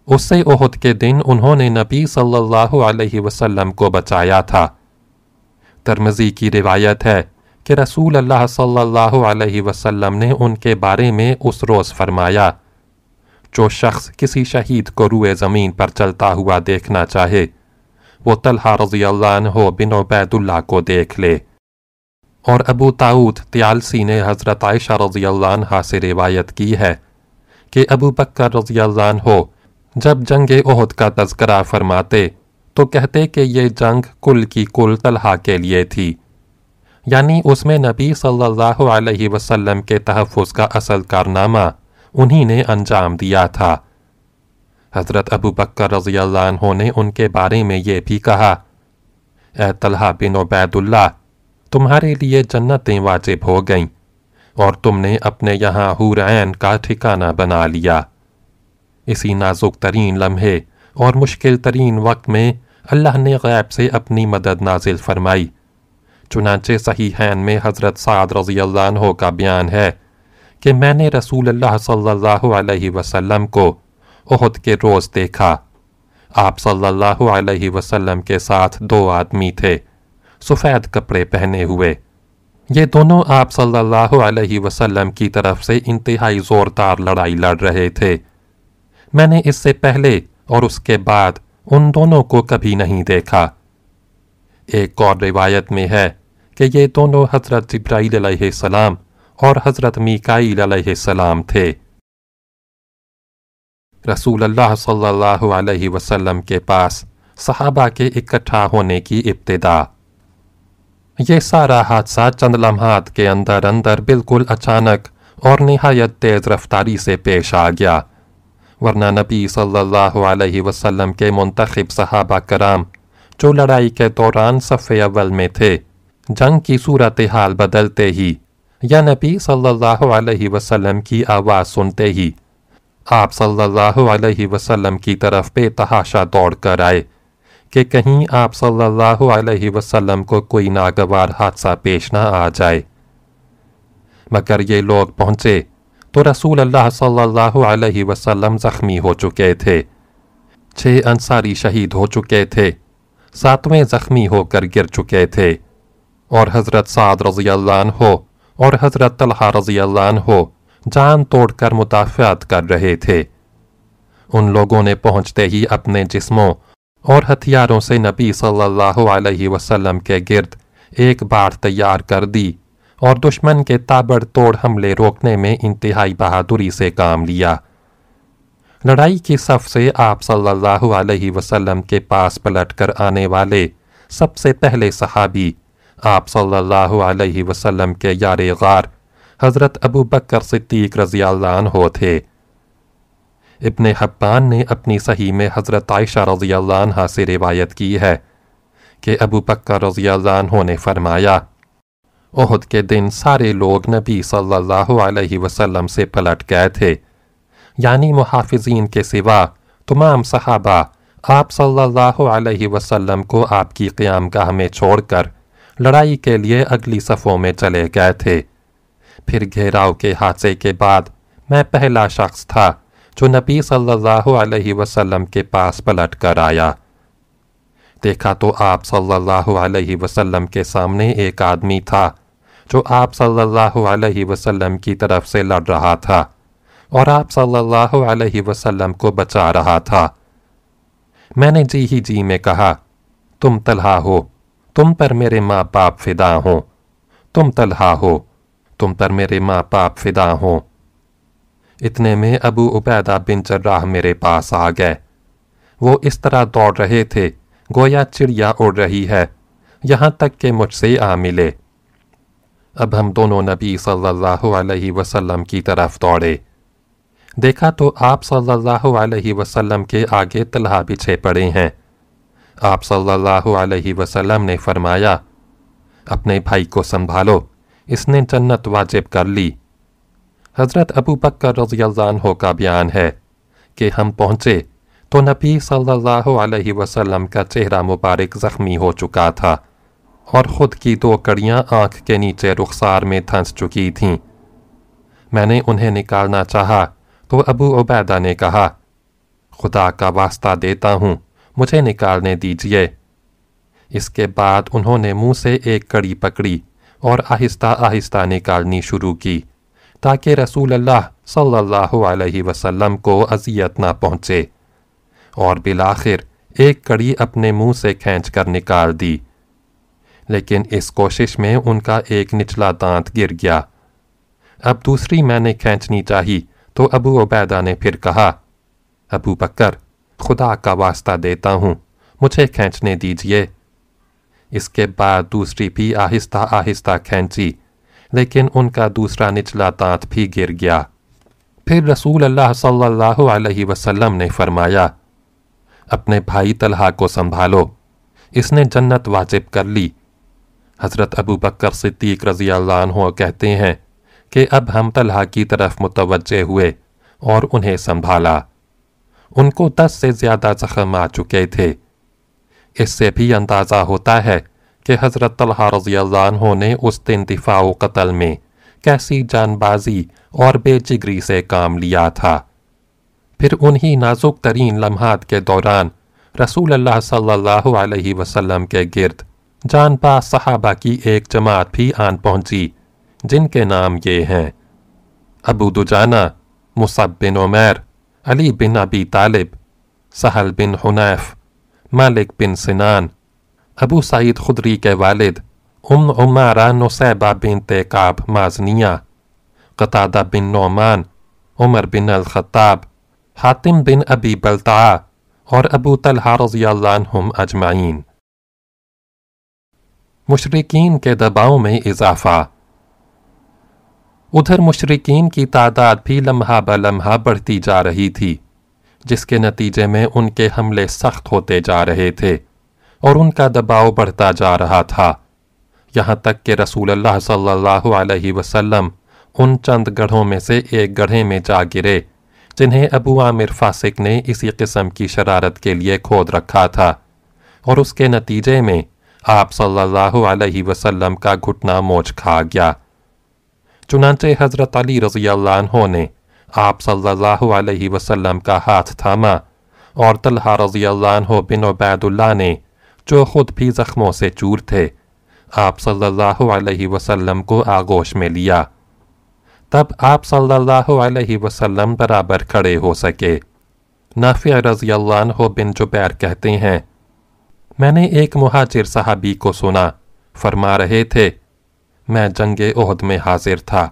اس سے عہد کے دن انہوں نے نبی صلی اللہ علیہ وسلم کو بچایا تھا۔ ترمزی کی روایت ہے کہ رسول اللہ صلی اللہ علیہ وسلم نے ان کے بارے میں اس روز فرمایا۔ جو شخص کسی شہید کو روئے زمین پر چلتا ہوا دیکھنا چاہے، وہ طلحہ رضی اللہ عنہ بن عبید اللہ کو دیکھ لے۔ اور ابو تاؤد تیالسی نے حضرت عائشہ رضی اللہ عنہ سے روایت کی ہے کہ ابو بکر رضی اللہ عنہ جب جنگ عہد کا تذکرہ فرماتے تو کہتے کہ یہ جنگ کل کی کل طلحہ کے لیے تھی۔ یعنی اس میں نبی صلی اللہ علیہ وسلم کے تحفظ کا اصل کارنامہ انہی نے انجام دیا تھا۔ حضرت ابو بکر رضی اللہ عنہ نے ان کے بارے میں یہ بھی کہا، اے طلحہ بن عبید اللہ، تمہارے لیے جنتیں واجب ہو گئیں اور تم نے اپنے یہاں حورعین کا ٹھکانہ بنا لیا۔ اسی نازک ترین لمحے اور مشکل ترین وقت میں اللہ نے غیب سے اپنی مدد نازل فرمائی۔ چنانچہ صحیحین میں حضرت سعد رضی اللہ عنہ کا بیان ہے۔ کہ میں نے رسول اللہ صلی اللہ علیہ وسلم کو عہد کے روز دیکھا۔ آپ صلی اللہ علیہ وسلم کے ساتھ دو آدمی تھے، سفید کپڑے پہنے ہوئے۔ یہ دونوں آپ صلی اللہ علیہ وسلم کی طرف سے انتہائی زوردار لڑائی لڑ رہے تھے۔ میں نے اس سے پہلے اور اس کے بعد ان دونوں کو کبھی نہیں دیکھا۔ ایک اور روایت میں ہے کہ یہ دونوں حضرت جبرائیل علیہ السلام اور حضرت میکائیل علیہ السلام تھے۔ رسول اللہ صلی اللہ علیہ وسلم کے پاس صحابہ کے اکٹھا ہونے کی ابتدا۔ یہ سارا حادثہ چند لمحات کے اندر اندر بالکل اچانک اور نہایت تیز رفتاری سے پیش آ گیا۔ ورنہ نبی صلی اللہ علیہ وسلم کے منتخب صحابہ کرام جو لڑائی کے دوران صف اول میں تھے، جنگ کی صورتحال بدلتے ہی یا نبی صلی اللہ علیہ وسلم کی آواز سنتے ہی آپ صلی اللہ علیہ وسلم کی طرف بے تحاشا دوڑ کر آئے کہ کہیں آپ صلی اللہ علیہ وسلم کو کوئی ناگوار حادثہ پیش نہ آ جائے۔ مگر یہ لوگ پہنچے تو رسول اللہ صلی اللہ علیہ وسلم زخمی ہو چکے تھے۔ چھ انصاری شہید ہو چکے تھے، ساتویں زخمی ہو کر گر چکے تھے اور حضرت سعد رضی اللہ عنہ اور حضرت طلحہ رضی اللہ عنہ جان توڑ کر مدافعات کر رہے تھے۔ ان لوگوں نے پہنچتے ہی اپنے جسموں اور ہتھیاروں سے نبی صلی اللہ علیہ وسلم کے گرد ایک بار تیار کر دی اور دشمن کے تابڑ توڑ حملے روکنے میں انتہائی بہادری سے کام لیا۔ لڑائی کی صف سے آپ صلی اللہ علیہ وسلم کے پاس پلٹ کر آنے والے سب سے پہلے صحابی آپ صلی اللہ علیہ وسلم کے یار غار حضرت ابو بکر صدیق رضی اللہ عنہ تھے۔ ابن حبان نے اپنی صحیح میں حضرت عائشہ رضی اللہ عنہ سے روایت کی ہے کہ ابو بکر رضی اللہ عنہ نے فرمایا، احد کے دن سارے لوگ نبی صلی اللہ علیہ وسلم سے پلٹ گئے تھے۔ یعنی محافظین کے سوا تمام صحابہ آپ صلی اللہ علیہ وسلم کو آپ کی قیام گاہ میں چھوڑ کر لڑائی کے لیے اگلی صفوں میں چلے گئے تھے۔ پھر گھیراؤ کے حادثے کے بعد میں پہلا شخص تھا جو نبی صلی اللہ علیہ وسلم کے پاس پلٹ کر آیا۔ دیکھا تو آپ صلی اللہ علیہ وسلم کے سامنے ایک آدمی تھا جو آپ صلی اللہ علیہ وسلم کی طرف سے لڑ رہا تھا اور آپ صلی اللہ علیہ وسلم کو بچا رہا تھا۔ میں نے جی ہی جی میں کہا، تم طلحہ ہو۔ تم پر میرے ماں باپ فدا ہوں۔ تم طلحہ ہو، تم پر میرے ماں باپ فدا ہوں۔ اتنے میں ابو عبیدہ بن جراح میرے پاس آ گئے۔ وہ اس طرح دوڑ رہے تھے، گویا چڑیا اڑ رہی ہے۔ یہاں تک کہ مجھ سے آ ملے۔ اب ہم دونوں نبی صلی اللہ علیہ وسلم کی طرف دوڑے۔ دیکھا تو آپ صلی اللہ علیہ وسلم کے آگے طلحہ بچھے پڑے ہیں۔ آپ صلی اللہ علیہ وسلم نے فرمایا، اپنے بھائی کو سنبھالو، اس نے جنت واجب کر لی۔ حضرت ابو بکر رضی اللہ عنہ کا بیان ہے کہ ہم پہنچے تو نبی صلی اللہ علیہ وسلم کا چہرہ مبارک زخمی ہو چکا تھا اور خود کی دو کڑیاں آنکھ کے نیچے رخسار میں تھنس چکی تھیں۔ میں نے انہیں نکالنا چاہا تو ابو عبیدہ نے کہا، خدا کا واسطہ دیتا ہوں۔ مجھے نکالنے دیجیے۔ اس کے بعد انہوں نے منہ سے ایک کڑی پکڑی اور آہستہ آہستہ نکالنی شروع کی تاکہ رسول اللہ صلی اللہ علیہ وسلم کو اذیت نہ پہنچے اور بالآخر ایک کڑی اپنے منہ سے کھینچ کر نکال دی۔ لیکن اس کوشش میں ان کا ایک نچلا دانت گر گیا۔ اب دوسری میں نے کھینچنی چاہی تو ابو عبیدہ نے پھر کہا، ابو بکر خدا کا واسطہ دیتا ہوں۔ مجھے کھینچنے دیجیے۔ اس کے بعد دوسری بھی آہستہ آہستہ کھینچی، لیکن ان کا دوسرا نچلا تانت بھی گر گیا۔ پھر رسول اللہ صلی اللہ علیہ وسلم نے فرمایا، اپنے بھائی طلحہ کو سنبھالو۔ اس نے جنت واجب کر لی۔ حضرت ابو بکر صدیق رضی اللہ عنہ کہتے ہیں کہ اب ہم طلحہ کی طرف متوجہ ہوئے اور انہیں سنبھالا۔ ان کو دس سے زیادہ زخم آ چکے تھے۔ اس سے بھی اندازہ ہوتا ہے کہ حضرت طلحہ رضی اللہ عنہ نے اس دن دفاع و قتل میں کیسی جان بازی اور بے جگری سے کام لیا تھا۔ پھر انہی نازک ترین لمحات کے دوران رسول اللہ صلی اللہ علیہ وسلم کے گرد جان باز صحابہ کی ایک جماعت بھی آن پہنچی، جن کے نام یہ ہیں ابو دجانہ مصب بن عمیر علی بن ابی طالب سہل بن حنیف مالک بن سنان ابو سعید خدری کے والد ام عمارہ نصیبہ بن تیقاب مازنیہ قطادہ بن نعمان عمر بن الخطاب حاتم بن ابی بلتعا اور ابو طلحہ رضی اللہ عنہم اجمعین مشرقین کے دباؤ میں اضافہ ادھر مشرقین کی تعداد بھی لمحہ بلمحہ بڑھتی جا رہی تھی، جس کے نتیجے میں ان کے حملے سخت ہوتے جا رہے تھے اور ان کا دباؤ بڑھتا جا رہا تھا۔ یہاں تک کہ رسول اللہ صلی اللہ علیہ وسلم ان چند گڑھوں میں سے ایک گڑھے میں جا گرے، جنہیں ابو عامر فاسق نے اسی قسم کی شرارت کے لیے کھود رکھا تھا۔ اور اس کے نتیجے میں آپ صلی اللہ علیہ وسلم کا گھٹنا موچ کھا گیا۔ چنانچہ حضرت علی رضی اللہ عنہ نے آپ صلی اللہ علیہ وسلم کا ہاتھ تھاما اور طلحہ رضی اللہ عنہ بن عبید اللہ نے جو خود بھی زخموں سے چور تھے، آپ صلی اللہ علیہ وسلم کو آغوش میں لیا۔ تب آپ صلی اللہ علیہ وسلم برابر کھڑے ہو سکے۔ نافع رضی اللہ عنہ بن جبیر کہتے ہیں، میں نے ایک مہاجر صحابی کو سنا، فرما رہے تھے میں جنگ عہد میں حاضر تھا۔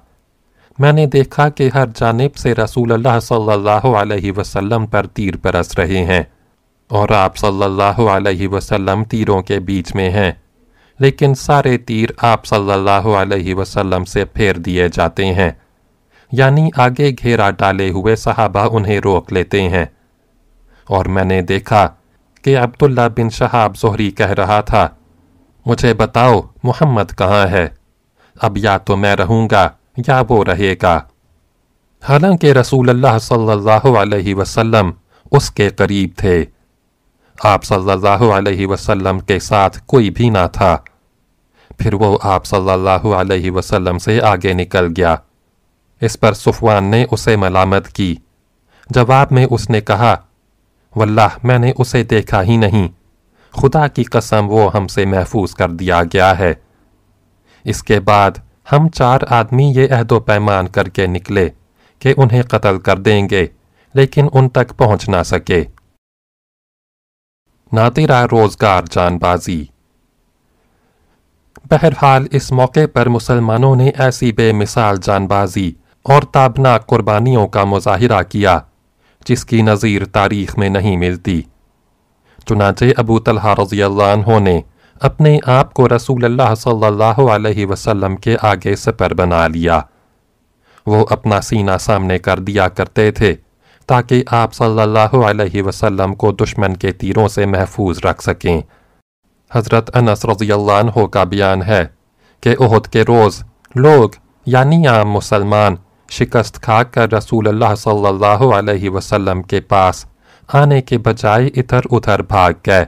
میں نے دیکھا کہ ہر جانب سے رسول اللہ صلی اللہ علیہ وسلم پر تیر برس رہے ہیں اور آپ صلی اللہ علیہ وسلم تیروں کے بیچ میں ہیں، لیکن سارے تیر آپ صلی اللہ علیہ وسلم سے پھیر دیے جاتے ہیں۔ یعنی آگے گھیرا ڈالے ہوئے صحابہ انہیں روک لیتے ہیں۔ اور میں نے دیکھا کہ عبداللہ بن شہاب زہری کہہ رہا تھا، مجھے بتاؤ، محمد کہاں ہے؟ اب یا تو میں رہوں گا یا وہ رہے گا حالانکہ رسول اللہ صلی اللہ علیہ وسلم اس کے قریب تھے آپ صلی اللہ علیہ وسلم کے ساتھ کوئی بھی نہ تھا پھر وہ آپ صلی اللہ علیہ وسلم سے آگے نکل گیا اس پر صفوان نے اسے ملامت کی جواب میں اس نے کہا واللہ میں نے اسے دیکھا ہی نہیں خدا کی قسم وہ ہم سے محفوظ کر دیا گیا ہے اس کے بعد ہم چار آدمی یہ عہد و پیمان کر کے نکلے کہ انہیں قتل کر دیں گے، لیکن ان تک پہنچ نہ سکے۔ نادرہ روزگار جان بازی۔ بہرحال اس موقع پر مسلمانوں نے ایسی بے مثال جان بازی اور تابناک قربانیوں کا مظاہرہ کیا، جس کی نظیر تاریخ میں نہیں ملتی۔ چنانچہ ابو طلحہ رضی اللہ عنہ نے اپنے آپ کو رسول اللہ صلی اللہ علیہ وسلم کے آگے سپر بنا لیا۔ وہ اپنا سینہ سامنے کر دیا کرتے تھے تاکہ آپ صلی اللہ علیہ وسلم کو دشمن کے تیروں سے محفوظ رکھ سکیں۔ حضرت انس رضی اللہ عنہ کا بیان ہے کہ عہد کے روز لوگ یعنی عام مسلمان شکست کھا کر رسول اللہ صلی اللہ علیہ وسلم کے پاس آنے کے بجائے ادھر ادھر بھاگ گئے۔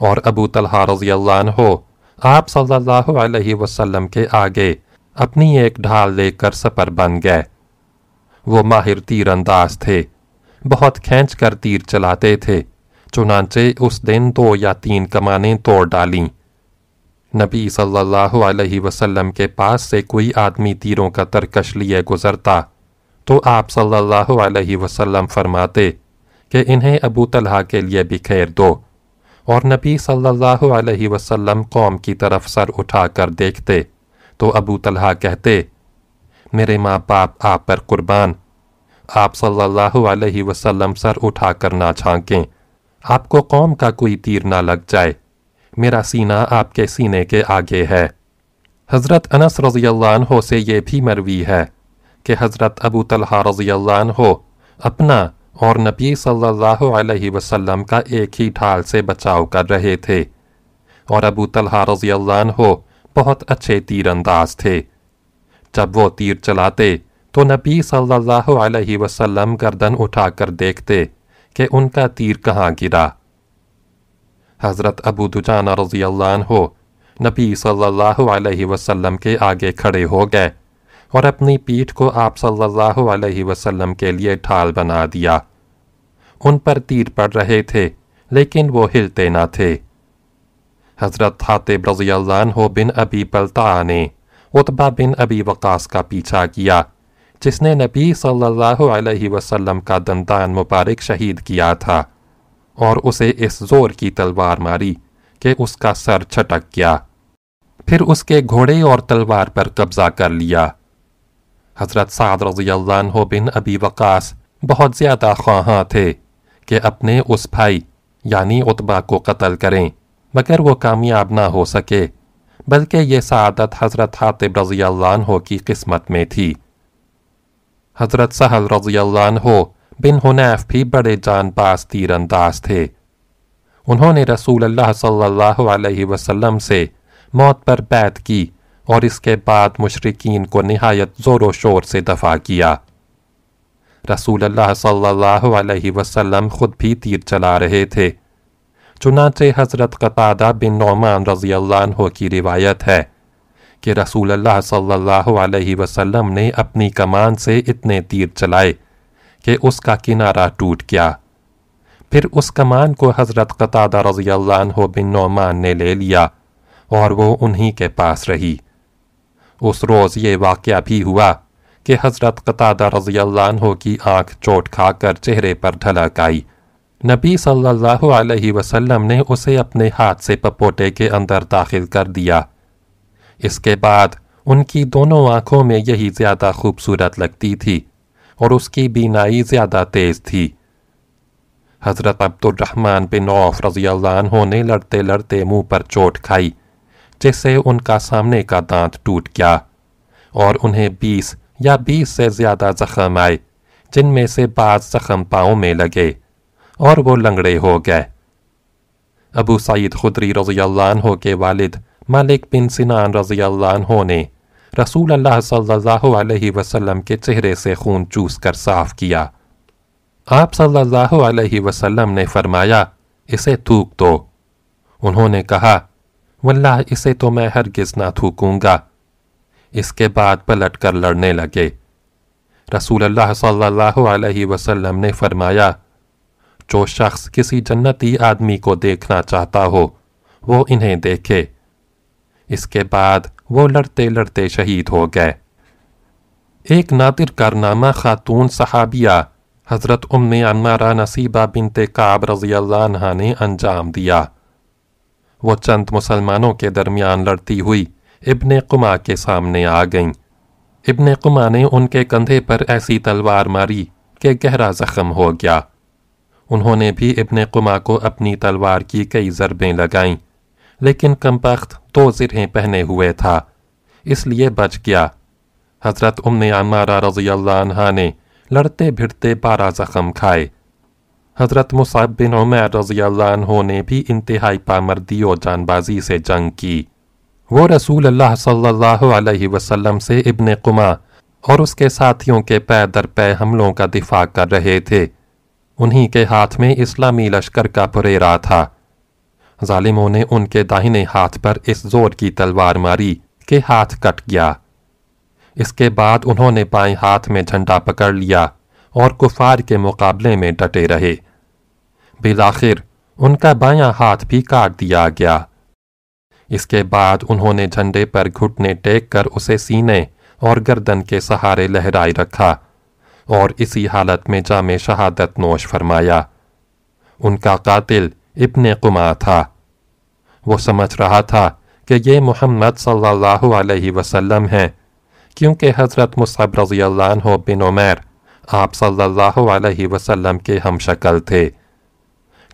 اور ابو طلحہ رضی اللہ عنہ، آپ صلی اللہ علیہ وسلم کے آگے اپنی ایک ڈھال لے کر سپر بن گئے۔ وہ ماہر تیر انداز تھے، بہت کھینچ کر تیر چلاتے تھے، چنانچہ اس دن دو یا تین کمانیں توڑ ڈالیں۔ نبی صلی اللہ علیہ وسلم کے پاس سے کوئی آدمی تیروں کا ترکش لیے گزرتا تو آپ صلی اللہ علیہ وسلم فرماتے کہ انہیں ابو طلحہ کے لیے بکھیر دو۔ اور نبی صلی اللہ علیہ وسلم قوم کی طرف سر اٹھا کر دیکھتے تو ابو طلحہ کہتے، میرے ماں باپ آپ پر قربان، آپ صلی اللہ علیہ وسلم سر اٹھا کر نہ چھانکیں، آپ کو قوم کا کوئی تیر نہ لگ جائے، میرا سینہ آپ کے سینے کے آگے ہے۔ حضرت انس رضی اللہ عنہ سے یہ بھی مروی ہے کہ حضرت ابو طلحہ رضی اللہ عنہ اپنا اور نبی صلی اللہ علیہ وسلم کا ایک ہی ڈھال سے بچاؤ کر رہے تھے۔ اور ابو طلحہ رضی اللہ عنہ بہت اچھے تیر انداز تھے۔ جب وہ تیر چلاتے تو نبی صلی اللہ علیہ وسلم گردن اٹھا کر دیکھتے کہ ان کا تیر کہاں گرا۔ حضرت ابو دجانہ رضی اللہ عنہ نبی صلی اللہ علیہ وسلم کے آگے کھڑے ہو گئے اور اپنی پیٹھ کو آپ صلی اللہ علیہ وسلم کے لیے ڈھال بنا دیا۔ ان پر تیر پڑ رہے تھے، لیکن وہ ہلتے نہ تھے۔ حضرت حاتب رضی اللہ عنہ بن ابی پلتا نے عطبہ بن ابی وقاص کا پیچھا کیا، جس نے نبی صلی اللہ علیہ وسلم کا دندان مبارک شہید کیا تھا، اور اسے اس زور کی تلوار ماری کہ اس کا سر چھٹک گیا۔ پھر اس کے گھوڑے اور تلوار پر قبضہ کر لیا۔ حضرت سعد رضی اللہ عنہ بن ابی وقاص بہت زیادہ خواہاں تھے۔ کہ اپنے اس بھائی یعنی اتبا کو قتل کریں مگر وہ کامیاب نہ ہو سکے، بلکہ یہ سعادت حضرت حاطب رضی اللہ عنہ کی قسمت میں تھی۔ حضرت سہل رضی اللہ عنہ بن حنیف بھی بڑے جان باز تیر انداز تھے۔ انہوں نے رسول اللہ صلی اللہ علیہ وسلم سے موت پر بیعت کی اور اس کے بعد مشرقین کو نہایت زور و شور سے دفاع کیا۔ رسول اللہ صلی اللہ علیہ وسلم خود بھی تیر چلا رہے تھے۔ چنانچہ حضرت قطادہ بن نعمان رضی اللہ عنہ کی روایت ہے کہ رسول اللہ صلی اللہ علیہ وسلم نے اپنی کمان سے اتنے تیر چلائے کہ اس کا کنارہ ٹوٹ گیا۔ پھر اس کمان کو حضرت قطادہ رضی اللہ عنہ بن نعمان نے لے لیا اور وہ انہی کے پاس رہی۔ اس روز یہ واقعہ بھی ہوا کہ حضرت قطادہ رضی اللہ عنہ کی آنکھ چوٹ کھا کر چہرے پر ڈھلک آئی۔ نبی صلی اللہ علیہ وسلم نے اسے اپنے ہاتھ سے پپوٹے کے اندر داخل کر دیا۔ اس کے بعد ان کی دونوں آنکھوں میں یہی زیادہ خوبصورت لگتی تھی اور اس کی بینائی زیادہ تیز تھی۔ حضرت عبد الرحمن بن عوف رضی اللہ عنہ نے لڑتے لڑتے منہ پر چوٹ کھائی جس سے ان کا سامنے کا دانت ٹوٹ گیا اور انہیں بیس یا بیس سے زیادہ زخم آئے، جن میں سے بعض زخم پاؤں میں لگے اور وہ لنگڑے ہو گئے۔ ابو سعید خدری رضی اللہ عنہ کے والد مالک بن سنان رضی اللہ عنہ نے رسول اللہ صلی اللہ علیہ وسلم کے چہرے سے خون چوس کر صاف کیا۔ آپ صلی اللہ علیہ وسلم نے فرمایا، اسے تھوک دو۔ انہوں نے کہا، واللہ، اسے تو میں ہرگز نہ تھوکوں گا۔ اس کے بعد پلٹ کر لڑنے لگے۔ رسول اللہ صلی اللہ علیہ وسلم نے فرمایا، جو شخص کسی جنتی آدمی کو دیکھنا چاہتا ہو، وہ انہیں دیکھے۔ اس کے بعد وہ لڑتے لڑتے شہید ہو گئے۔ ایک نادر کارنامہ خاتون صحابیہ حضرت ام انمارہ نصیبہ بنت قاب رضی اللہ عنہ نے انجام دیا۔ وہ چند مسلمانوں کے درمیان لڑتی ہوئی ابن قما کے سامنے آ گئیں۔ ابن قما نے ان کے کندھے پر ایسی تلوار ماری کہ گہرا زخم ہو گیا۔ انہوں نے بھی ابن قما کو اپنی تلوار کی کئی ضربیں لگائیں، لیکن کمپخت دو زرہیں پہنے ہوئے تھا، اس لیے بچ گیا۔ حضرت ام عمارہ رضی اللہ عنہ نے لڑتے بھڑتے بارہ زخم کھائے۔ حضرت مصعب بن عمر رضی اللہ عنہ نے بھی انتہائی پامردی و جان بازی سے جنگ کی۔ وہ رسول اللہ صلی اللہ علیہ وسلم سے ابن قما اور اس کے ساتھیوں کے پے در پے حملوں کا دفاع کر رہے تھے۔ انہی کے ہاتھ میں اسلامی لشکر کا پریرا تھا۔ ظالموں نے ان کے داہنے ہاتھ پر اس زور کی تلوار ماری کہ ہاتھ کٹ گیا۔ اس کے بعد انہوں نے بائیں ہاتھ میں جھنڈا پکڑ لیا اور کفار کے مقابلے میں ڈٹے رہے۔ بالآخر ان کا بایاں ہاتھ بھی کاٹ دیا گیا۔ اس کے بعد انہوں نے جھنڈے پر گھٹنے ٹیک کر اسے سینے اور گردن کے سہارے لہرائی رکھا اور اسی حالت میں جامع شہادت نوش فرمایا۔ ان کا قاتل ابن قما تھا۔ وہ سمجھ رہا تھا کہ یہ محمد صلی اللہ علیہ وسلم ہیں، کیونکہ حضرت مصعب رضی اللہ عنہ بن عمیر آپ صلی اللہ علیہ وسلم کے ہم شکل تھے۔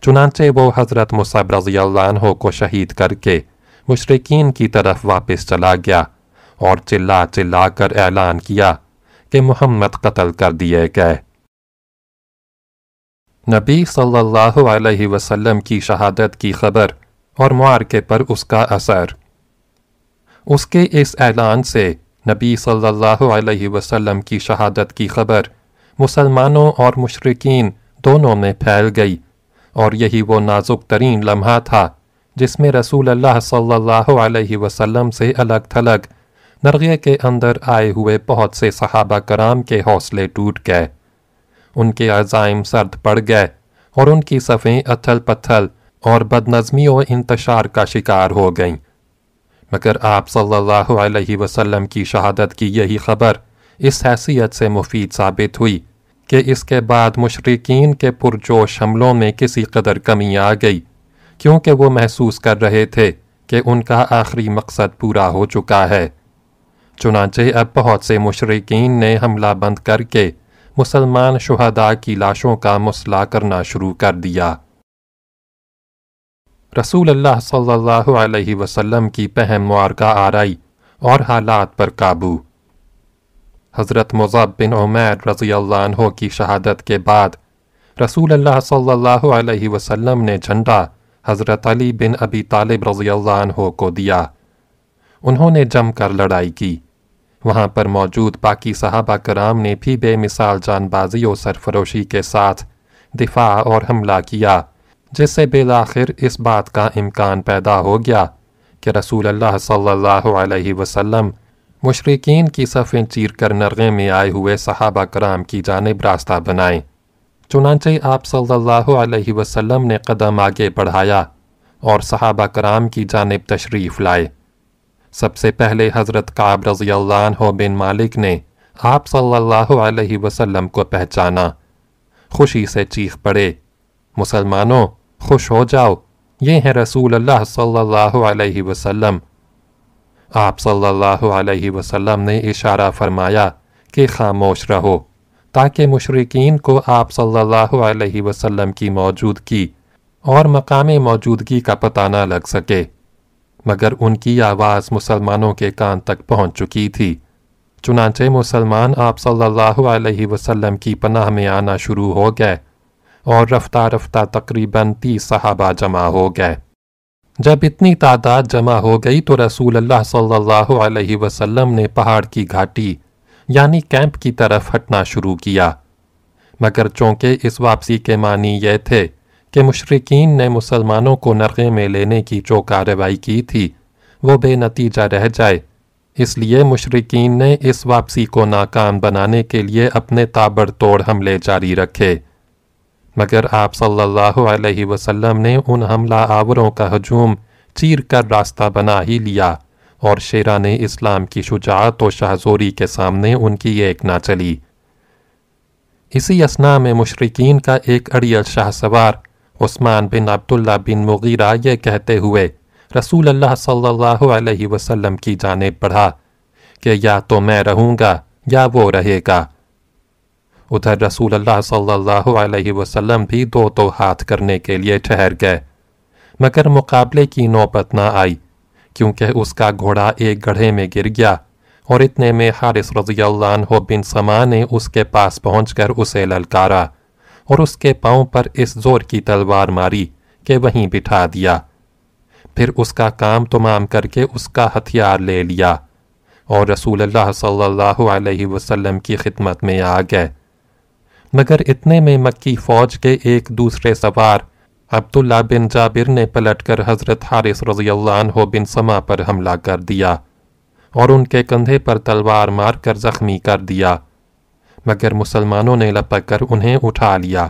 چنانچہ وہ حضرت مصعب رضی اللہ عنہ کو شہید کر کے مشرقین کی طرف واپس چلا گیا اور چلا چلا کر اعلان کیا کہ محمد قتل کر دیے گئے۔ نبی صلی اللہ علیہ وسلم کی شہادت کی خبر اور معارکے پر اس کا اثر۔ اس کے اس اعلان سے نبی صلی اللہ علیہ وسلم کی شہادت کی خبر مسلمانوں اور مشرقین دونوں میں پھیل گئی اور یہی وہ نازک ترین لمحہ تھا جس میں رسول اللہ صلی اللہ علیہ وسلم سے الگ تھلگ، نرغے کے اندر آئے ہوئے بہت سے صحابہ کرام کے حوصلے ٹوٹ گئے۔ ان کے عزائم سرد پڑ گئے اور ان کی صفیں اتھل پتھل اور بدنظمی و انتشار کا شکار ہو گئیں۔ مگر آپ صلی اللہ علیہ وسلم کی شہادت کی یہی خبر اس حیثیت سے مفید ثابت ہوئی کہ اس کے بعد مشرقین کے پرجوش حملوں میں کسی قدر کمی آ گئی۔ کیونکہ وہ محسوس کر رہے تھے کہ ان کا آخری مقصد پورا ہو چکا ہے۔ چنانچہ اب بہت سے مشرقین نے حملہ بند کر کے مسلمان شہداء کی لاشوں کا مسئلہ کرنا شروع کر دیا۔ رسول اللہ صلی اللہ علیہ وسلم کی پہم معارکہ آرائی اور حالات پر قابو۔ حضرت مضب بن عمیر رضی اللہ عنہ کی شہادت کے بعد رسول اللہ صلی اللہ علیہ وسلم نے جھنڈا حضرت علی بن ابی طالب رضی اللہ عنہ کو دیا۔ انہوں نے جم کر لڑائی کی۔ وہاں پر موجود باقی صحابہ کرام نے بھی بے مثال جان بازی و سرفروشی کے ساتھ دفاع اور حملہ کیا، جس سے بالآخر اس بات کا امکان پیدا ہو گیا کہ رسول اللہ صلی اللہ علیہ وسلم مشرقین کی صفیں چیر کر نرغے میں آئے ہوئے صحابہ کرام کی جانب راستہ بنائیں۔ چنانچہ آپ صلی اللہ علیہ وسلم نے قدم آگے بڑھایا اور صحابہ کرام کی جانب تشریف لائے۔ سب سے پہلے حضرت قعب رضی اللہ عنہ بن مالک نے آپ صلی اللہ علیہ وسلم کو پہچانا۔ خوشی سے چیخ پڑے۔ مسلمانوں، خوش ہو جاؤ، یہ ہیں رسول اللہ صلی اللہ علیہ وسلم۔ آپ صلی اللہ علیہ وسلم نے اشارہ فرمایا کہ خاموش رہو۔ تاکہ مشرقین کو آپ صلی اللہ علیہ وسلم کی موجودگی اور مقام موجودگی کا پتہ نہ لگ سکے، مگر ان کی آواز مسلمانوں کے کان تک پہنچ چکی تھی۔ چنانچہ مسلمان آپ صلی اللہ علیہ وسلم کی پناہ میں آنا شروع ہو گئے اور رفتہ رفتہ تقریباً تیس صحابہ جمع ہو گئے۔ جب اتنی تعداد جمع ہو گئی تو رسول اللہ صلی اللہ علیہ وسلم نے پہاڑ کی گھاٹی یعنی کیمپ کی طرف ہٹنا شروع کیا۔ مگر چونکہ اس واپسی کے معنی یہ تھے کہ مشرقین نے مسلمانوں کو نرغے میں لینے کی جو کارروائی کی تھی، وہ بے نتیجہ رہ جائے۔ اس لیے مشرقین نے اس واپسی کو ناکام بنانے کے لیے اپنے تابڑ توڑ حملے جاری رکھے۔ مگر آپ صلی اللہ علیہ وسلم نے ان حملہ آوروں کا ہجوم چیر کر راستہ بنا ہی لیا۔ اور شیران اسلام کی شجاعت و شہزوری کے سامنے ان کی ایک نہ چلی۔ اسی اسنا میں مشرقین کا ایک اڑیل شاہ سوار، عثمان بن عبداللہ بن مغیرہ یہ کہتے ہوئے رسول اللہ صلی اللہ علیہ وسلم کی جانب بڑھا کہ یا تو میں رہوں گا یا وہ رہے گا۔ ادھر رسول اللہ صلی اللہ علیہ وسلم بھی دو تو ہاتھ کرنے کے لیے ٹھہر گئے، مگر مقابلے کی نوبت نہ آئی۔ کیونکہ اس کا گھوڑا ایک گڑھے میں گر گیا اور اتنے میں حارث رضی اللہ عنہ بن سما نے اس کے پاس پہنچ کر اسے للکارا اور اس کے پاؤں پر اس زور کی تلوار ماری کہ وہیں بٹھا دیا۔ پھر اس کا کام تمام کر کے اس کا ہتھیار لے لیا اور رسول اللہ صلی اللہ علیہ وسلم کی خدمت میں آ گئے۔ مگر اتنے میں مکی فوج کے ایک دوسرے سوار عبداللہ بن جابر نے پلٹ کر حضرت حارث رضی اللہ عنہ بن سما پر حملہ کر دیا اور ان کے کندھے پر تلوار مار کر زخمی کر دیا، مگر مسلمانوں نے لپک کر انہیں اٹھا لیا۔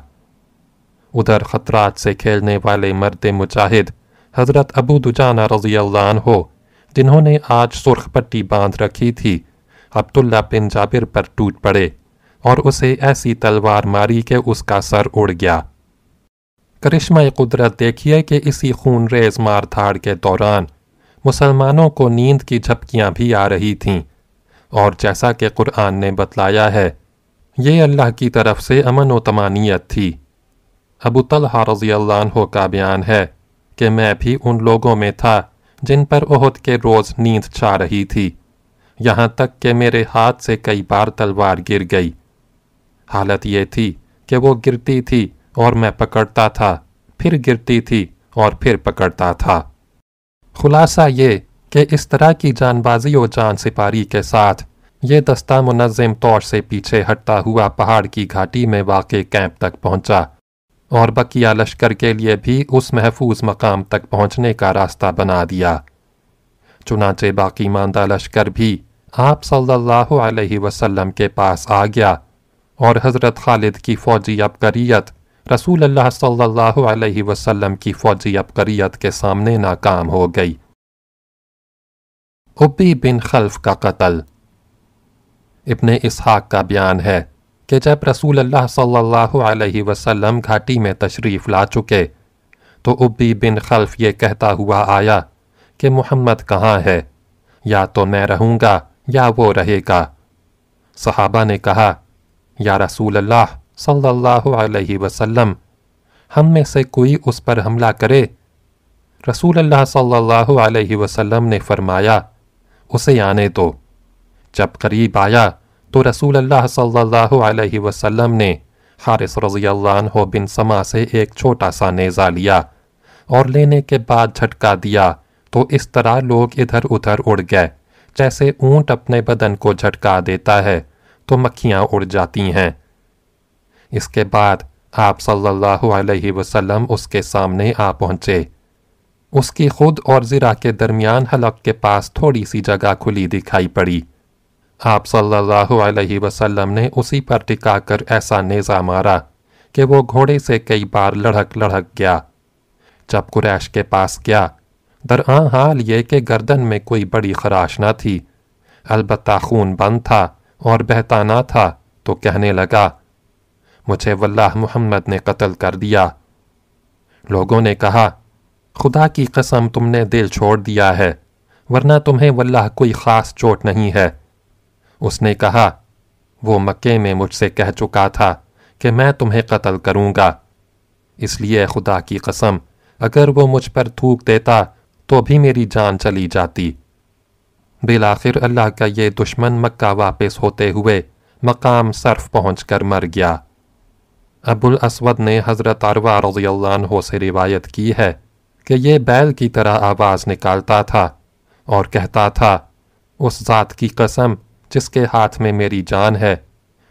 ادھر خطرات سے کھیلنے والے مرد مجاہد حضرت ابو دجانہ رضی اللہ عنہ، جنہوں نے آج سرخ پٹی باندھ رکھی تھی، عبداللہ بن جابر پر ٹوٹ پڑے اور اسے ایسی تلوار ماری کہ اس کا سر اڑ گیا۔ کرشمہ قدرت دیکھیے کہ اسی خون ریز مار دھاڑ کے دوران مسلمانوں کو نیند کی جھپکیاں بھی آ رہی تھیں۔ اور جیسا کہ قرآن نے بتلایا ہے، یہ اللہ کی طرف سے امن و تمانیت تھی۔ ابو طلحہ رضی اللہ عنہ کا بیان ہے کہ میں بھی ان لوگوں میں تھا جن پر عہد کے روز نیند چھا رہی تھی۔ یہاں تک کہ میرے ہاتھ سے کئی بار تلوار گر گئی۔ حالت یہ تھی کہ وہ گرتی تھی اور میں پکڑتا تھا، پھر گرتی تھی اور پھر پکڑتا تھا۔ خلاصہ یہ کہ اس طرح کی جان بازی و جان سپاری کے ساتھ یہ دستہ منظم طور سے پیچھے ہٹتا ہوا پہاڑ کی گھاٹی میں واقع کیمپ تک پہنچا اور بقیہ لشکر کے لیے بھی اس محفوظ مقام تک پہنچنے کا راستہ بنا دیا۔ چنانچہ باقی ماندہ لشکر بھی آپ صلی اللہ علیہ وسلم کے پاس آ گیا اور حضرت خالد کی فوجی عبقریت رسول اللہ صلی اللہ علیہ وسلم کی فوجی عبقریت کے سامنے ناکام ہو گئی۔ عبی بن خلف کا قتل۔ ابن اسحاق کا بیان ہے کہ جب رسول اللہ صلی اللہ علیہ وسلم گھاٹی میں تشریف لا چکے، تو عبی بن خلف یہ کہتا ہوا آیا کہ محمد کہاں ہے؟ یا تو میں رہوں گا یا وہ رہے گا؟ صحابہ نے کہا، یا رسول اللہ صلی اللہ علیہ وسلم، ہم میں سے کوئی اس پر حملہ کرے؟ رسول اللہ صلی اللہ علیہ وسلم نے فرمایا، اسے آنے دو۔ جب قریب آیا تو رسول اللہ صلی اللہ علیہ وسلم نے حارث رضی اللہ عنہ بن سما سے ایک چھوٹا سا نیزہ لیا اور لینے کے بعد جھٹکا دیا تو اس طرح لوگ ادھر ادھر اڑ گئے۔ جیسے اونٹ اپنے بدن کو جھٹکا دیتا ہے تو مکھیاں اڑ جاتی ہیں۔ اس کے بعد آپ صلی اللہ علیہ وسلم اس کے سامنے آ پہنچے۔ اس کی خود اور زرا کے درمیان حلق کے پاس تھوڑی سی جگہ کھلی دکھائی پڑی۔ آپ صلی اللہ علیہ وسلم نے اسی پر ٹکا کر ایسا نیزہ مارا کہ وہ گھوڑے سے کئی بار لڑھک لڑھک گیا۔ جب قریش کے پاس گیا درآں حال یہ کہ گردن میں کوئی بڑی خراش نہ تھی۔ البتہ خون بند تھا اور بہتا نہ تھا تو کہنے لگا مجھے واللہ محمد نے قتل کر دیا۔ لوگوں نے کہا، خدا کی قسم تم نے دل چھوڑ دیا ہے، ورنہ تمہیں واللہ کوئی خاص چوٹ نہیں ہے۔ اس نے کہا، وہ مکے میں مجھ سے کہہ چکا تھا کہ میں تمہیں قتل کروں گا۔ اس لیے خدا کی قسم، اگر وہ مجھ پر تھوک دیتا تو بھی میری جان چلی جاتی۔ بالآخر اللہ کا یہ دشمن مکہ واپس ہوتے ہوئے مقام صرف پہنچ کر مر گیا۔ ابو الاسود نے حضرت عروہ رضی اللہ عنہ سے روایت کی ہے کہ یہ بیل کی طرح آواز نکالتا تھا اور کہتا تھا، اس ذات کی قسم جس کے ہاتھ میں میری جان ہے،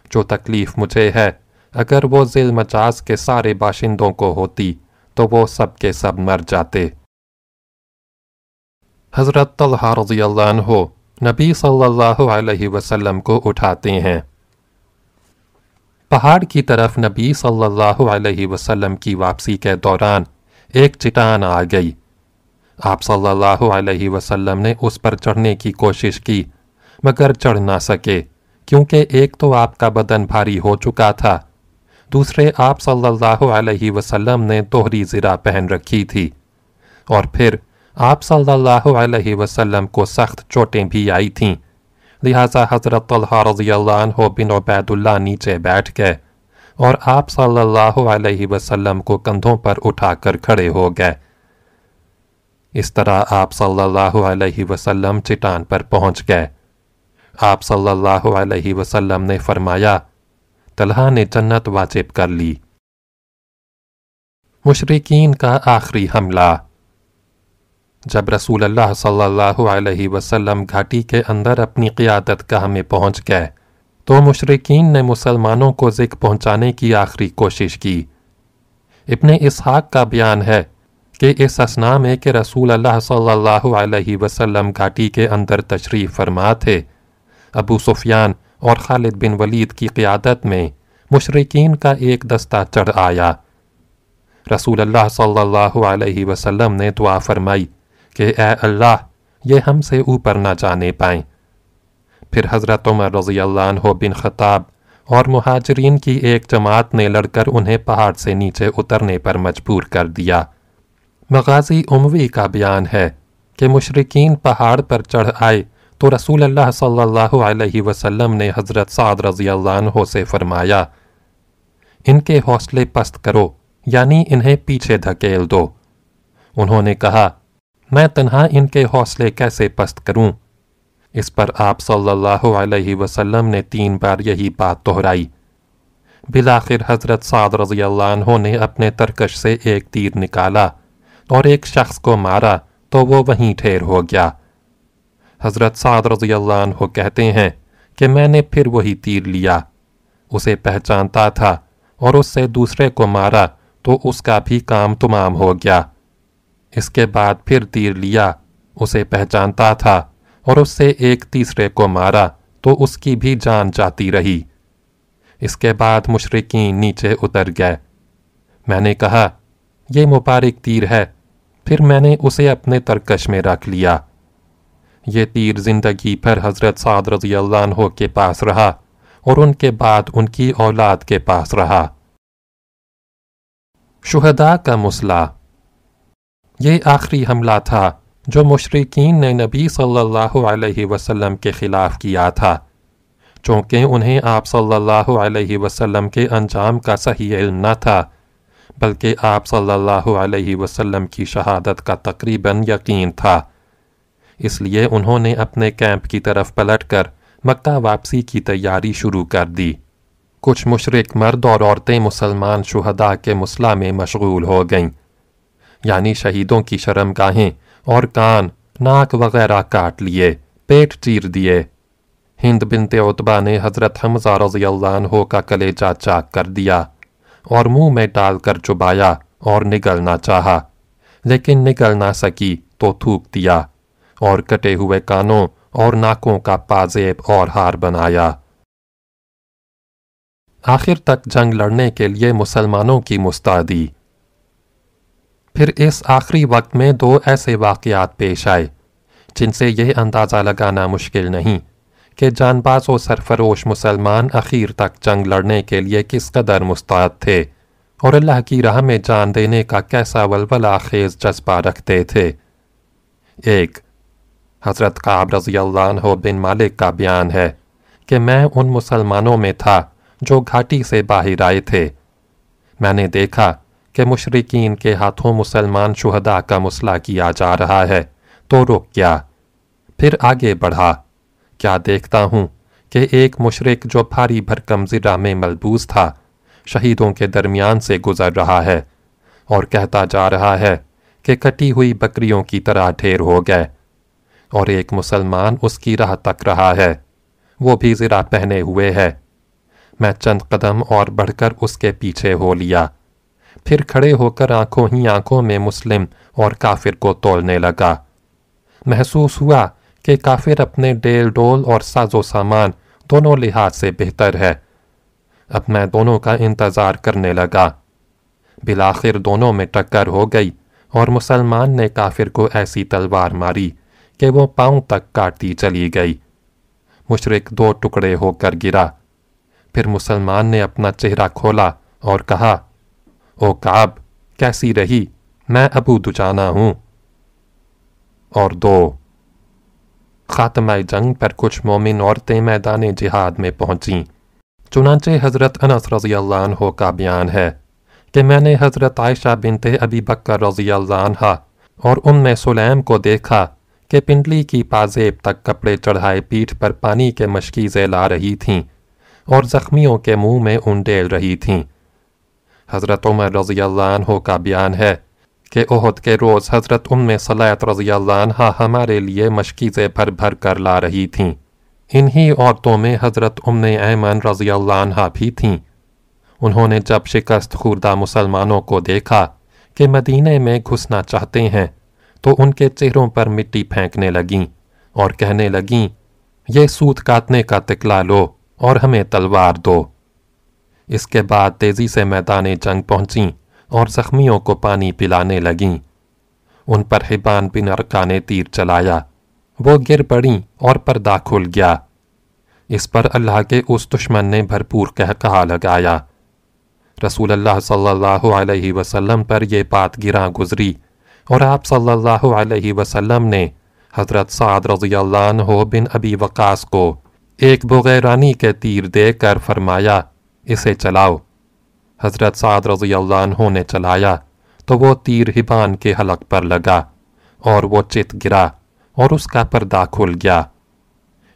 جو تکلیف مجھے ہے، اگر وہ ذل مجاز کے سارے باشندوں کو ہوتی تو وہ سب کے سب مر جاتے۔ حضرت طلحہ رضی اللہ عنہ نبی صلی اللہ علیہ وسلم کو اٹھاتے ہیں۔ پہاڑ کی طرف نبی صلی اللہ علیہ وسلم کی واپسی کے دوران ایک چٹان آ گئی۔ آپ صلی اللہ علیہ وسلم نے اس پر چڑھنے کی کوشش کی، مگر چڑھ نہ سکے، کیونکہ ایک تو آپ کا بدن بھاری ہو چکا تھا۔ دوسرے، آپ صلی اللہ علیہ وسلم نے دوہری زرہ پہن رکھی تھی۔ اور پھر، آپ صلی اللہ علیہ وسلم کو سخت چوٹیں بھی آئی تھیں۔ لہذا حضرت طلحہ رضی اللہ عنہ بن عبید اللہ نیچے بیٹھ گئے اور آپ صلی اللہ علیہ وسلم کو کندھوں پر اٹھا کر کھڑے ہو گئے۔ اس طرح آپ صلی اللہ علیہ وسلم چٹان پر پہنچ گئے۔ آپ صلی اللہ علیہ وسلم نے فرمایا، طلحہ نے جنت واجب کر لی۔ مشرقین کا آخری حملہ۔ جب رسول اللہ صلی اللہ علیہ وسلم گھاٹی کے اندر اپنی قیادت گاہ میں پہنچ گئے، تو مشرقین نے مسلمانوں کو ذکر پہنچانے کی آخری کوشش کی۔ ابن اسحاق کا بیان ہے کہ اس اسنا میں کہ رسول اللہ صلی اللہ علیہ وسلم گھاٹی کے اندر تشریف فرما تھے۔ ابو سفیان اور خالد بن ولید کی قیادت میں مشرقین کا ایک دستہ چڑھ آیا۔ رسول اللہ صلی اللہ علیہ وسلم نے دعا فرمائی کہ اے اللہ، یہ ہم سے اوپر نہ جانے پائیں۔ پھر حضرت عمر رضی اللہ عنہ بن خطاب اور مہاجرین کی ایک جماعت نے لڑ کر انہیں پہاڑ سے نیچے اترنے پر مجبور کر دیا۔ مغازی عموی کا بیان ہے کہ مشرقین پہاڑ پر چڑھ آئے تو رسول اللہ صلی اللہ علیہ وسلم نے حضرت سعد رضی اللہ عنہ سے فرمایا، ان کے حوصلے پست کرو یعنی انہیں پیچھے دھکیل دو۔ انہوں نے کہا میں تنہا ان کے حوصلے کیسے پست کروں؟ اس پر آپ صلی اللہ علیہ وسلم نے تین بار یہی بات دہرائی۔ بلاخر حضرت سعد رضی اللہ عنہ نے اپنے ترکش سے ایک تیر نکالا اور ایک شخص کو مارا تو وہ وہیں ٹھیر ہو گیا۔ حضرت سعد رضی اللہ عنہ کہتے ہیں کہ میں نے پھر وہی تیر لیا۔ اسے پہچانتا تھا اور اس سے دوسرے کو مارا تو اس کا بھی کام تمام ہو گیا۔ اس کے بعد پھر تیر لیا، اسے پہچانتا تھا اور اس سے ایک تیسرے کو مارا تو اس کی بھی جان جاتی رہی۔ اس کے بعد مشرقین نیچے اتر گئے۔ میں نے کہا، یہ مبارک تیر ہے۔ پھر میں نے اسے اپنے ترکش میں رکھ لیا۔ یہ تیر زندگی پھر حضرت سعد رضی اللہ عنہ کے پاس رہا اور ان کے بعد ان کی اولاد کے پاس رہا۔ شہداء کا مسئلہ یہ آخری حملہ تھا جو مشرقین نے نبی صلی اللہ علیہ وسلم کے خلاف کیا تھا، چونکہ انہیں آپ صلی اللہ علیہ وسلم کے انجام کا صحیح علم نہ تھا، بلکہ آپ صلی اللہ علیہ وسلم کی شہادت کا تقریباً یقین تھا۔ اس لیے انہوں نے اپنے کیمپ کی طرف پلٹ کر مکہ واپسی کی تیاری شروع کر دی۔ کچھ مشرق مرد اور عورتیں مسلمان شہداء کے مسئلہ میں مشغول ہو گئیں۔ یعنی شہیدوں کی شرم گاہیں اور کان، ناک وغیرہ کاٹ لیے، پیٹ چیر دیے۔ ہند بنت عطبہ نے حضرت حمزہ رضی اللہ عنہ کا کلیجہ چاک کر دیا اور منہ میں ڈال کر چبایا اور نگلنا چاہا، لیکن نگل نہ سکی تو تھوک دیا اور کٹے ہوئے کانوں اور ناکوں کا پازیب اور ہار بنایا۔ آخر تک جنگ لڑنے کے لیے مسلمانوں کی مستعدی۔ پھر اس آخری وقت میں دو ایسے واقعات پیش آئے، جن سے یہ اندازہ لگانا مشکل نہیں کہ جان باز و سرفروش مسلمان اخیر تک جنگ لڑنے کے لیے کس قدر مستعد تھے اور اللہ کی راہ میں جان دینے کا کیسا ولولہ خیز جذبہ رکھتے تھے۔ ایک، حضرت قعب رضی اللہ عنہ بن مالک کا بیان ہے کہ میں ان مسلمانوں میں تھا جو گھاٹی سے باہر آئے تھے۔ میں نے دیکھا کہ مشرقین کے ہاتھوں مسلمان شہداء کا مسئلہ کیا جا رہا ہے، تو رک گیا۔ پھر آگے بڑھا۔ کیا دیکھتا ہوں کہ ایک مشرق جو بھاری بھرکم زرہ میں ملبوس تھا، شہیدوں کے درمیان سے گزر رہا ہے اور کہتا جا رہا ہے کہ کٹی ہوئی بکریوں کی طرح ڈھیر ہو گئے اور ایک مسلمان اس کی راہ تک رہا ہے۔ وہ بھی ذرا پہنے ہوئے ہے۔ میں چند قدم اور بڑھ کر اس کے پیچھے ہو لیا۔ پھر کھڑے ہو کر آنکھوں ہی آنکھوں میں مسلم اور کافر کو تولنے لگا۔ محسوس ہوا کہ کافر اپنے ڈیل ڈول اور ساز و سامان دونوں لحاظ سے بہتر ہے۔ اب میں دونوں کا انتظار کرنے لگا۔ بلاخر دونوں میں ٹکر ہو گئی اور مسلمان نے کافر کو ایسی تلوار ماری کہ وہ پاؤں تک کاٹتی چلی گئی۔ مشرق دو ٹکڑے ہو کر گرا۔ پھر مسلمان نے اپنا چہرہ کھولا اور کہا او کعب، کیسی رہی؟ میں ابو دجانا ہوں۔ اور دو خاتمہ جنگ پر کچھ مومن عورتیں میدان جہاد میں پہنچیں۔ چنانچہ حضرت انس رضی اللہ عنہ کا بیان ہے کہ میں نے حضرت عائشہ بنت ابی بکر رضی اللہ عنہ اور ام میں سلیم کو دیکھا کہ پنڈلی کی پازیب تک کپڑے چڑھائے پیٹھ پر پانی کے مشکیزیں لا رہی تھیں اور زخمیوں کے منہ میں انڈیل رہی تھیں۔ حضرت عمر رضی اللہ عنہ کا بیان ہے کہ عہد کے روز حضرت ام صلیت رضی اللہ عنہ ہمارے لیے مشکیزیں بھر بھر کر لا رہی تھیں۔ انہی عورتوں میں حضرت ام ایمن رضی اللہ عنہ بھی تھیں۔ انہوں نے جب شکست خوردہ مسلمانوں کو دیکھا کہ مدینہ میں گھسنا چاہتے ہیں، تو ان کے چہروں پر مٹی پھینکنے لگیں اور کہنے لگیں، یہ سوت کاتنے کا تکلا لو اور ہمیں تلوار دو۔ اس کے بعد تیزی سے میدان جنگ پہنچیں اور زخمیوں کو پانی پلانے لگیں۔ ان پر حبان بن ارکا نے تیر چلایا۔ وہ گر پڑیں اور پردہ کھل گیا۔ اس پر اللہ کے اس دشمن نے بھرپور کہہ کہا لگایا۔ رسول اللہ صلی اللہ علیہ وسلم پر یہ بات گراں گزری اور آپ صلی اللہ علیہ وسلم نے حضرت سعد رضی اللہ عنہ بن ابی وقاس کو ایک بغیرانی کے تیر دے کر فرمایا اسے چلاؤ۔ حضرت سعد رضی اللہ عنہ نے چلایا تو وہ تیر ہبان کے حلق پر لگا اور وہ چت گرا اور اس کا پردہ کھل گیا۔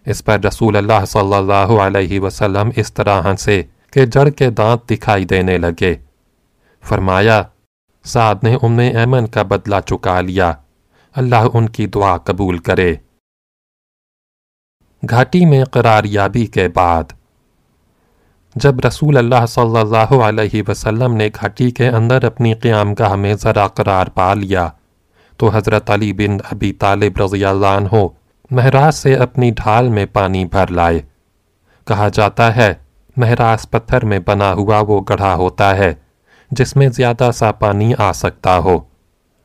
اس پر رسول اللہ صلی اللہ علیہ وسلم اس طرح سے کہ جڑ کے دانت دکھائی دینے لگے۔ فرمایا، سعد نے ام ایمن کا بدلہ چکا لیا۔ اللہ ان کی دعا قبول کرے۔ گھاٹی میں قرار یابی کے بعد جب رسول اللہ صلی اللہ علیہ وسلم نے گھاٹی کے اندر اپنی قیام گاہ میں ذرا قرار پا لیا، تو حضرت علی بن ابی طالب رضی اللہ عنہ مہراز سے اپنی ڈھال میں پانی بھر لائے۔ کہا جاتا ہے مہراز پتھر میں بنا ہوا وہ گڑھا ہوتا ہے، جس میں زیادہ سا پانی آ سکتا ہو۔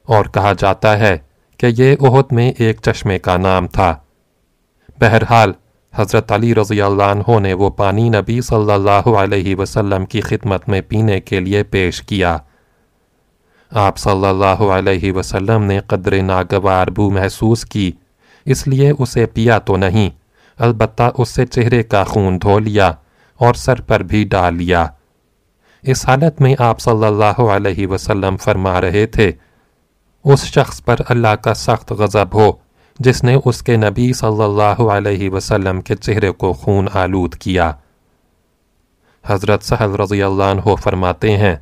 اور کہا جاتا ہے کہ یہ عہد میں ایک چشمے کا نام تھا۔ بہرحال حضرت علی رضی اللہ عنہ نے وہ پانی نبی صلی اللہ علیہ وسلم کی خدمت میں پینے کے لیے پیش کیا۔ آپ صلی اللہ علیہ وسلم نے قدر ناگوار بو محسوس کی، اس لیے اسے پیا تو نہیں، البتہ اس سے چہرے کا خون دھو لیا اور سر پر بھی ڈال لیا۔ اس حالت میں آپ صلی اللہ علیہ وسلم فرما رہے تھے، اس شخص پر اللہ کا سخت غضب ہو۔ جس نے اس کے نبی صلی اللہ علیہ وسلم کے چہرے کو خون آلود کیا۔ حضرت سہل رضی اللہ عنہ فرماتے ہیں،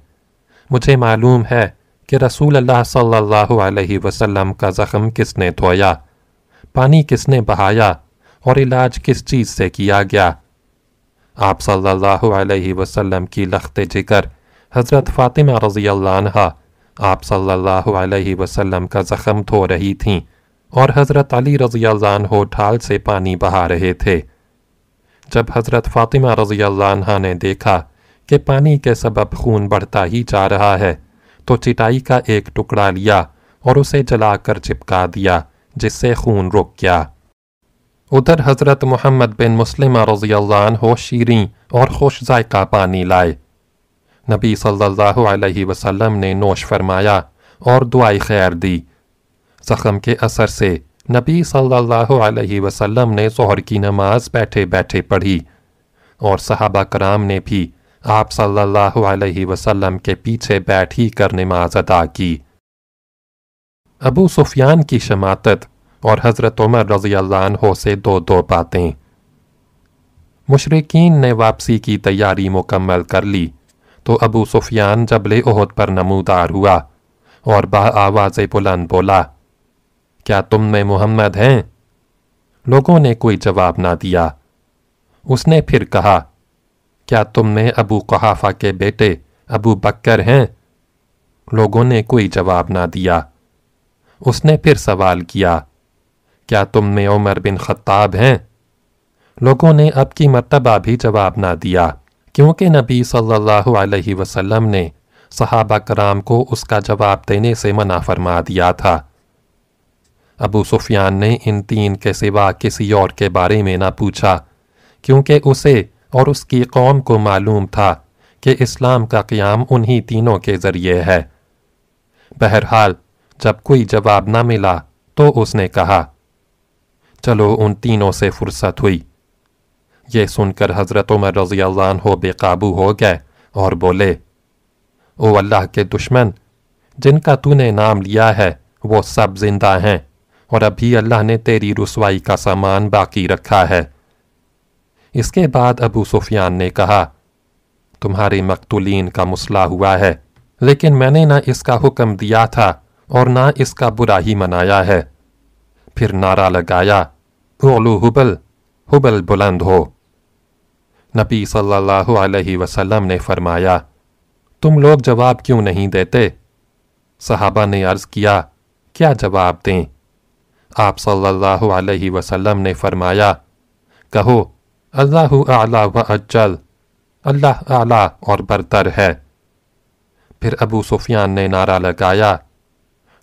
مجھے معلوم ہے کہ رسول اللہ صلی اللہ علیہ وسلم کا زخم کس نے دھویا، پانی کس نے بہایا اور علاج کس چیز سے کیا گیا۔ آپ صلی اللہ علیہ وسلم کی لخت جگر حضرت فاطمہ رضی اللہ عنہ آپ صلی اللہ علیہ وسلم کا زخم دھو رہی تھیں۔ اور حضرت علی رضی اللہ عنہ ڈھال سے پانی بہا رہے تھے۔ جب حضرت فاطمہ رضی اللہ عنہ نے دیکھا کہ پانی کے سبب خون بڑھتا ہی جا رہا ہے، تو چٹائی کا ایک ٹکڑا لیا اور اسے جلا کر چپکا دیا، جس سے خون رک گیا۔ ادھر حضرت محمد بن مسلمہ رضی اللہ عنہ شیریں اور خوش ذائقہ پانی لائے۔ نبی صلی اللہ علیہ وسلم نے نوش فرمایا اور دعائی خیر دی۔ زخم کے اثر سے۔ نبی صلی اللہ علیہ وسلم نے ظہر کی نماز بیٹھے بیٹھے پڑھی۔ اور صحابہ کرام نے بھی آپ صلی اللہ علیہ وسلم کے پیچھے بیٹھ ہی کر نماز ادا کی۔ ابو سفیان کی شماتت اور حضرت عمر رضی اللہ عنہ سے دو دو باتیں۔ مشرقین نے واپسی کی تیاری مکمل کر لی۔ تو ابو سفیان جبل عہد پر نمودار ہوا اور با آواز بلند بولا۔ کیا تم میں محمد ہیں؟ لوگوں نے کوئی جواب نہ دیا۔ اس نے پھر کہا، کیا تم میں ابو قحافہ کے بیٹے ابو بکر ہیں؟ لوگوں نے کوئی جواب نہ دیا۔ اس نے پھر سوال کیا کیا تم میں عمر بن خطاب ہیں؟ لوگوں نے اب کی مرتبہ بھی جواب نہ دیا، کیونکہ نبی صلی اللہ علیہ وسلم نے صحابہ کرام کو اس کا جواب دینے سے منع فرما دیا تھا۔ ابو سفیان نے ان تین کے سوا کسی اور کے بارے میں نہ پوچھا، کیونکہ اسے اور اس کی قوم کو معلوم تھا کہ اسلام کا قیام انہی تینوں کے ذریعے ہے۔ بہرحال، جب کوئی جواب نہ ملا تو اس نے کہا، چلو ان تینوں سے فرصت ہوئی۔ یہ سن کر حضرت عمر رضی اللہ عنہ بے قابو ہو گئے اور بولے، او اللہ کے دشمن، جن کا تو نے نام لیا ہے وہ سب زندہ ہیں۔ اور ابھی اللہ نے تیری رسوائی کا سامان باقی رکھا ہے۔ اس کے بعد ابو سفیان نے کہا، تمہارے مقتولین کا مسئلہ ہوا ہے، لیکن میں نے نہ اس کا حکم دیا تھا اور نہ اس کا برا ہی منایا ہے۔ پھر نعرہ لگایا، اولو حبل حبل بلند ہو۔ نبی صلی اللہ علیہ وسلم نے فرمایا، تم لوگ جواب کیوں نہیں دیتے؟ صحابہ نے عرض کیا کیا جواب دیں؟ آپ صلی اللہ علیہ وسلم نے فرمایا، کہو، اللہ اعلیٰ و اجل، اللہ اعلیٰ اور برتر ہے۔ پھر ابو سفیان نے نعرہ لگایا،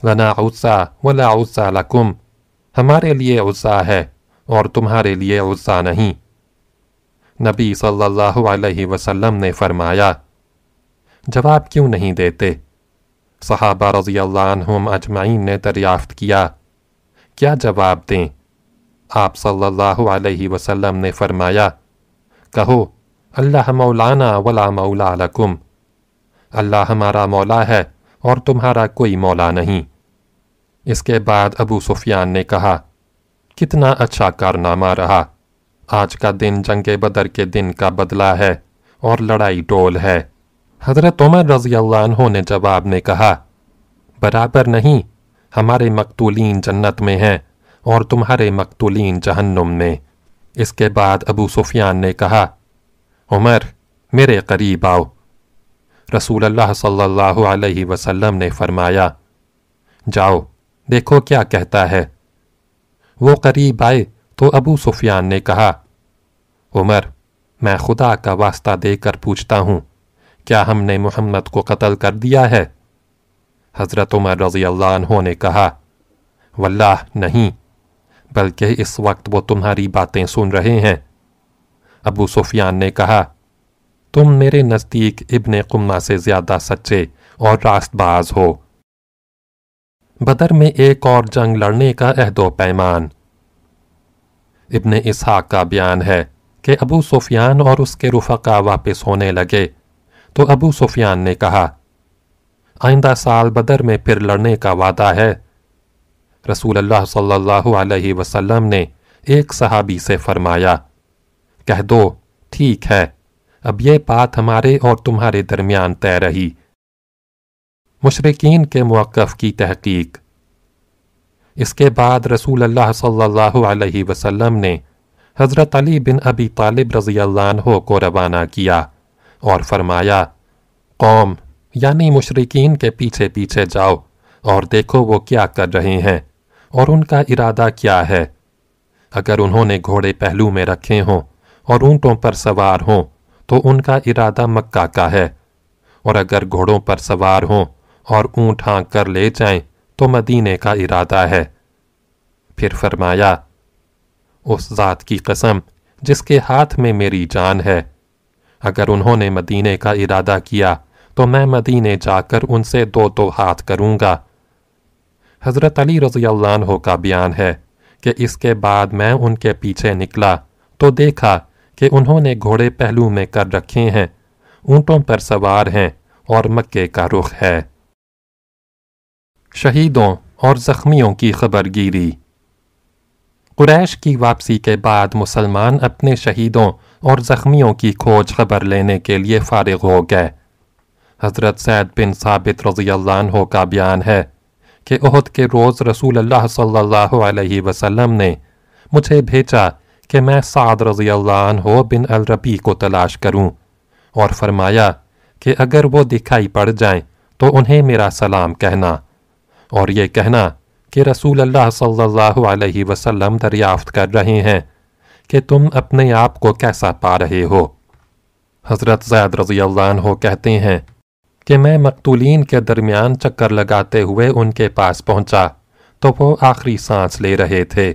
لنا عزا ولا عزا لکم، ہمارے لیے عزا ہے اور تمہارے لیے عزا نہیں۔ نبی صلی اللہ علیہ وسلم نے فرمایا، جواب کیوں نہیں دیتے؟ صحابہ رضی اللہ عنہم اجمعین نے دریافت کیا۔ کیا جواب دیں؟ آپ صلی اللہ علیہ وسلم نے فرمایا، کہو، اللہ مولانا ولا مولا لکم۔ اللہ ہمارا مولا ہے اور تمہارا کوئی مولا نہیں۔ اس کے بعد ابو سفیان نے کہا، کتنا اچھا کارنامہ رہا۔ آج کا دن جنگ بدر کے دن کا بدلہ ہے اور لڑائی ڈول ہے۔ حضرت عمر رضی اللہ عنہ نے جواب میں کہا، برابر نہیں۔ ہمارے مقتولین جنت میں ہیں اور تمہارے مقتولین جہنم میں۔ اس کے بعد ابو سفیان نے کہا، عمر، میرے قریب آؤ۔ رسول اللہ صلی اللہ علیہ وسلم نے فرمایا، جاؤ، دیکھو کیا کہتا ہے۔ وہ قریب آئے تو ابو سفیان نے کہا، عمر، میں خدا کا واسطہ دے کر پوچھتا ہوں، کیا ہم نے محمد کو قتل کر دیا ہے؟ حضرت عمر رضی اللہ عنہ نے کہا، واللہ نہیں، بلکہ اس وقت وہ تمہاری باتیں سن رہے ہیں۔ ابو سفیان نے کہا، تم میرے نزدیک ابن قمہ سے زیادہ سچے اور راست باز ہو۔ بدر میں ایک اور جنگ لڑنے کا عہد و پیمان۔ ابن اسحاق کا بیان ہے کہ ابو سفیان اور اس کے رفقا واپس ہونے لگے۔ تو ابو سفیان نے کہا آئندہ سال بدر میں پھر لڑنے کا وعدہ ہے۔ رسول اللہ صلی اللہ علیہ وسلم نے ایک صحابی سے فرمایا، کہہ دو، ٹھیک ہے، اب یہ بات ہمارے اور تمہارے درمیان طے رہی۔ مشرقین کے موقف کی تحقیق۔ اس کے بعد رسول اللہ صلی اللہ علیہ وسلم نے حضرت علی بن ابی طالب رضی اللہ عنہ کو روانہ کیا اور فرمایا، قوم یعنی مشرقین کے پیچھے پیچھے جاؤ اور دیکھو وہ کیا کر رہے ہیں اور ان کا ارادہ کیا ہے۔ اگر انہوں نے گھوڑے پہلو میں رکھے ہوں اور اونٹوں پر سوار ہوں تو ان کا ارادہ مکہ کا ہے۔ اور اگر گھوڑوں پر سوار ہوں اور اونٹ ہانک کر لے جائیں تو مدینے کا ارادہ ہے۔ پھر فرمایا، اس ذات کی قسم جس کے ہاتھ میں میری جان ہے، اگر انہوں نے مدینے کا ارادہ کیا تو میں مدینے جا کر ان سے دو دو ہاتھ کروں گا۔ حضرت علی رضی اللہ عنہ کا بیان ہے کہ اس کے بعد میں ان کے پیچھے نکلا تو دیکھا کہ انہوں نے گھوڑے پہلو میں کر رکھے ہیں، اونٹوں پر سوار ہیں اور مکے کا رخ ہے۔ شہیدوں اور زخمیوں کی خبر گیری۔ قریش کی واپسی کے بعد مسلمان اپنے شہیدوں اور زخمیوں کی کھوج خبر لینے کے لیے فارغ ہو گئے۔ حضرت سید بن ثابت رضی اللہ عنہ کا بیان ہے کہ عہد کے روز رسول اللہ صلی اللہ علیہ وسلم نے مجھے بھیجا کہ میں سعد رضی اللہ عنہ بن الربی کو تلاش کروں اور فرمایا کہ اگر وہ دکھائی پڑ جائیں تو انہیں میرا سلام کہنا اور یہ کہنا کہ رسول اللہ صلی اللہ علیہ وسلم دریافت کر رہے ہیں کہ تم اپنے آپ کو کیسا پا رہے ہو۔ حضرت زید رضی اللہ عنہ کہتے ہیں کہ میں مقتولین کے درمیان چکر لگاتے ہوئے ان کے پاس پہنچا، تو وہ آخری سانس لے رہے تھے۔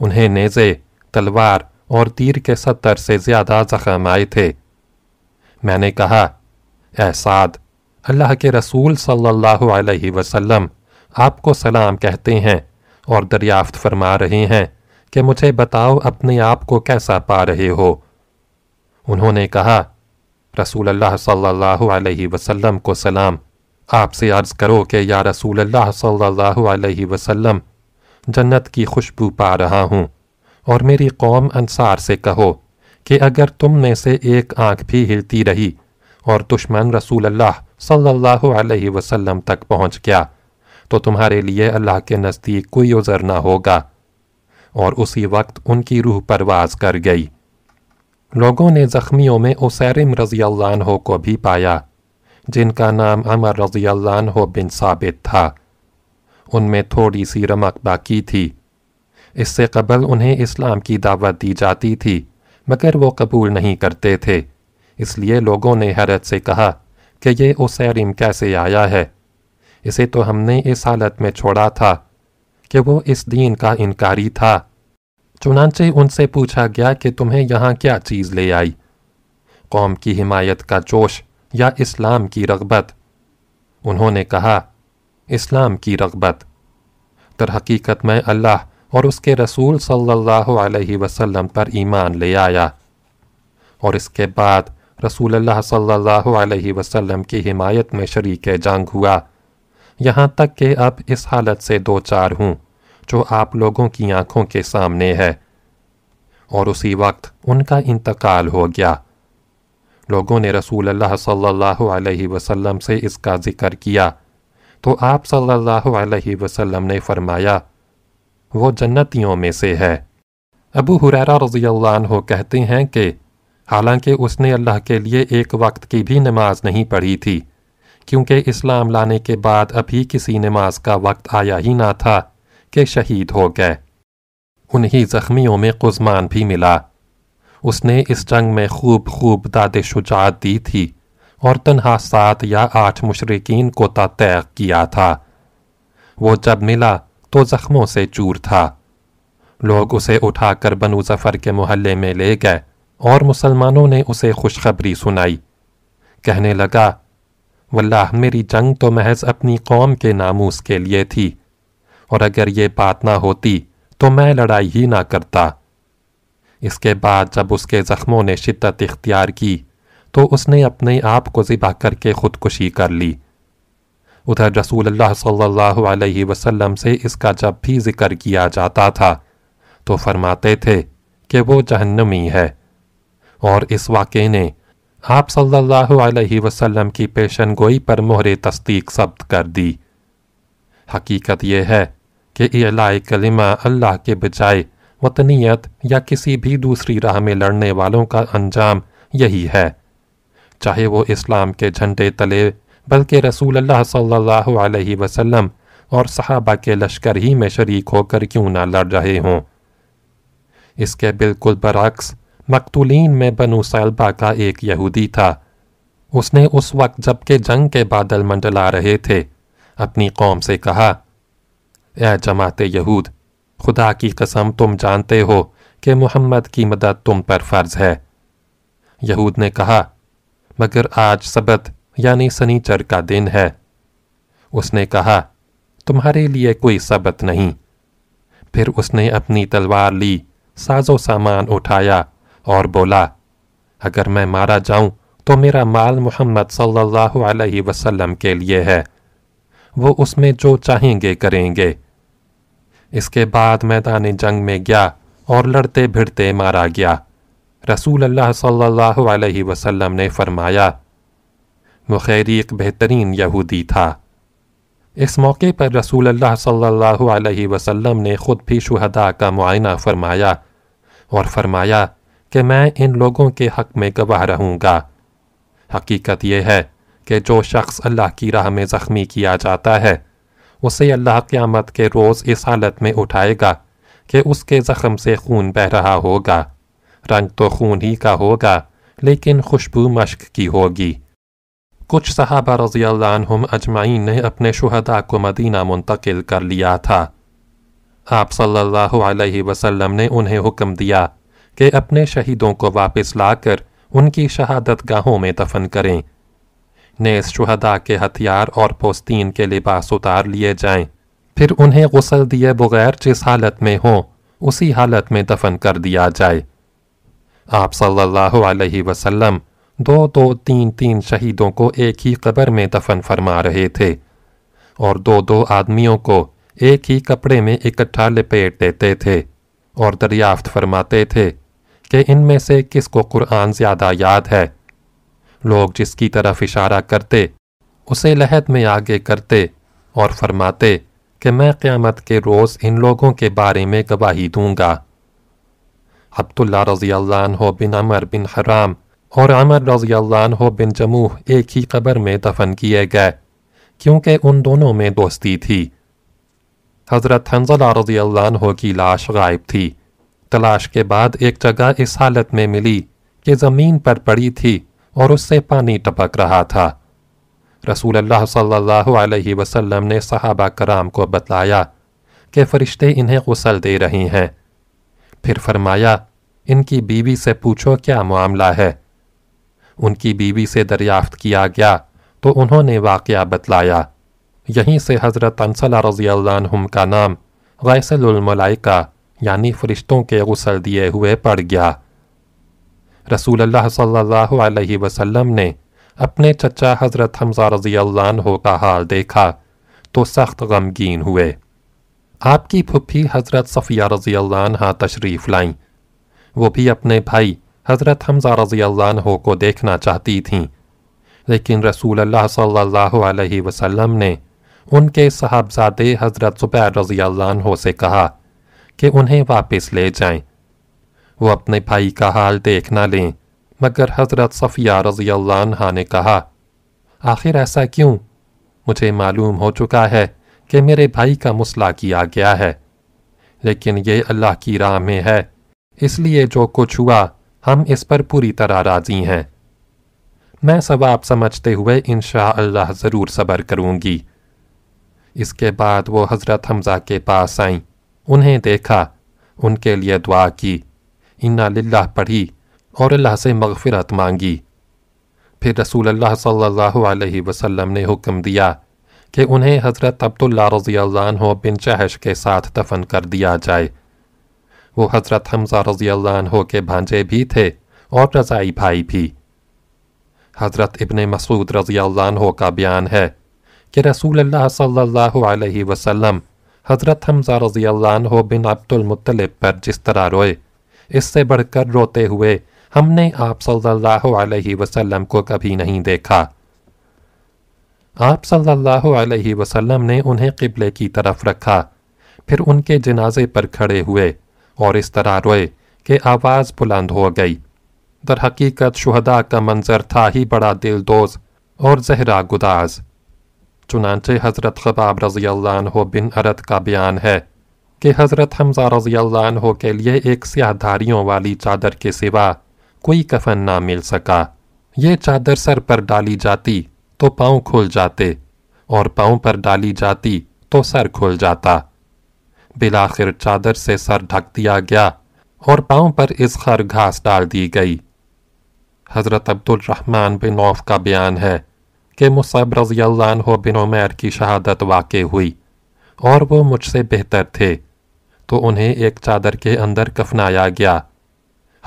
انہیں نیزے، تلوار اور تیر کے ستر سے زیادہ زخم آئے تھے۔ میں نے کہا، اے سعد، اللہ کے رسول صلی اللہ علیہ وسلم آپ کو سلام کہتے ہیں اور دریافت فرما رہے ہیں کہ مجھے بتاؤ اپنے آپ کو کیسا پا رہے ہو۔ انہوں نے کہا رسول اللہ صلی اللہ علیہ وسلم کو سلام۔ آپ سے عرض کرو کہ یا رسول اللہ صلی اللہ علیہ وسلم، جنت کی خوشبو پا رہا ہوں۔ اور میری قوم انصار سے کہو کہ اگر تم میں سے ایک آنکھ بھی ہلتی رہی اور دشمن رسول اللہ صلی اللہ علیہ وسلم تک پہنچ گیا، تو تمہارے لیے اللہ کے نزدیک کوئی عذر نہ ہوگا۔ اور اسی وقت ان کی روح پرواز کر گئی۔ لوگوں نے زخمیوں میں اسیرم رضی اللہ عنہ کو بھی پایا جن کا نام عمر رضی اللہ عنہ بن ثابت تھا ان میں تھوڑی سی رمق باقی تھی اس سے قبل انہیں اسلام کی دعوت دی جاتی تھی مگر وہ قبول نہیں کرتے تھے اس لیے لوگوں نے حیرت سے کہا کہ یہ اسیرم کیسے آیا ہے اسے تو ہم نے اس حالت میں چھوڑا تھا کہ وہ اس دین کا انکاری تھا چنانچہ ان سے پوچھا گیا کہ تمہیں یہاں کیا چیز لے آئی۔ قوم کی حمایت کا جوش یا اسلام کی رغبت؟ انہوں نے کہا، اسلام کی رغبت۔ در حقیقت میں اللہ اور اس کے رسول صلی اللہ علیہ وسلم پر ایمان لے آیا۔ اور اس کے بعد رسول اللہ صلی اللہ علیہ وسلم کی حمایت میں شریک جنگ ہوا۔ یہاں تک کہ اب اس حالت سے دو چار ہوں۔ جو آپ لوگوں کی آنکھوں کے سامنے ہے۔ اور اسی وقت ان کا انتقال ہو گیا۔ لوگوں نے رسول اللہ صلی اللہ علیہ وسلم سے اس کا ذکر کیا۔ تو آپ صلی اللہ علیہ وسلم نے فرمایا، وہ جنتیوں میں سے ہے۔ ابو حریرہ رضی اللہ عنہ کہتے ہیں کہ، حالانکہ اس نے اللہ کے لیے ایک وقت کی بھی نماز نہیں پڑھی تھی، کیونکہ اسلام لانے کے بعد ابھی کسی نماز کا وقت آیا ہی نہ تھا۔ کہ شہید ہو گئے انہی زخمیوں میں قزمان بھی ملا۔ اس نے اس جنگ میں خوب خوب داد شجاعت دی تھی اور تنہا سات یا آٹھ مشرقین کو تیغ کیا تھا۔ وہ جب ملا تو زخموں سے چور تھا۔ لوگ اسے اٹھا کر بنو ظفر کے محلے میں لے گئے اور مسلمانوں نے اسے خوشخبری سنائی۔ کہنے لگا، واللہ، میری جنگ تو محض اپنی قوم کے ناموس کے لیے تھی۔ اور اگر یہ بات نہ ہوتی تو میں لڑائی ہی نہ کرتا۔ اس کے بعد جب اس کے زخموں نے شدت اختیار کی تو اس نے اپنے آپ کو ذبح کر کے خودکشی کر لی۔ ادھر رسول اللہ صلی اللہ علیہ وسلم سے اس کا جب بھی ذکر کیا جاتا تھا تو فرماتے تھے کہ وہ جہنمی ہے۔ اور اس واقعے نے آپ صلی اللہ علیہ وسلم کی پیشن گوئی پر مہر تصدیق ثبت کر دی۔ حقیقت یہ ہے کہ اعلاء کلمہ اللہ کے بجائے وطنیت یا کسی بھی دوسری راہ میں لڑنے والوں کا انجام یہی ہے۔ چاہے وہ اسلام کے جھنڈے تلے، بلکہ رسول اللہ صلی اللہ علیہ وسلم اور صحابہ کے لشکر ہی میں شریک ہو کر کیوں نہ لڑ رہے ہوں۔ اس کے بالکل برعکس، مقتولین میں بنو سیلبہ کا ایک یہودی تھا۔ اس نے اس وقت جبکہ جنگ کے بادل منڈلا رہے تھے، اپنی قوم سے کہا اے جماعت یہود، خدا کی قسم تم جانتے ہو کہ محمد کی مدد تم پر فرض ہے۔ یہود نے کہا، مگر آج سبت یعنی سنیچر کا دن ہے۔ اس نے کہا، تمہارے لیے کوئی سبت نہیں۔ پھر اس نے اپنی تلوار لی، ساز و سامان اٹھایا اور بولا، اگر میں مارا جاؤں تو میرا مال محمد صلی اللہ علیہ وسلم کے لیے ہے۔ وہ اس میں جو چاہیں گے کریں گے۔ اس کے بعد میدان جنگ میں گیا اور لڑتے بھڑتے مارا گیا۔ رسول اللہ صلی اللہ علیہ وسلم نے فرمایا مخیریق بہترین یہودی تھا۔ اس موقع پر رسول اللہ صلی اللہ علیہ وسلم نے خود بھی شہداء کا معائنہ فرمایا اور فرمایا کہ میں ان لوگوں کے حق میں گواہ رہوں گا۔ حقیقت یہ ہے کہ جو شخص اللہ کی راہ میں زخمی کیا جاتا ہے اسے اللہ قیامت کے روز اس حالت میں اٹھائے گا کہ اس کے زخم سے خون بہ رہا ہوگا۔ رنگ تو خون ہی کا ہوگا، لیکن خوشبو مشک کی ہوگی۔ کچھ صحابہ رضی اللہ عنہم اجمعین نے اپنے شہداء کو مدینہ منتقل کر لیا تھا۔ آپ صلی اللہ علیہ وسلم نے انہیں حکم دیا کہ اپنے شہیدوں کو واپس لا کر ان کی شہادت گاہوں میں دفن کریں۔ نیز شہداء کے ہتھیار اور پوستین کے لباس اتار لیے جائیں۔ پھر انہیں غسل دیے بغیر جس حالت میں ہوں، اسی حالت میں دفن کر دیا جائے۔ آپ صلی اللہ علیہ وسلم دو دو تین تین شہیدوں کو ایک ہی قبر میں دفن فرما رہے تھے اور دو دو آدمیوں کو ایک ہی کپڑے میں اکٹھا لپیٹ دیتے تھے اور دریافت فرماتے تھے کہ ان میں سے کس کو قرآن زیادہ یاد ہے۔ لوگ جس کی طرف اشارہ کرتے، اسے لہد میں آگے کرتے اور فرماتے کہ میں قیامت کے روز ان لوگوں کے بارے میں گواہی دوں گا۔ عبداللہ رضی اللہ عنہ بن عمر بن حرام اور عمر رضی اللہ عنہ بن جموح ایک ہی قبر میں دفن کیے گئے، کیونکہ ان دونوں میں دوستی تھی۔ حضرت حنزلہ رضی اللہ عنہ کی لاش غائب تھی۔ تلاش کے بعد ایک جگہ اس حالت میں ملی کہ زمین پر پڑی تھی۔ اور اس سے پانی ٹپک رہا تھا۔ رسول اللہ صلی اللہ علیہ وسلم نے صحابہ کرام کو بتلایا کہ فرشتے انہیں غسل دے رہی ہیں۔ پھر فرمایا، ان کی بیوی سے پوچھو کیا معاملہ ہے۔ ان کی بیوی سے دریافت کیا گیا تو انہوں نے واقعہ بتلایا۔ یہیں سے حضرت انصلہ رضی اللہ عنہم کا نام غیسل الملائکہ یعنی فرشتوں کے غسل دیے ہوئے پڑ گیا۔ رسول اللہ صلی اللہ علیہ وسلم نے اپنے چچا حضرت حمزہ رضی اللہ عنہ کا حال دیکھا تو سخت غمگین ہوئے۔ آپ کی پھپھی حضرت صفیہ رضی اللہ عنہ تشریف لائیں۔ وہ بھی اپنے بھائی حضرت حمزہ رضی اللہ عنہ کو دیکھنا چاہتی تھیں۔ لیکن رسول اللہ صلی اللہ علیہ وسلم نے ان کے صاحبزادے حضرت زبیر رضی اللہ عنہ سے کہا کہ انہیں واپس لے جائیں۔ وہ اپنے بھائی کا حال دیکھ نہ لیں۔ مگر حضرت صفیہ رضی اللہ عنہ نے کہا، آخر ایسا کیوں؟ مجھے معلوم ہو چکا ہے کہ میرے بھائی کا مسئلہ کیا گیا ہے۔ لیکن یہ اللہ کی راہ میں ہے۔ اس لیے جو کچھ ہوا، ہم اس پر پوری طرح راضی ہیں۔ میں ثواب سمجھتے ہوئے انشاءاللہ ضرور صبر کروں گی۔ اس کے بعد وہ حضرت حمزہ کے پاس آئیں۔ انہیں دیکھا، ان کے لیے دعا کی۔ انا للہ پڑھی اور اللہ سے مغفرت مانگی۔ پھر رسول اللہ صلی اللہ علیہ وسلم نے حکم دیا کہ انہیں حضرت عبداللہ رضی اللہ عنہ بن چہش کے ساتھ دفن کر دیا جائے۔ وہ حضرت حمزہ رضی اللہ عنہ کے بھانجے بھی تھے اور رضائی بھائی بھی۔ حضرت ابن مسعود رضی اللہ عنہ کا بیان ہے کہ رسول اللہ صلی اللہ علیہ وسلم حضرت حمزہ رضی اللہ عنہ بن عبد المطلب پر جس طرح روئے اس سے بڑھ کر روتے ہوئے ہم نے آپ صلی اللہ علیہ وسلم کو کبھی نہیں دیکھا۔ آپ صلی اللہ علیہ وسلم نے انہیں قبلے کی طرف رکھا، پھر ان کے جنازے پر کھڑے ہوئے اور اس طرح روئے کہ آواز بلند ہو گئی۔ در حقیقت شہداء کا منظر تھا ہی بڑا دل دوز اور زہرا گداز۔ چنانچہ حضرت خباب رضی اللہ عنہ بن عرد کا بیان ہے۔ کہ حضرت حمزہ رضی اللہ عنہ کے لیے ایک سیاہ دھاریوں والی چادر کے سوا کوئی کفن نہ مل سکا۔ یہ چادر سر پر ڈالی جاتی تو پاؤں کھل جاتے اور پاؤں پر ڈالی جاتی تو سر کھل جاتا۔ بلاخر چادر سے سر ڈھک دیا گیا اور پاؤں پر اس خر گھاس ڈال دی گئی۔ حضرت عبد الرحمن بن عوف کا بیان ہے کہ مصعب رضی اللہ عنہ بن عمیر کی شہادت واقع ہوئی اور وہ مجھ سے بہتر تھے۔ تو انہیں ایک چادر کے اندر کفنایا گیا۔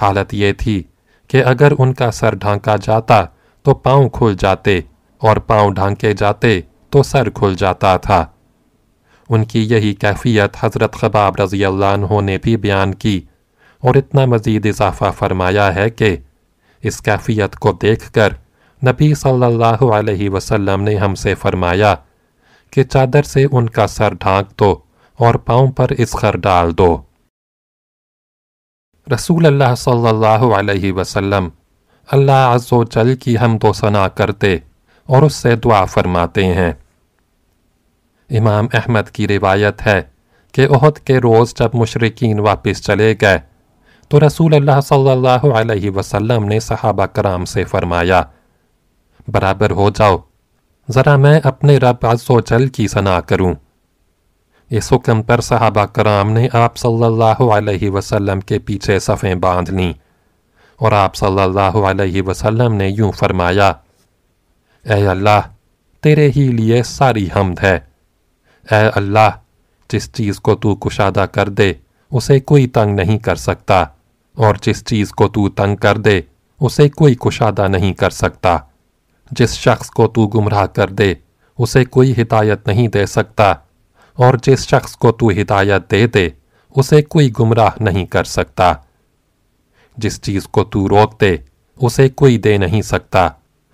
حالت یہ تھی کہ اگر ان کا سر ڈھانکا جاتا تو پاؤں کھل جاتے اور پاؤں ڈھانکے جاتے تو سر کھل جاتا تھا۔ ان کی یہی کیفیت حضرت خباب رضی اللہ عنہ نے بھی بیان کی اور اتنا مزید اضافہ فرمایا ہے کہ اس کیفیت کو دیکھ کر نبی صلی اللہ علیہ وسلم نے ہم سے فرمایا کہ چادر سے ان کا سر ڈھانک دو۔ اور پاؤں پر اس خر ڈال دو۔ رسول اللہ صلی اللہ علیہ وسلم اللہ عز و جل کی حمد و ثنا کرتے اور اس سے دعا فرماتے ہیں۔ امام احمد کی روایت ہے کہ عہد کے روز جب مشرقین واپس چلے گئے تو رسول اللہ صلی اللہ علیہ وسلم نے صحابہ کرام سے فرمایا، برابر ہو جاؤ، ذرا میں اپنے رب عز و جل کی ثنا کروں۔ اس حکم پر صحابہ کرام نے آپ صلی اللہ علیہ وسلم کے پیچھے صفیں باندھ لیں۔ اور آپ صلی اللہ علیہ وسلم نے یوں فرمایا، اے اللہ، تیرے ہی لیے ساری حمد ہے۔ اے اللہ، جس چیز کو تو کشادہ کر دے، اسے کوئی تنگ نہیں کر سکتا۔ اور جس چیز کو تو تنگ کر دے، اسے کوئی کشادہ نہیں کر سکتا۔ جس شخص کو تو گمراہ کر دے، اسے کوئی ہدایت نہیں دے سکتا۔ اور جس شخص کو تو ہدایت دے دے، اسے کوئی گمراہ نہیں کر سکتا۔ جس چیز کو تو روک دے، اسے کوئی دے نہیں سکتا۔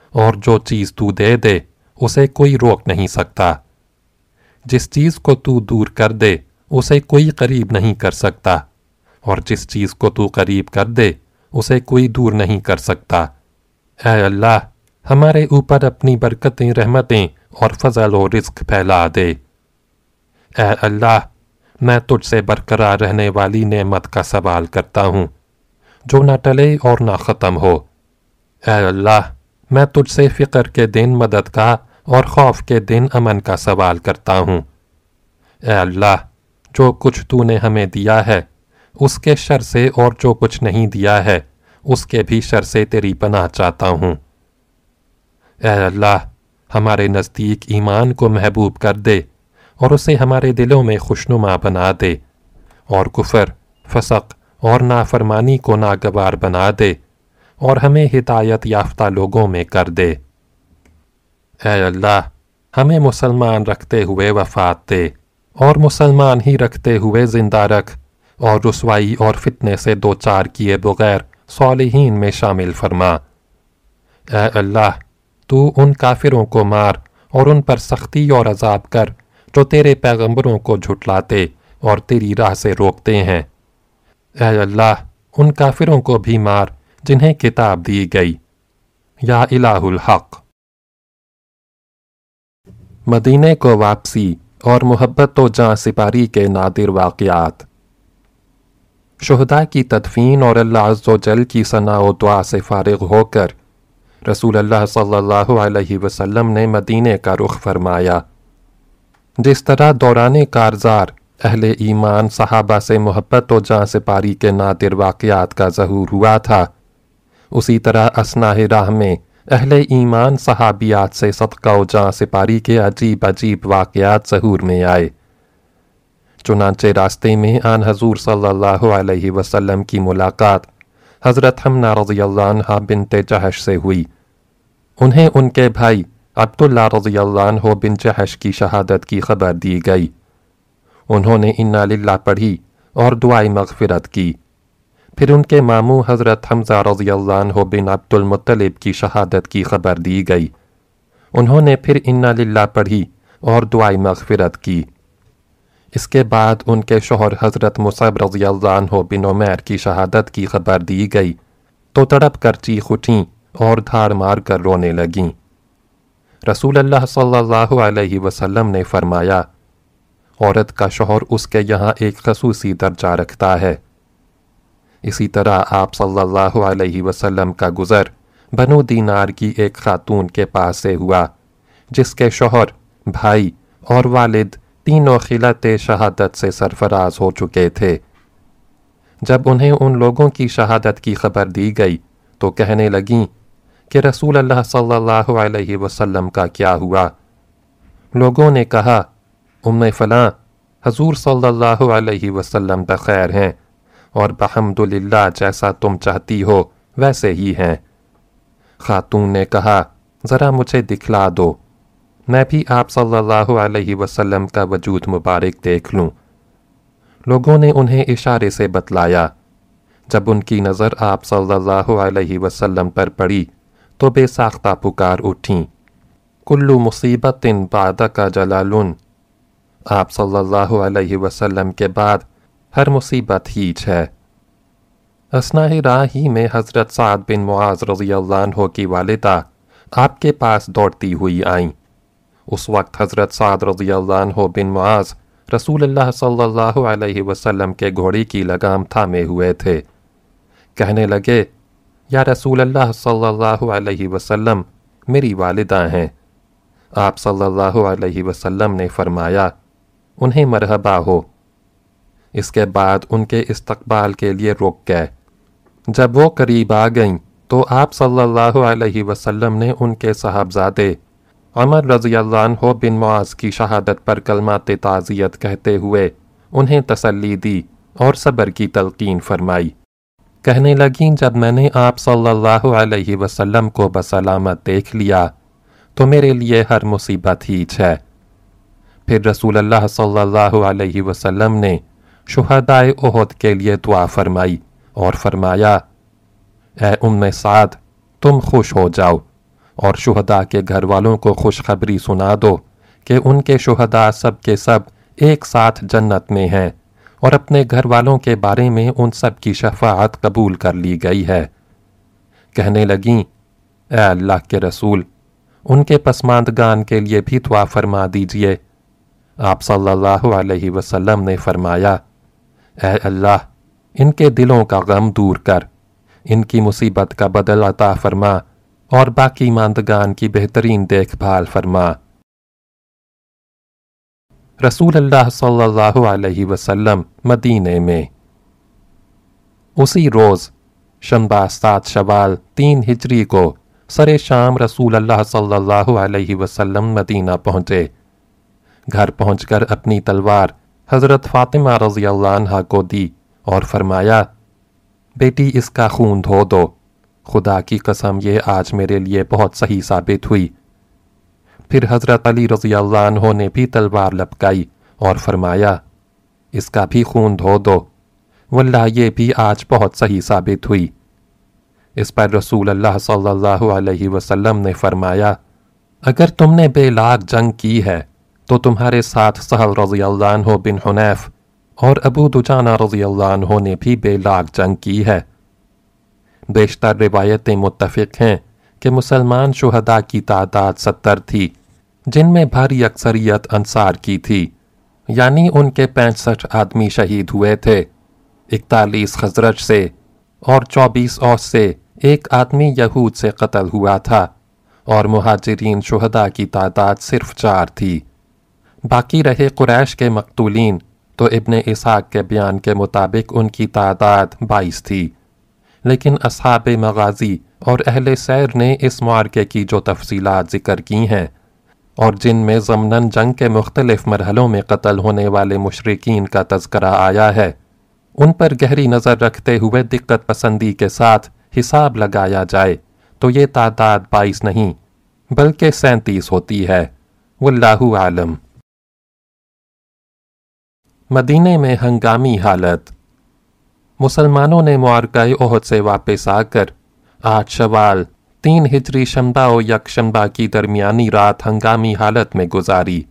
اور جو چیز تو دے دے، اسے کوئی روک نہیں سکتا۔ جس چیز کو تو دور کر دے، اسے کوئی قریب نہیں کر سکتا۔ اور جس چیز کو تو قریب کر دے، اسے کوئی دور نہیں کر سکتا۔ اے اللہ، ہمارے اوپر اپنی برکتیں، رحمتیں اور فضل و رزق پھیلا دے۔ اے اللہ، میں تجھ سے برقرار رہنے والی نعمت کا سوال کرتا ہوں، جو نہ ٹلے اور نہ ختم ہو۔ اے اللہ، میں تجھ سے فکر کے دن، مدد کا اور خوف کے دن امن کا سوال کرتا ہوں۔ اے اللہ، جو کچھ تو نے ہمیں دیا ہے، اس کے شر سے اور جو کچھ نہیں دیا ہے، اس کے بھی شر سے تیری پناہ چاہتا ہوں۔ اے اللہ، ہمارے نزدیک ایمان کو محبوب کر دے۔ اور اسے ہمارے دلوں میں خوشنما بنا دے۔ اور کفر، فسق اور نافرمانی کو ناگوار بنا دے اور ہمیں ہدایت یافتہ لوگوں میں کر دے۔ اے اللہ، ہمیں مسلمان رکھتے ہوئے وفات دے اور مسلمان ہی رکھتے ہوئے زندہ رکھ اور رسوائی اور فتنے سے دو چار کیے بغیر صالحین میں شامل فرما۔ اے اللہ، تو ان کافروں کو مار اور ان پر سختی اور عذاب کر جو تیرے پیغمبروں کو جھٹلاتے اور تیری راہ سے روکتے ہیں۔ اے اللہ، ان کافروں کو بھی مار جنہیں کتاب دی گئی۔ یا الہ الحق۔ مدینے کو واپسی اور محبت و جاں سپاری کے نادر واقعات۔ شہداء کی تدفین اور اللہ عز و جل کی ثناء و دعا سے فارغ ہو کر رسول اللہ صلی اللہ علیہ وسلم نے مدینے کا رخ فرمایا۔ جس طرح دوران کارزار، اہل ایمان صحابہ سے محبت و جاں سپاری کے نادر واقعات کا ظہور ہوا تھا۔ اسی طرح اسناہ راہ میں اہل ایمان صحابیات سے صدقہ و جاں سپاری کے عجیب عجیب واقعات ظہور میں آئے۔ چنانچہ راستے میں آن حضور صلی اللہ علیہ وسلم کی ملاقات حضرت ہمنا رضی اللہ عنہ بنت جہش سے ہوئی۔ انہیں ان کے بھائی عبداللہ رضی اللہ عنہ بن جہش کی شہادت کی خبر دی گئی۔ انہوں نے انا للہ پڑھی اور دعائیں مغفرت کی۔ پھر ان کے ماموں حضرت حمزہ رضی اللہ عنہ بن عبد المطلب کی شہادت کی خبر دی گئی۔ انہوں نے پھر انا للہ پڑھی اور دعائیں مغفرت کی۔ اس کے بعد ان کے شوہر حضرت مصعب رضی اللہ عنہ بن عمیر کی شہادت کی خبر دی گئی۔ تو تڑپ کر چیخ اٹھیں اور دھاڑ مار کر رونے لگیں۔ رسول اللہ صلی اللہ علیہ وسلم نے فرمایا، عورت کا شوہر اس کے یہاں ایک خصوصی درجہ رکھتا ہے۔ اسی طرح آپ صلی اللہ علیہ وسلم کا گزر بنو دینار کی ایک خاتون کے پاس سے ہوا، جس کے شوہر، بھائی اور والد تینوں خلط شہادت سے سرفراز ہو چکے تھے۔ جب انہیں ان لوگوں کی شہادت کی خبر دی گئی تو کہنے لگیں کہ رسول اللہ صلی اللہ علیہ وسلم کا کیا ہوا؟ لوگوں نے کہا، ام فلاں، حضور صلی اللہ علیہ وسلم بخیر ہیں، اور بحمدللہ جیسا تم چاہتی ہو، ویسے ہی ہیں۔ خاتون نے کہا، ذرا مجھے دکھلا دو، میں بھی آپ صلی اللہ علیہ وسلم کا وجود مبارک دیکھ لوں۔ لوگوں نے انہیں اشارے سے بتلایا۔ جب ان کی نظر آپ صلی اللہ علیہ وسلم پر پڑی تو بے ساختہ پکار اٹھیں۔ کلو مصیبت بعد کا جلالن آپ صلی اللہ علیہ وسلم کے بعد ہر مصیبت ہیچ ہے۔ اسنا راہ ہی میں حضرت سعد بن معاذ رضی اللہ عنہ کی والدہ آپ کے پاس دوڑتی ہوئی آئیں۔ اس وقت حضرت سعد رضی اللہ عنہ بن معاذ رسول اللہ صلی اللہ علیہ وسلم کے گھوڑی کی لگام تھامے ہوئے تھے۔ کہنے لگے یا رسول اللہ صلی اللہ علیہ وسلم، میری والدہ ہیں۔ آپ صلی اللہ علیہ وسلم نے فرمایا، انہیں مرحبا ہو۔ اس کے بعد ان کے استقبال کے لیے رک گئے۔ جب وہ قریب آ گئیں، تو آپ صلی اللہ علیہ وسلم نے ان کے صاحبزادے عمر رضی اللہ عنہ بن معاذ کی شہادت پر کلمات تعزیت کہتے ہوئے انہیں تسلی دی اور صبر کی تلقین فرمائی۔ کہنے لگیں، جب میں نے آپ صلی اللہ علیہ وسلم کو بسلامت دیکھ لیا، تو میرے لیے ہر مصیبت ہیچ ہے پھر رسول اللہ صلی اللہ علیہ وسلم نے شہدائے احد کے لیے دعا فرمائی اور فرمایا، اے ام سعد، تم خوش ہو جاؤ اور شہداء کے گھر والوں کو خوشخبری سنا دو کہ ان کے شہداء سب کے سب ایک ساتھ جنت میں ہیں۔ اور اپنے گھر والوں کے بارے میں ان سب کی شفاعت قبول کر لی گئی ہے۔ کہنے لگیں، اے اللہ کے رسول، ان کے پسماندگان کے لیے بھی دعا فرما دیجیے۔ آپ صلی اللہ علیہ وسلم نے فرمایا، اے اللہ، ان کے دلوں کا غم دور کر، ان کی مصیبت کا بدل عطا فرما اور باقی ماندگان کی بہترین دیکھ بھال فرما۔ رسول اللہ صلی اللہ علیہ وسلم مدینے میں اسی روز شنبہ سات شوال تین ہجری کو سر شام رسول اللہ صلی اللہ علیہ وسلم مدینہ پہنچے گھر پہنچ کر اپنی تلوار حضرت فاطمہ رضی اللہ عنہ کو دی اور فرمایا بیٹی اس کا خون دھو دو خدا کی قسم یہ آج میرے لیے بہت صحیح ثابت ہوئی پھر حضرت علی رضی اللہ عنہ نے بھی تلوار لپکائی اور فرمایا، اس کا بھی خون دھو دو۔ واللہ یہ بھی آج بہت صحیح ثابت ہوئی۔ اس پر رسول اللہ صلی اللہ علیہ وسلم نے فرمایا، اگر تم نے بے لاگ جنگ کی ہے، تو تمہارے ساتھ سہل رضی اللہ عنہ بن حنیف اور ابو دجانہ رضی اللہ عنہ نے بھی بے لاگ جنگ کی ہے۔ بیشتر روایتیں متفق ہیں۔ کہ مسلمان شہداء کی تعداد ستر تھی، جن میں بھاری اکثریت انصار کی تھی یعنی ان کے پینسٹھ آدمی شہید ہوئے تھے۔ اکتالیس خزرج سے اور چوبیس اوس سے ایک آدمی یہود سے قتل ہوا تھا، اور مہاجرین شہداء کی تعداد صرف چار تھی۔ باقی رہے قریش کے مقتولین، تو ابن اسحاق کے بیان کے مطابق ان کی تعداد بائیس تھی۔ لیکن اصحاب مغازی اور اہل سیر نے اس معارکے کی جو تفصیلات ذکر کی ہیں اور جن میں ضمناً جنگ کے مختلف مرحلوں میں قتل ہونے والے مشرقین کا تذکرہ آیا ہے، ان پر گہری نظر رکھتے ہوئے دقت پسندی کے ساتھ حساب لگایا جائے تو یہ تعداد بائیس نہیں، بلکہ سینتیس ہوتی ہے۔ واللہ عالم مدینہ میں ہنگامی حالت۔ مسلمانوں نے معارکہ عہد سے واپس آ کر آٹھ شوال۔ تین ہجری شمبا و یک کی درمیانی رات ہنگامی حالت میں گزاری۔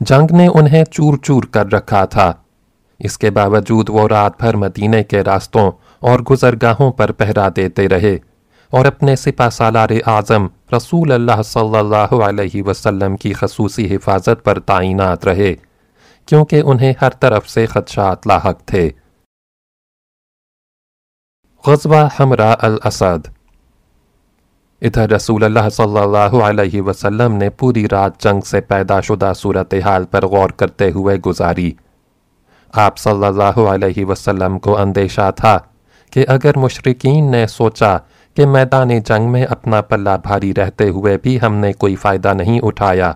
جنگ نے انہیں چور چور کر رکھا تھا۔ اس کے باوجود وہ رات بھر مدینہ کے راستوں اور گزرگاہوں پر پہرا دیتے رہے اور اپنے سپا سالار اعظم رسول اللہ صلی اللہ علیہ وسلم کی خصوصی حفاظت پر تعینات رہے، کیونکہ انہیں ہر طرف سے خدشات لاحق تھے۔ غزوہ ہمراہ الاسد۔ ادھر رسول اللہ صلی اللہ علیہ وسلم نے پوری رات جنگ سے پیدا شدہ صورتحال پر غور کرتے ہوئے گزاری۔ آپ صلی اللہ علیہ وسلم کو اندیشہ تھا کہ اگر مشرقین نے سوچا کہ میدان جنگ میں اپنا پلہ بھاری رہتے ہوئے بھی ہم نے کوئی فائدہ نہیں اٹھایا،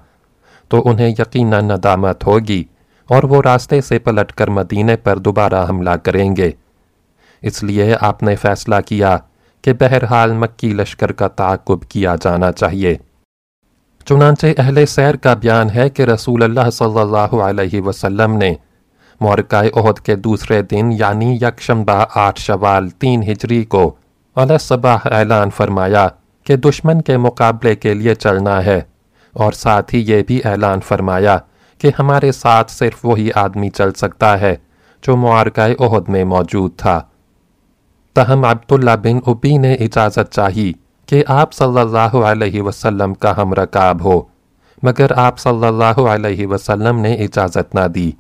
تو انہیں یقیناً ندامت ہوگی اور وہ راستے سے پلٹ کر مدینے پر دوبارہ حملہ کریں گے۔ اس لیے آپ نے فیصلہ کیا کہ بہرحال مکی لشکر کا تعاقب کیا جانا چاہیے۔ چنانچہ اہل سیر کا بیان ہے کہ رسول اللہ صلی اللہ علیہ وسلم نے مورکہ عہد کے دوسرے دن یعنی یکشنبہ آٹھ شوال تین ہجری کو علیہ صبح اعلان فرمایا کہ دشمن کے مقابلے کے لیے چلنا ہے اور ساتھ ہی یہ بھی اعلان فرمایا کہ ہمارے ساتھ صرف وہی آدمی چل سکتا ہے جو معارکہ عہد میں موجود تھا۔ تہم عبداللہ بن ابی نے اجازت چاہی کہ آپ صلی اللہ علیہ وسلم کا ہم رکاب ہو، مگر آپ صلی اللہ علیہ وسلم نے اجازت نہ دی۔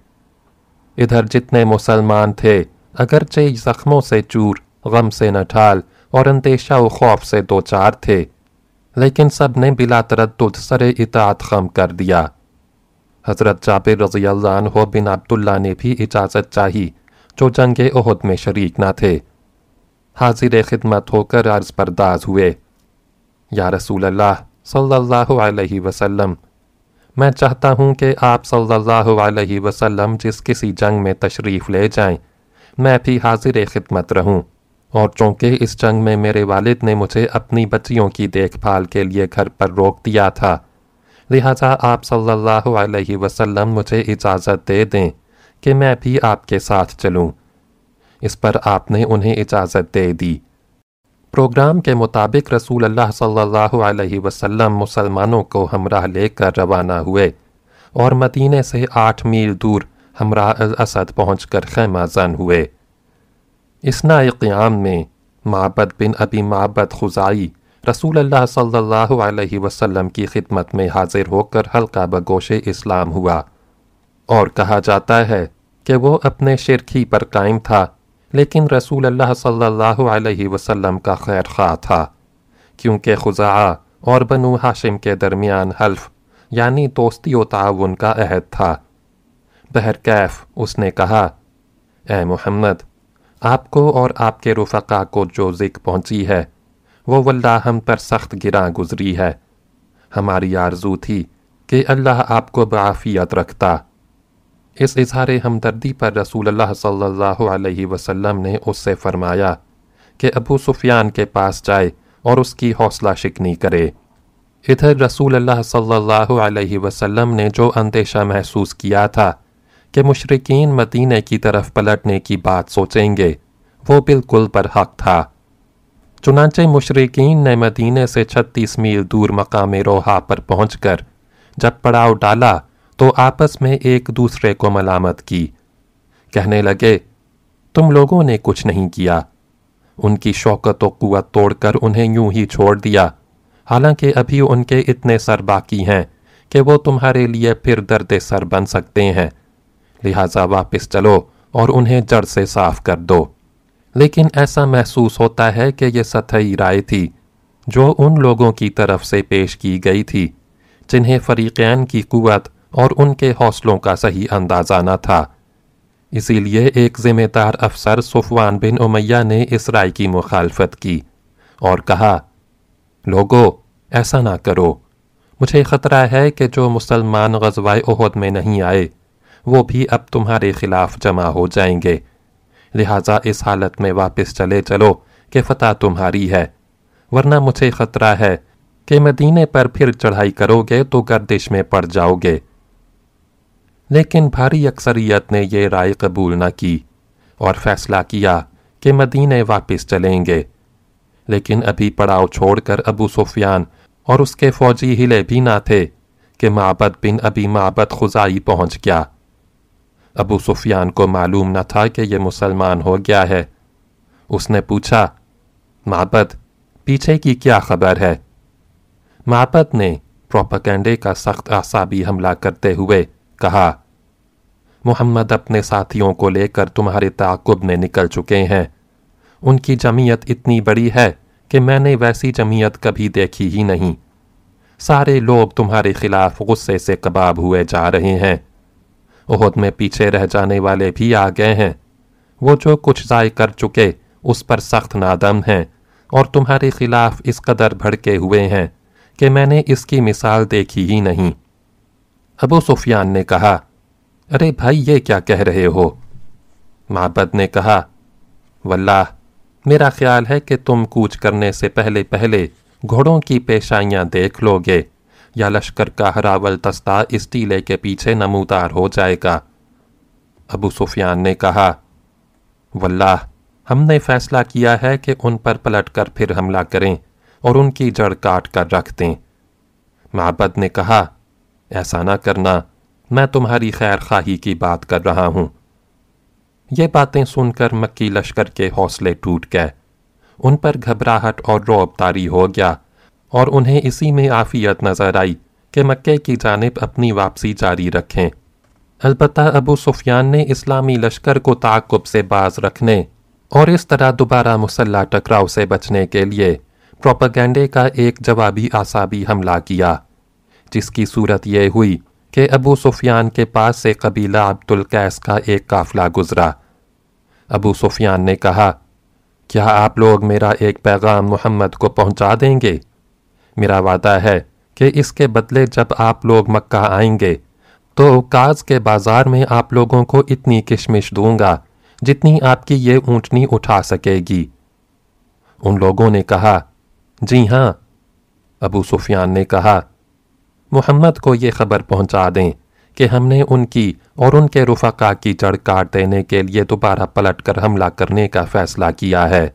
ادھر جتنے مسلمان تھے، اگرچہ زخموں سے چور، غم سے نٹھال اور اندیشہ و خوف سے دو چار تھے، لیکن سب نے بلا تردد سر اطاعت خم کر دیا۔ حضرت جابر رضی اللہ عنہ بن عبداللہ نے بھی اجازت چاہی، جو جنگ عہد میں شریک نہ تھے۔ حاضر خدمت ہو کر عرض پرداز ہوئے۔ یا رسول اللہ صلی اللہ علیہ وسلم، میں چاہتا ہوں کہ آپ صلی اللہ علیہ وسلم جس کسی جنگ میں تشریف لے جائیں، میں بھی حاضر خدمت رہوں۔ اور چونکہ اس جنگ میں میرے والد نے مجھے اپنی بچیوں کی دیکھ بھال کے لیے گھر پر روک دیا تھا، لہذا آپ صلی اللہ علیہ وسلم مجھے اجازت دے دیں کہ میں بھی آپ کے ساتھ چلوں۔ اس پر آپ نے انہیں اجازت دے دی۔ پروگرام کے مطابق رسول اللہ صلی اللہ علیہ وسلم مسلمانوں کو ہمراہ لے کر روانہ ہوئے اور مدینے سے آٹھ میل دور ہمراہ الاسد پہنچ کر خیمہ زن ہوئے۔ اسنا قیام میں معبد بن ابی معبد خزائی رسول اللہ صلی اللہ علیہ وسلم کی خدمت میں حاضر ہو کر حلقہ بگوش اسلام ہوا اور کہا جاتا ہے کہ وہ اپنے شرکی پر قائم تھا۔ لیکن رسول اللہ صلی اللہ علیہ وسلم کا خیر خواہ تھا، کیونکہ خزاعہ اور بنو ہاشم کے درمیان حلف یعنی دوستی و تعاون کا عہد تھا۔ بہرکیف، اس نے کہا، اے محمد، آپ کو اور آپ کے رفقا کو جو ذکر پہنچی ہے، وہ واللہ ہم پر سخت گراں گزری ہے۔ ہماری آرزو تھی کہ اللہ آپ کو بعافیت رکھتا۔ اس اظہار ہمدردی پر رسول اللہ صلی اللہ علیہ وسلم نے اس سے فرمایا کہ ابو سفیان کے پاس جائے اور اس کی حوصلہ شکنی کرے۔ ادھر رسول اللہ صلی اللہ علیہ وسلم نے جو اندیشہ محسوس کیا تھا کہ مشرقین مدینہ کی طرف پلٹنے کی بات سوچیں گے، وہ بالکل پر حق تھا۔ چنانچہ مشرقین نے مدینہ سے چھتیس میل دور مقام روحا پر پہنچ کر جب پڑاؤ ڈالا تو آپس میں ایک دوسرے کو ملامت کی۔ کہنے لگے، تم لوگوں نے کچھ نہیں کیا۔ ان کی شوکت و قوت توڑ کر انہیں یوں ہی چھوڑ دیا۔ حالانکہ ابھی ان کے اتنے سر باقی ہیں کہ وہ تمہارے لیے پھر درد سر بن سکتے ہیں۔ لہٰذا واپس چلو اور انہیں جڑ سے صاف کر دو۔ لیکن ایسا محسوس ہوتا ہے کہ یہ سطحی رائے تھی جو ان لوگوں کی طرف سے پیش کی گئی تھی، جنہیں فریقین کی قوت اور ان کے حوصلوں کا صحیح اندازہ نہ تھا۔ اسی لیے ایک ذمہ دار افسر صفوان بن امیہ نے اس رائے کی مخالفت کی اور کہا، لوگو، ایسا نہ کرو۔ مجھے خطرہ ہے کہ جو مسلمان غزوہ عہد میں نہیں آئے، وہ بھی اب تمہارے خلاف جمع ہو جائیں گے۔ لہٰذا اس حالت میں واپس چلے چلو کہ فتح تمہاری ہے۔ ورنہ مجھے خطرہ ہے کہ مدینے پر پھر چڑھائی کرو گے تو گردش میں پڑ جاؤ گے۔ لیکن بھاری اکثریت نے یہ رائے قبول نہ کی اور فیصلہ کیا کہ مدینے واپس چلیں گے۔ لیکن ابھی پڑاؤ چھوڑ کر ابو سفیان اور اس کے فوجی ہلے بھی نہ تھے کہ معبد بن ابھی معبد خزائی پہنچ گیا۔ ابو سفیان کو معلوم نہ تھا کہ یہ مسلمان ہو گیا ہے۔ اس نے پوچھا، معبد، پیچھے کی کیا خبر ہے؟ معبد نے پروپگنڈے کا سخت اعصابی حملہ کرتے ہوئے کہا، محمد اپنے ساتھیوں کو لے کر تمہارے تعاقب میں نکل چکے ہیں۔ ان کی جمعیت اتنی بڑی ہے کہ میں نے ویسی جمعیت کبھی دیکھی ہی نہیں۔ سارے لوگ تمہارے خلاف غصے سے کباب ہوئے جا رہے ہیں۔ عہد میں پیچھے رہ جانے والے بھی آ گئے ہیں۔ وہ جو کچھ ضائع کر چکے اس پر سخت نادم ہیں اور تمہارے خلاف اس قدر بھڑکے ہوئے ہیں کہ میں نے اس کی مثال دیکھی ہی نہیں۔ ابو سفیان نے کہا، ارے بھائی یہ کیا کہہ رہے ہو؟ معبد نے کہا، واللہ، میرا خیال ہے کہ تم کوچ کرنے سے پہلے پہلے گھوڑوں کی پیشائیاں دیکھ لو گے، یا لشکر کا ہراول تستہ اس ٹیلے کے پیچھے نمودار ہو جائے گا۔ ابو سفیان نے کہا، واللہ، ہم نے فیصلہ کیا ہے کہ ان پر پلٹ کر پھر حملہ کریں اور ان کی جڑ کاٹ کر رکھ دیں۔ معبد نے کہا ایسا نہ کرنا، میں تمہاری خیر خواہی کی بات کر رہا ہوں۔ یہ باتیں سن کر مکی لشکر کے حوصلے ٹوٹ گئے۔ ان پر گھبراہٹ اور روب تاری ہو گیا اور انہیں اسی میں عافیت نظر آئی کہ مکے کی جانب اپنی واپسی جاری رکھیں۔ البتہ ابو سفیان نے اسلامی لشکر کو تعقب سے باز رکھنے اور اس طرح دوبارہ مسلح ٹکراؤ سے بچنے کے لیے پروپگینڈے کا ایک جوابی آسابی حملہ کیا۔ جس کی صورت یہ ہوئی کہ ابو سفیان کے پاس سے قبیلہ عبد القیس کا ایک قافلہ گزرا۔ ابو سفیان نے کہا، کیا آپ لوگ میرا ایک پیغام محمد کو پہنچا دیں گے؟ میرا وعدہ ہے کہ اس کے بدلے جب آپ لوگ مکہ آئیں گے، تو کاز کے بازار میں آپ لوگوں کو اتنی کشمش دوں گا جتنی آپ کی یہ اونٹنی اٹھا سکے گی۔ ان لوگوں نے کہا جی ہاں ابو سفیان نے کہا محمد کو یہ خبر پہنچا دیں کہ ہم نے ان کی اور ان کے رفقا کی جڑ کاٹ دینے کے لیے دوبارہ پلٹ کر حملہ کرنے کا فیصلہ کیا ہے۔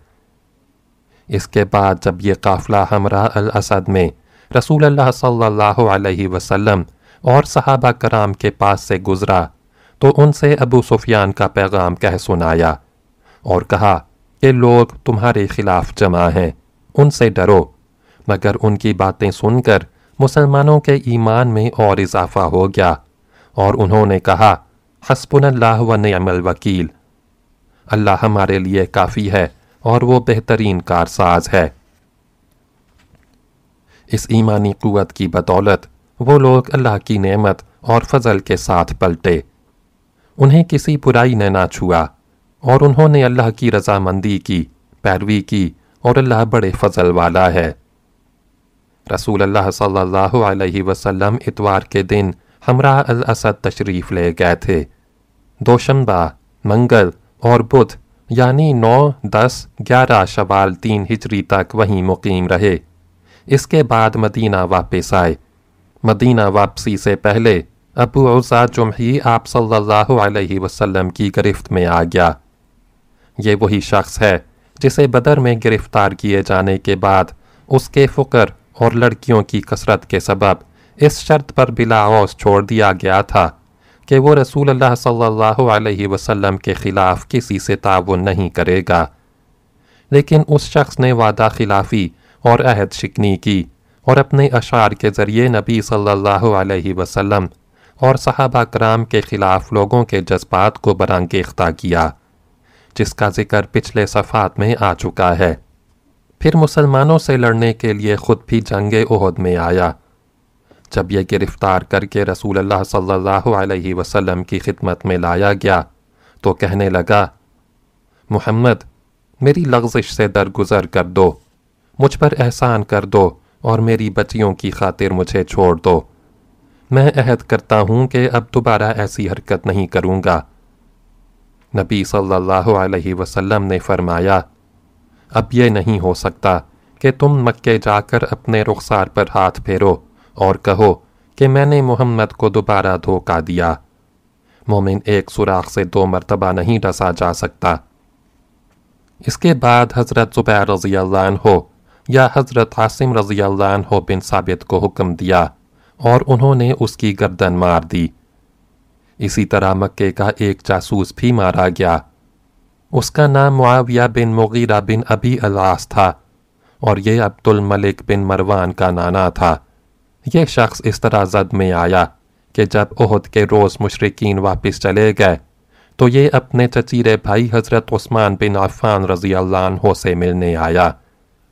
اس کے بعد جب یہ قافلہ ہمراہ الاسد میں رسول اللہ صلی اللہ علیہ وسلم اور صحابہ کرام کے پاس سے گزرا تو ان سے ابو سفیان کا پیغام کہہ سنایا اور کہا کہ لوگ تمہارے خلاف جمع ہیں، ان سے ڈرو، مگر ان کی باتیں سن کر مسلمانوں کے ایمان میں اور اضافہ ہو گیا اور انہوں نے کہا حسبن اللہ و نعم الوکیل۔ اللہ ہمارے لیے کافی ہے اور وہ بہترین کارساز ہے۔ اس ایمانی قوت کی بدولت وہ لوگ اللہ کی نعمت اور فضل کے ساتھ پلٹے۔ انہیں کسی برائی نے نہ چھوا اور انہوں نے اللہ کی رضامندی کی، پیروی کی اور اللہ بڑے فضل والا ہے۔ رسول اللہ صلی اللہ علیہ وسلم اتوار کے دن ہمراہ الاسد تشریف لے گئے تھے۔ دوشنبہ، منگل اور بدھ یعنی نو، دس، گیارہ شوال تین ہجری تک وہیں مقیم رہے۔ اس کے بعد مدینہ واپس آئے۔ مدینہ واپسی سے پہلے ابو عزا جمحی آپ صلی اللہ علیہ وسلم کی گرفت میں آ گیا۔ یہ وہی شخص ہے جسے بدر میں گرفتار کیے جانے کے بعد اس کے فقر اور لڑکیوں کی کثرت کے سبب اس شرط پر بلا اوس چھوڑ دیا گیا تھا کہ وہ رسول اللہ صلی اللہ علیہ وسلم کے خلاف کسی سے تعاون نہیں کرے گا۔ لیکن اس شخص نے وعدہ خلافی اور عہد شکنی کی اور اپنے اشعار کے ذریعے نبی صلی اللہ علیہ وسلم اور صحابہ کرام کے خلاف لوگوں کے جذبات کو برانگیختہ کیا، جس کا ذکر پچھلے صفحات میں آ چکا ہے۔ پھر مسلمانوں سے لڑنے کے لیے خود بھی جنگ عہد میں آیا۔ جب یہ گرفتار کر کے رسول اللہ صلی اللہ علیہ وسلم کی خدمت میں لایا گیا تو کہنے لگا، محمد، میری لغزش سے درگزر کر دو، مجھ پر احسان کر دو اور میری بچیوں کی خاطر مجھے چھوڑ دو۔ میں عہد کرتا ہوں کہ اب دوبارہ ایسی حرکت نہیں کروں گا۔ نبی صلی اللہ علیہ وسلم نے فرمایا اب یہ نہیں ہو سکتا کہ تم مکے جا کر اپنے رخسار پر ہاتھ پھیرو اور کہو کہ میں نے محمد کو دوبارہ دھوکہ دیا۔ مومن ایک سوراخ سے دو مرتبہ نہیں ڈسا جا سکتا۔ اس کے بعد حضرت زبیر رضی اللہ عنہ یا حضرت عاصم رضی اللہ عنہ بن ثابت کو حکم دیا اور انہوں نے اس کی گردن مار دی۔ اسی طرح مکے کا ایک جاسوس بھی مارا گیا۔ اس کا نام معاویہ بن مغیرہ بن ابی العاص تھا اور یہ عبد الملک بن مروان کا نانا تھا۔ یہ شخص اس طرح زد میں آیا کہ جب عہد کے روز مشرقین واپس چلے گئے، تو یہ اپنے چچیرے بھائی حضرت عثمان بن عفان رضی اللہ عنہ سے ملنے آیا۔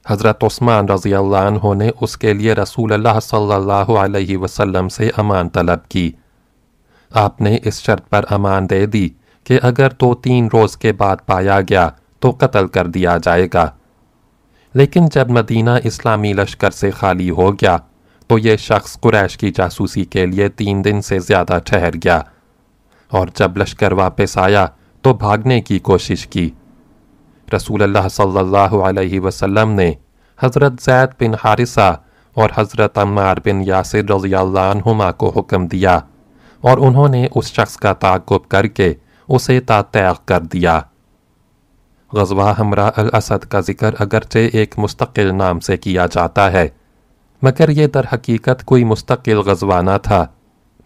حضرت عثمان رضی اللہ عنہ نے اس کے لیے رسول اللہ صلی اللہ علیہ وسلم سے امان طلب کی۔ آپ نے اس شرط پر امان دے دی کہ اگر دو تین روز کے بعد پایا گیا تو قتل کر دیا جائے گا۔ لیکن جب مدینہ اسلامی لشکر سے خالی ہو گیا تو یہ شخص قریش کی جاسوسی کے لیے تین دن سے زیادہ ٹھہر گیا اور جب لشکر واپس آیا تو بھاگنے کی کوشش کی۔ رسول اللہ صلی اللہ علیہ وسلم نے حضرت زید بن حارثہ اور حضرت عمار بن یاسر رضی اللہ عنہما کو حکم دیا اور انہوں نے اس شخص کا تعقب کر کے اسے تاتیغ کر دیا۔ غزوہ ہمراہ الاسد کا ذکر اگرچہ ایک مستقل نام سے کیا جاتا ہے، مگر یہ در حقیقت کوئی مستقل غزوہ نہ تھا،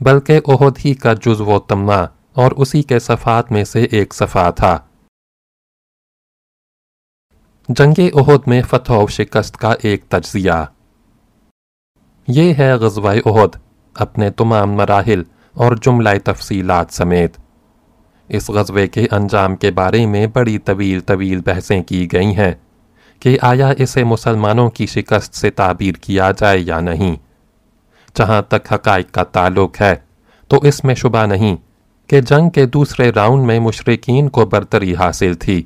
بلکہ عہد ہی کا جز و تمنا اور اسی کے صفات میں سے ایک صفحہ تھا۔ جنگ عہد میں فتح و شکست کا ایک تجزیہ۔ یہ ہے غزوہ عہد، اپنے تمام مراحل اور جملہ تفصیلات سمیت۔ اس غزوے کے انجام کے بارے میں بڑی طویل طویل بحثیں کی گئی ہیں کہ آیا اسے مسلمانوں کی شکست سے تعبیر کیا جائے یا نہیں۔ جہاں تک حقائق کا تعلق ہے، تو اس میں شبہ نہیں کہ جنگ کے دوسرے راؤنڈ میں مشرقین کو برتری حاصل تھی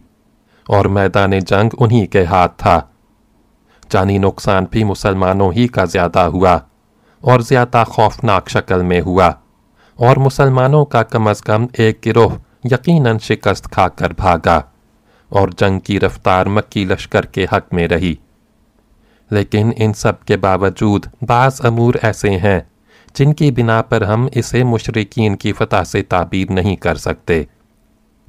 اور میدان جنگ انہی کے ہاتھ تھا۔ جانی نقصان بھی مسلمانوں ہی کا زیادہ ہوا اور زیادہ خوفناک شکل میں ہوا اور مسلمانوں کا کم از کم ایک گروہ یقیناً شکست کھا کر بھاگا اور جنگ کی رفتار مکی لشکر کے حق میں رہی۔ لیکن ان سب کے باوجود بعض امور ایسے ہیں جن کی بنا پر ہم اسے مشرقین کی فتح سے تعبیر نہیں کر سکتے۔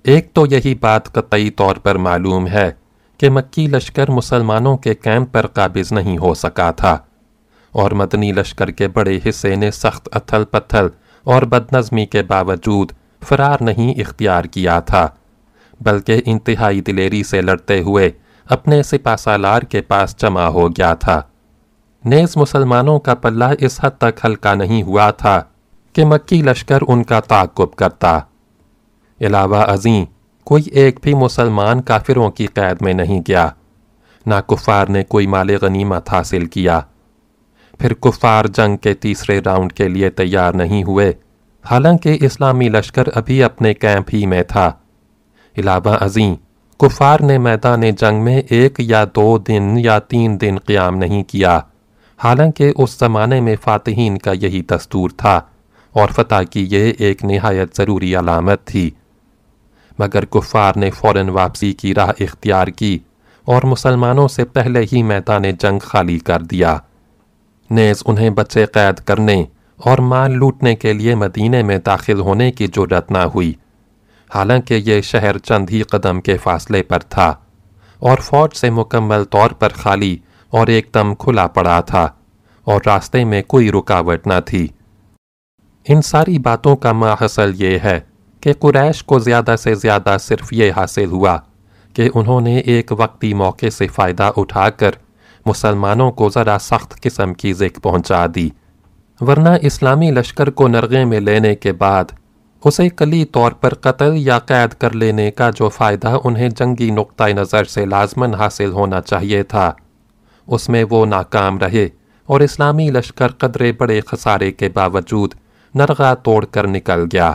ایک تو یہی بات قطعی طور پر معلوم ہے کہ مکی لشکر مسلمانوں کے کیمپ پر قابض نہیں ہو سکا تھا اور مدنی لشکر کے بڑے حصے نے سخت اتھل پتھل اور بدنظمی کے باوجود فرار نہیں اختیار کیا تھا، بلکہ انتہائی دلیری سے لڑتے ہوئے اپنے سپا سالار کے پاس جمع ہو گیا تھا۔ نیز مسلمانوں کا پلہ اس حد تک ہلکا نہیں ہوا تھا کہ مکی لشکر ان کا تعقب کرتا۔ علاوہ ازیں، کوئی ایک بھی مسلمان کافروں کی قید میں نہیں گیا۔ نہ کفار نے کوئی مال غنیمت حاصل کیا۔ پھر کفار جنگ کے تیسرے راؤنڈ کے لیے تیار نہیں ہوئے۔ حالانکہ اسلامی لشکر ابھی اپنے کیمپ ہی میں تھا۔ علاوہ ازیں، کفار نے میدان جنگ میں ایک یا دو دن یا تین دن قیام نہیں کیا۔ حالانکہ اس زمانے میں فاتحین کا یہی دستور تھا اور فتح کی یہ ایک نہایت ضروری علامت تھی۔ مگر کفار نے فوراً واپسی کی راہ اختیار کی اور مسلمانوں سے پہلے ہی میدان جنگ خالی کر دیا۔ نیز انہیں بچے قید کرنے اور مال لوٹنے کے لیے مدینے میں داخل ہونے کی جرت نہ ہوئی۔ حالانکہ یہ شہر چند ہی قدم کے فاصلے پر تھا اور فوج سے مکمل طور پر خالی اور ایک دم کھلا پڑا تھا اور راستے میں کوئی رکاوٹ نہ تھی۔ ان ساری باتوں کا ماحصل یہ ہے کہ قریش کو زیادہ سے زیادہ صرف یہ حاصل ہوا کہ انہوں نے ایک وقتی موقع سے فائدہ اٹھا کر مسلمانوں کو ذرا سخت قسم کی ذک پہنچا دی۔ ورنہ اسلامی لشکر کو نرغے میں لینے کے بعد، اسے کلی طور پر قتل یا قید کر لینے کا جو فائدہ انہیں جنگی نقطۂ نظر سے لازمن حاصل ہونا چاہیے تھا۔ اس میں وہ ناکام رہے اور اسلامی لشکر قدرے بڑے خسارے کے باوجود نرغہ توڑ کر نکل گیا۔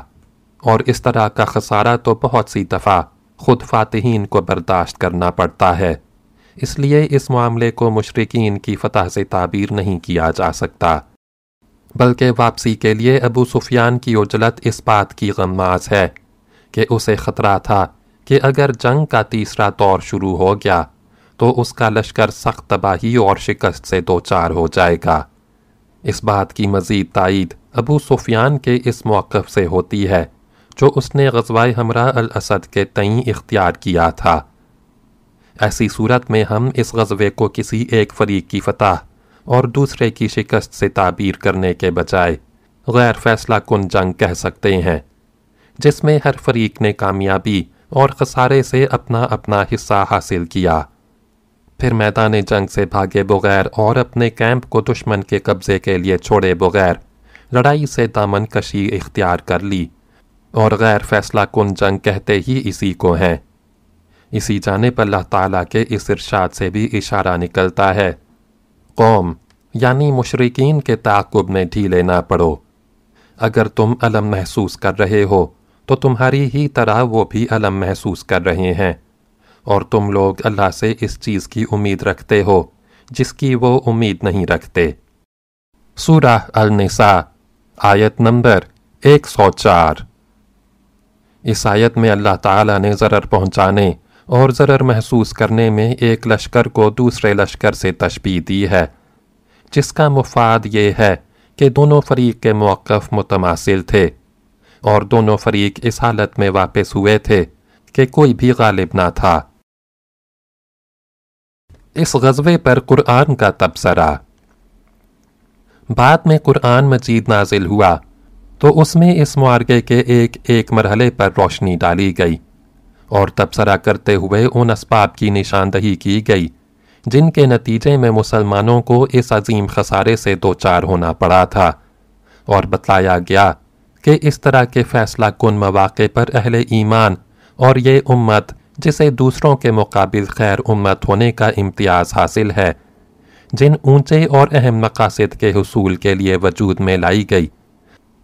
اور اس طرح کا خسارہ تو بہت سی دفعہ خود فاتحین کو برداشت کرنا پڑتا ہے۔ اس لیے اس معاملے کو مشرقین کی فتح سے تعبیر نہیں کیا جا سکتا۔ بلکہ واپسی کے لیے ابو سفیان کی اجلت اس بات کی غماز ہے کہ اسے خطرہ تھا کہ اگر جنگ کا تیسرا طور شروع ہو گیا تو اس کا لشکر سخت تباہی اور شکست سے دو چار ہو جائے گا۔ اس بات کی مزید تائید ابو سفیان کے اس موقف سے ہوتی ہے جو اس نے غزوہ ہمراہ الاسد کے تئیں اختیار کیا تھا۔ ایسی صورت میں ہم اس غزوے کو کسی ایک فریق کی فتح اور دوسرے کی شکست سے تعبیر کرنے کے بجائے غیر فیصلہ کن جنگ کہہ سکتے ہیں، جس میں ہر فریق نے کامیابی اور خسارے سے اپنا اپنا حصہ حاصل کیا۔ پھر میدان جنگ سے بھاگے بغیر اور اپنے کیمپ کو دشمن کے قبضے کے لیے چھوڑے بغیر لڑائی سے دامن کشی اختیار کر لی اور غیر فیصلہ کن جنگ کہتے ہی اسی کو ہیں۔ اسی جانب اللہ تعالیٰ کے اس ارشاد سے بھی اشارہ نکلتا ہے۔ قوم یعنی مشرقین کے تعقب میں ڈھیلے نہ پڑو۔ اگر تم علم محسوس کر رہے ہو، تو تمہاری ہی طرح وہ بھی علم محسوس کر رہے ہیں۔ اور تم لوگ اللہ سے اس چیز کی امید رکھتے ہو، جس کی وہ امید نہیں رکھتے۔ سورہ النساء، آیت نمبر ایک سو چار۔ اس آیت میں اللہ تعالیٰ نے ضرر پہنچانے اور ضرر محسوس کرنے میں ایک لشکر کو دوسرے لشکر سے تشبیح دی ہے، جس کا مفاد یہ ہے کہ دونوں فریق کے موقف متماثل تھے اور دونوں فریق اس حالت میں واپس ہوئے تھے کہ کوئی بھی غالب نہ تھا۔ اس غزوے پر قرآن کا تبصرہ۔ بعد میں قرآن مجید نازل ہوا تو اس میں اس معارکے کے ایک ایک مرحلے پر روشنی ڈالی گئی۔ اور تبصرہ کرتے ہوئے ان اسباب کی نشاندہی کی گئی، جن کے نتیجے میں مسلمانوں کو اس عظیم خسارے سے دو چار ہونا پڑا تھا۔ اور بتلایا گیا کہ اس طرح کے فیصلہ کن مواقع پر اہل ایمان اور یہ امت جسے دوسروں کے مقابل خیر امت ہونے کا امتیاز حاصل ہے، جن اونچے اور اہم مقاصد کے حصول کے لیے وجود میں لائی گئی۔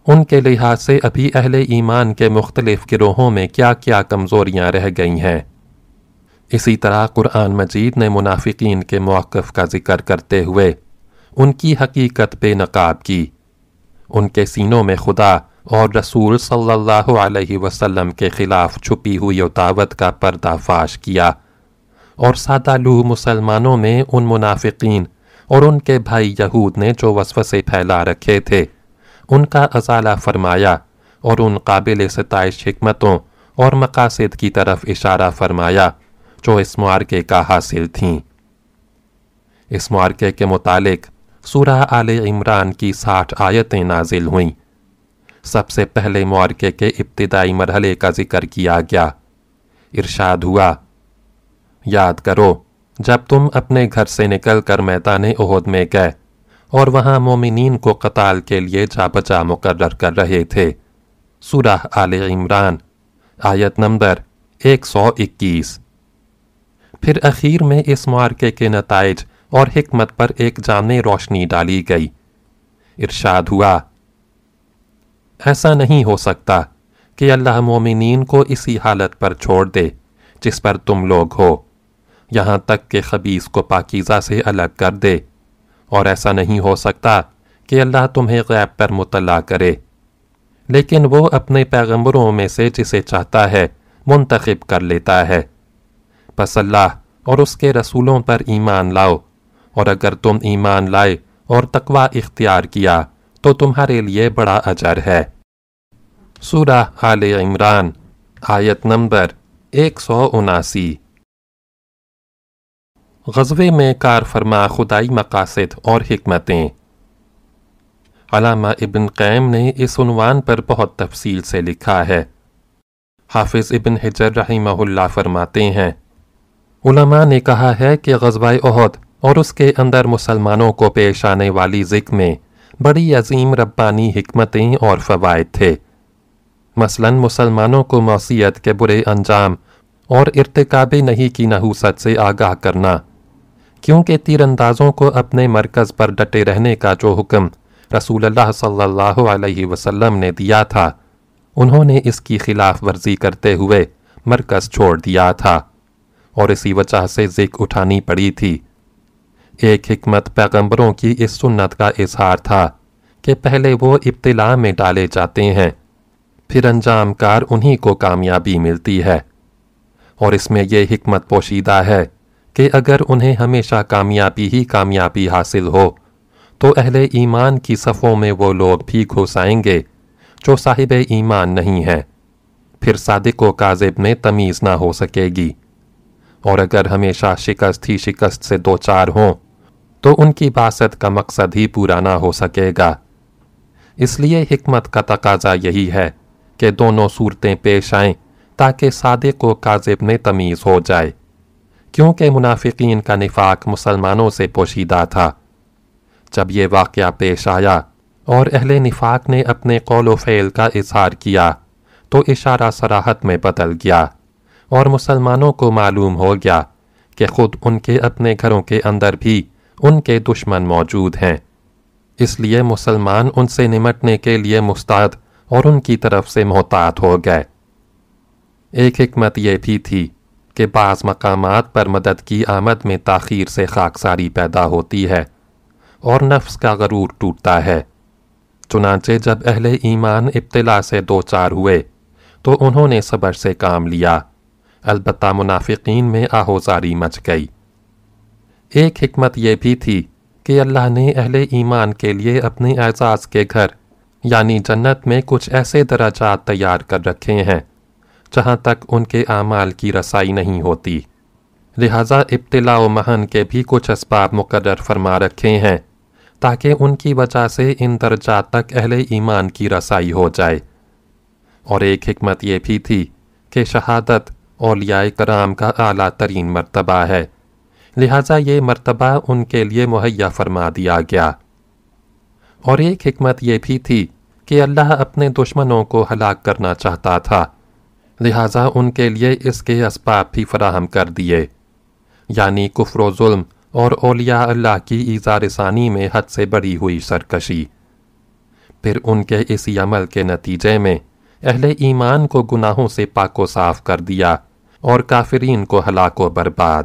ان کے لحاظ سے ابھی اہل ایمان کے مختلف گروہوں میں کیا کیا کمزوریاں رہ گئی ہیں۔ اسی طرح قرآن مجید نے منافقین کے موقف کا ذکر کرتے ہوئے ان کی حقیقت بے نقاب کی۔ ان کے سینوں میں خدا اور رسول صلی اللہ علیہ وسلم کے خلاف چھپی ہوئی دعوت کا پردہ فاش کیا۔ اور سادہ لوہ مسلمانوں میں ان منافقین اور ان کے بھائی یہود نے جو وسوسے پھیلا رکھے تھے۔ ان کا ازالہ فرمایا اور ان قابل ستائش حکمتوں اور مقاصد کی طرف اشارہ فرمایا جو اس معارکے کا حاصل تھیں۔ اس معارکے کے متعلق سورہ آل عمران کی ساٹھ آیتیں نازل ہوئیں۔ سب سے پہلے معارکے کے ابتدائی مرحلے کا ذکر کیا گیا۔ ارشاد ہوا، یاد کرو، جب تم اپنے گھر سے نکل کر میدان عہد میں گئے اور وہاں مومنین کو قتال کے لیے جا بچا مقرر کر رہے تھے۔ سورہ آل عمران، آیت نمبر ایک سو اکیس۔ پھر اخیر میں اس معارکے کے نتائج اور حکمت پر ایک جامع روشنی ڈالی گئی۔ ارشاد ہوا، ایسا نہیں ہو سکتا کہ اللہ مومنین کو اسی حالت پر چھوڑ دے جس پر تم لوگ ہو۔ یہاں تک کہ خبیص کو پاکیزہ سے الگ کر دے۔ اور ایسا نہیں ہو سکتا کہ اللہ تمہیں غیب پر مطلع کرے۔ لیکن وہ اپنے پیغمبروں میں سے جسے چاہتا ہے منتخب کر لیتا ہے۔ پس اللہ اور اس کے رسولوں پر ایمان لاؤ، اور اگر تم ایمان لائے اور تقوی اختیار کیا، تو تمہارے لیے بڑا اجر ہے۔ سورہ آل عمران، آیت نمبر ایک سو اناسی۔ غزوے میں کار فرما خدائی مقاصد اور حکمتیں۔ علامہ ابن قیم نے اس عنوان پر بہت تفصیل سے لکھا ہے۔ حافظ ابن حجر رحمہ اللہ فرماتے ہیں، علماء نے کہا ہے کہ غزوہ عہد اور اس کے اندر مسلمانوں کو پیش آنے والی ذکر میں بڑی عظیم ربانی حکمتیں اور فوائد تھے۔ مثلا مسلمانوں کو موسیعت کے برے انجام اور ارتکاب نہیں کی نحوست سے آگاہ کرنا۔ کیونکہ تیر اندازوں کو اپنے مرکز پر ڈٹے رہنے کا جو حکم رسول اللہ صلی اللہ علیہ وسلم نے دیا تھا، انہوں نے اس کی خلاف ورزی کرتے ہوئے مرکز چھوڑ دیا تھا۔ اور اسی وجہ سے ذکر اٹھانی پڑی تھی۔ ایک حکمت پیغمبروں کی اس سنت کا اظہار تھا کہ پہلے وہ ابتلاع میں ڈالے جاتے ہیں، پھر انجام کار انہی کو کامیابی ملتی ہے۔ اور اس میں یہ حکمت پوشیدہ ہے کہ اگر انہیں ہمیشہ کامیابی ہی کامیابی حاصل ہو، تو اہل ایمان کی صفوں میں وہ لوگ بھی گھس آئیں گے جو صاحب ایمان نہیں ہیں۔ پھر صادق و کاذب میں تمیز نہ ہو سکے گی۔ اور اگر ہمیشہ شکست ہی شکست سے دو چار ہوں، تو ان کی باست کا مقصد ہی پورا نہ ہو سکے گا۔ اس لیے حکمت کا تقاضا یہی ہے کہ دونوں صورتیں پیش آئیں تاکہ صادق و کاذب میں تمیز ہو جائے۔ کیونکہ منافقین کا نفاق مسلمانوں سے پوشیدہ تھا۔ جب یہ واقعہ پیش آیا اور اہل نفاق نے اپنے قول و فعل کا اظہار کیا، تو اشارہ سراحت میں بدل گیا اور مسلمانوں کو معلوم ہو گیا کہ خود ان کے اپنے گھروں کے اندر بھی ان کے دشمن موجود ہیں۔ اس لیے مسلمان ان سے نمٹنے کے لیے مستعد اور ان کی طرف سے محتاط ہو گئے۔ ایک حکمت یہ بھی تھی کہ بعض مقامات پر مدد کی آمد میں تاخیر سے خاکساری پیدا ہوتی ہے اور نفس کا غرور ٹوٹتا ہے۔ چنانچہ جب اہل ایمان ابتلا سے دو چار ہوئے، تو انہوں نے صبر سے کام لیا۔ البتہ منافقین میں آہوزاری مچ گئی۔ ایک حکمت یہ بھی تھی کہ اللہ نے اہل ایمان کے لیے اپنے اعزاز کے گھر یعنی جنت میں کچھ ایسے درجات تیار کر رکھے ہیں۔ جہاں تک ان کے اعمال کی رسائی نہیں ہوتی۔ لہٰذا ابتلا و مہن کے بھی کچھ اسباب مقرر فرما رکھے ہیں تاکہ ان کی وجہ سے ان درجات تک اہل ایمان کی رسائی ہو جائے۔ اور ایک حکمت یہ بھی تھی کہ شہادت اولیاء کرام کا اعلیٰ ترین مرتبہ ہے۔ لہٰذا یہ مرتبہ ان کے لیے مہیا فرما دیا گیا۔ اور ایک حکمت یہ بھی تھی کہ اللہ اپنے دشمنوں کو ہلاک کرنا چاہتا تھا۔ لہٰذا ان کے لیے اس کے اسباب بھی فراہم کر دیے۔ یعنی کفر و ظلم اور اولیاء اللہ کی ایزا رسانی میں حد سے بڑی ہوئی سرکشی۔ پھر ان کے اسی عمل کے نتیجے میں اہل ایمان کو گناہوں سے پاک و صاف کر دیا اور کافرین کو ہلاک و برباد۔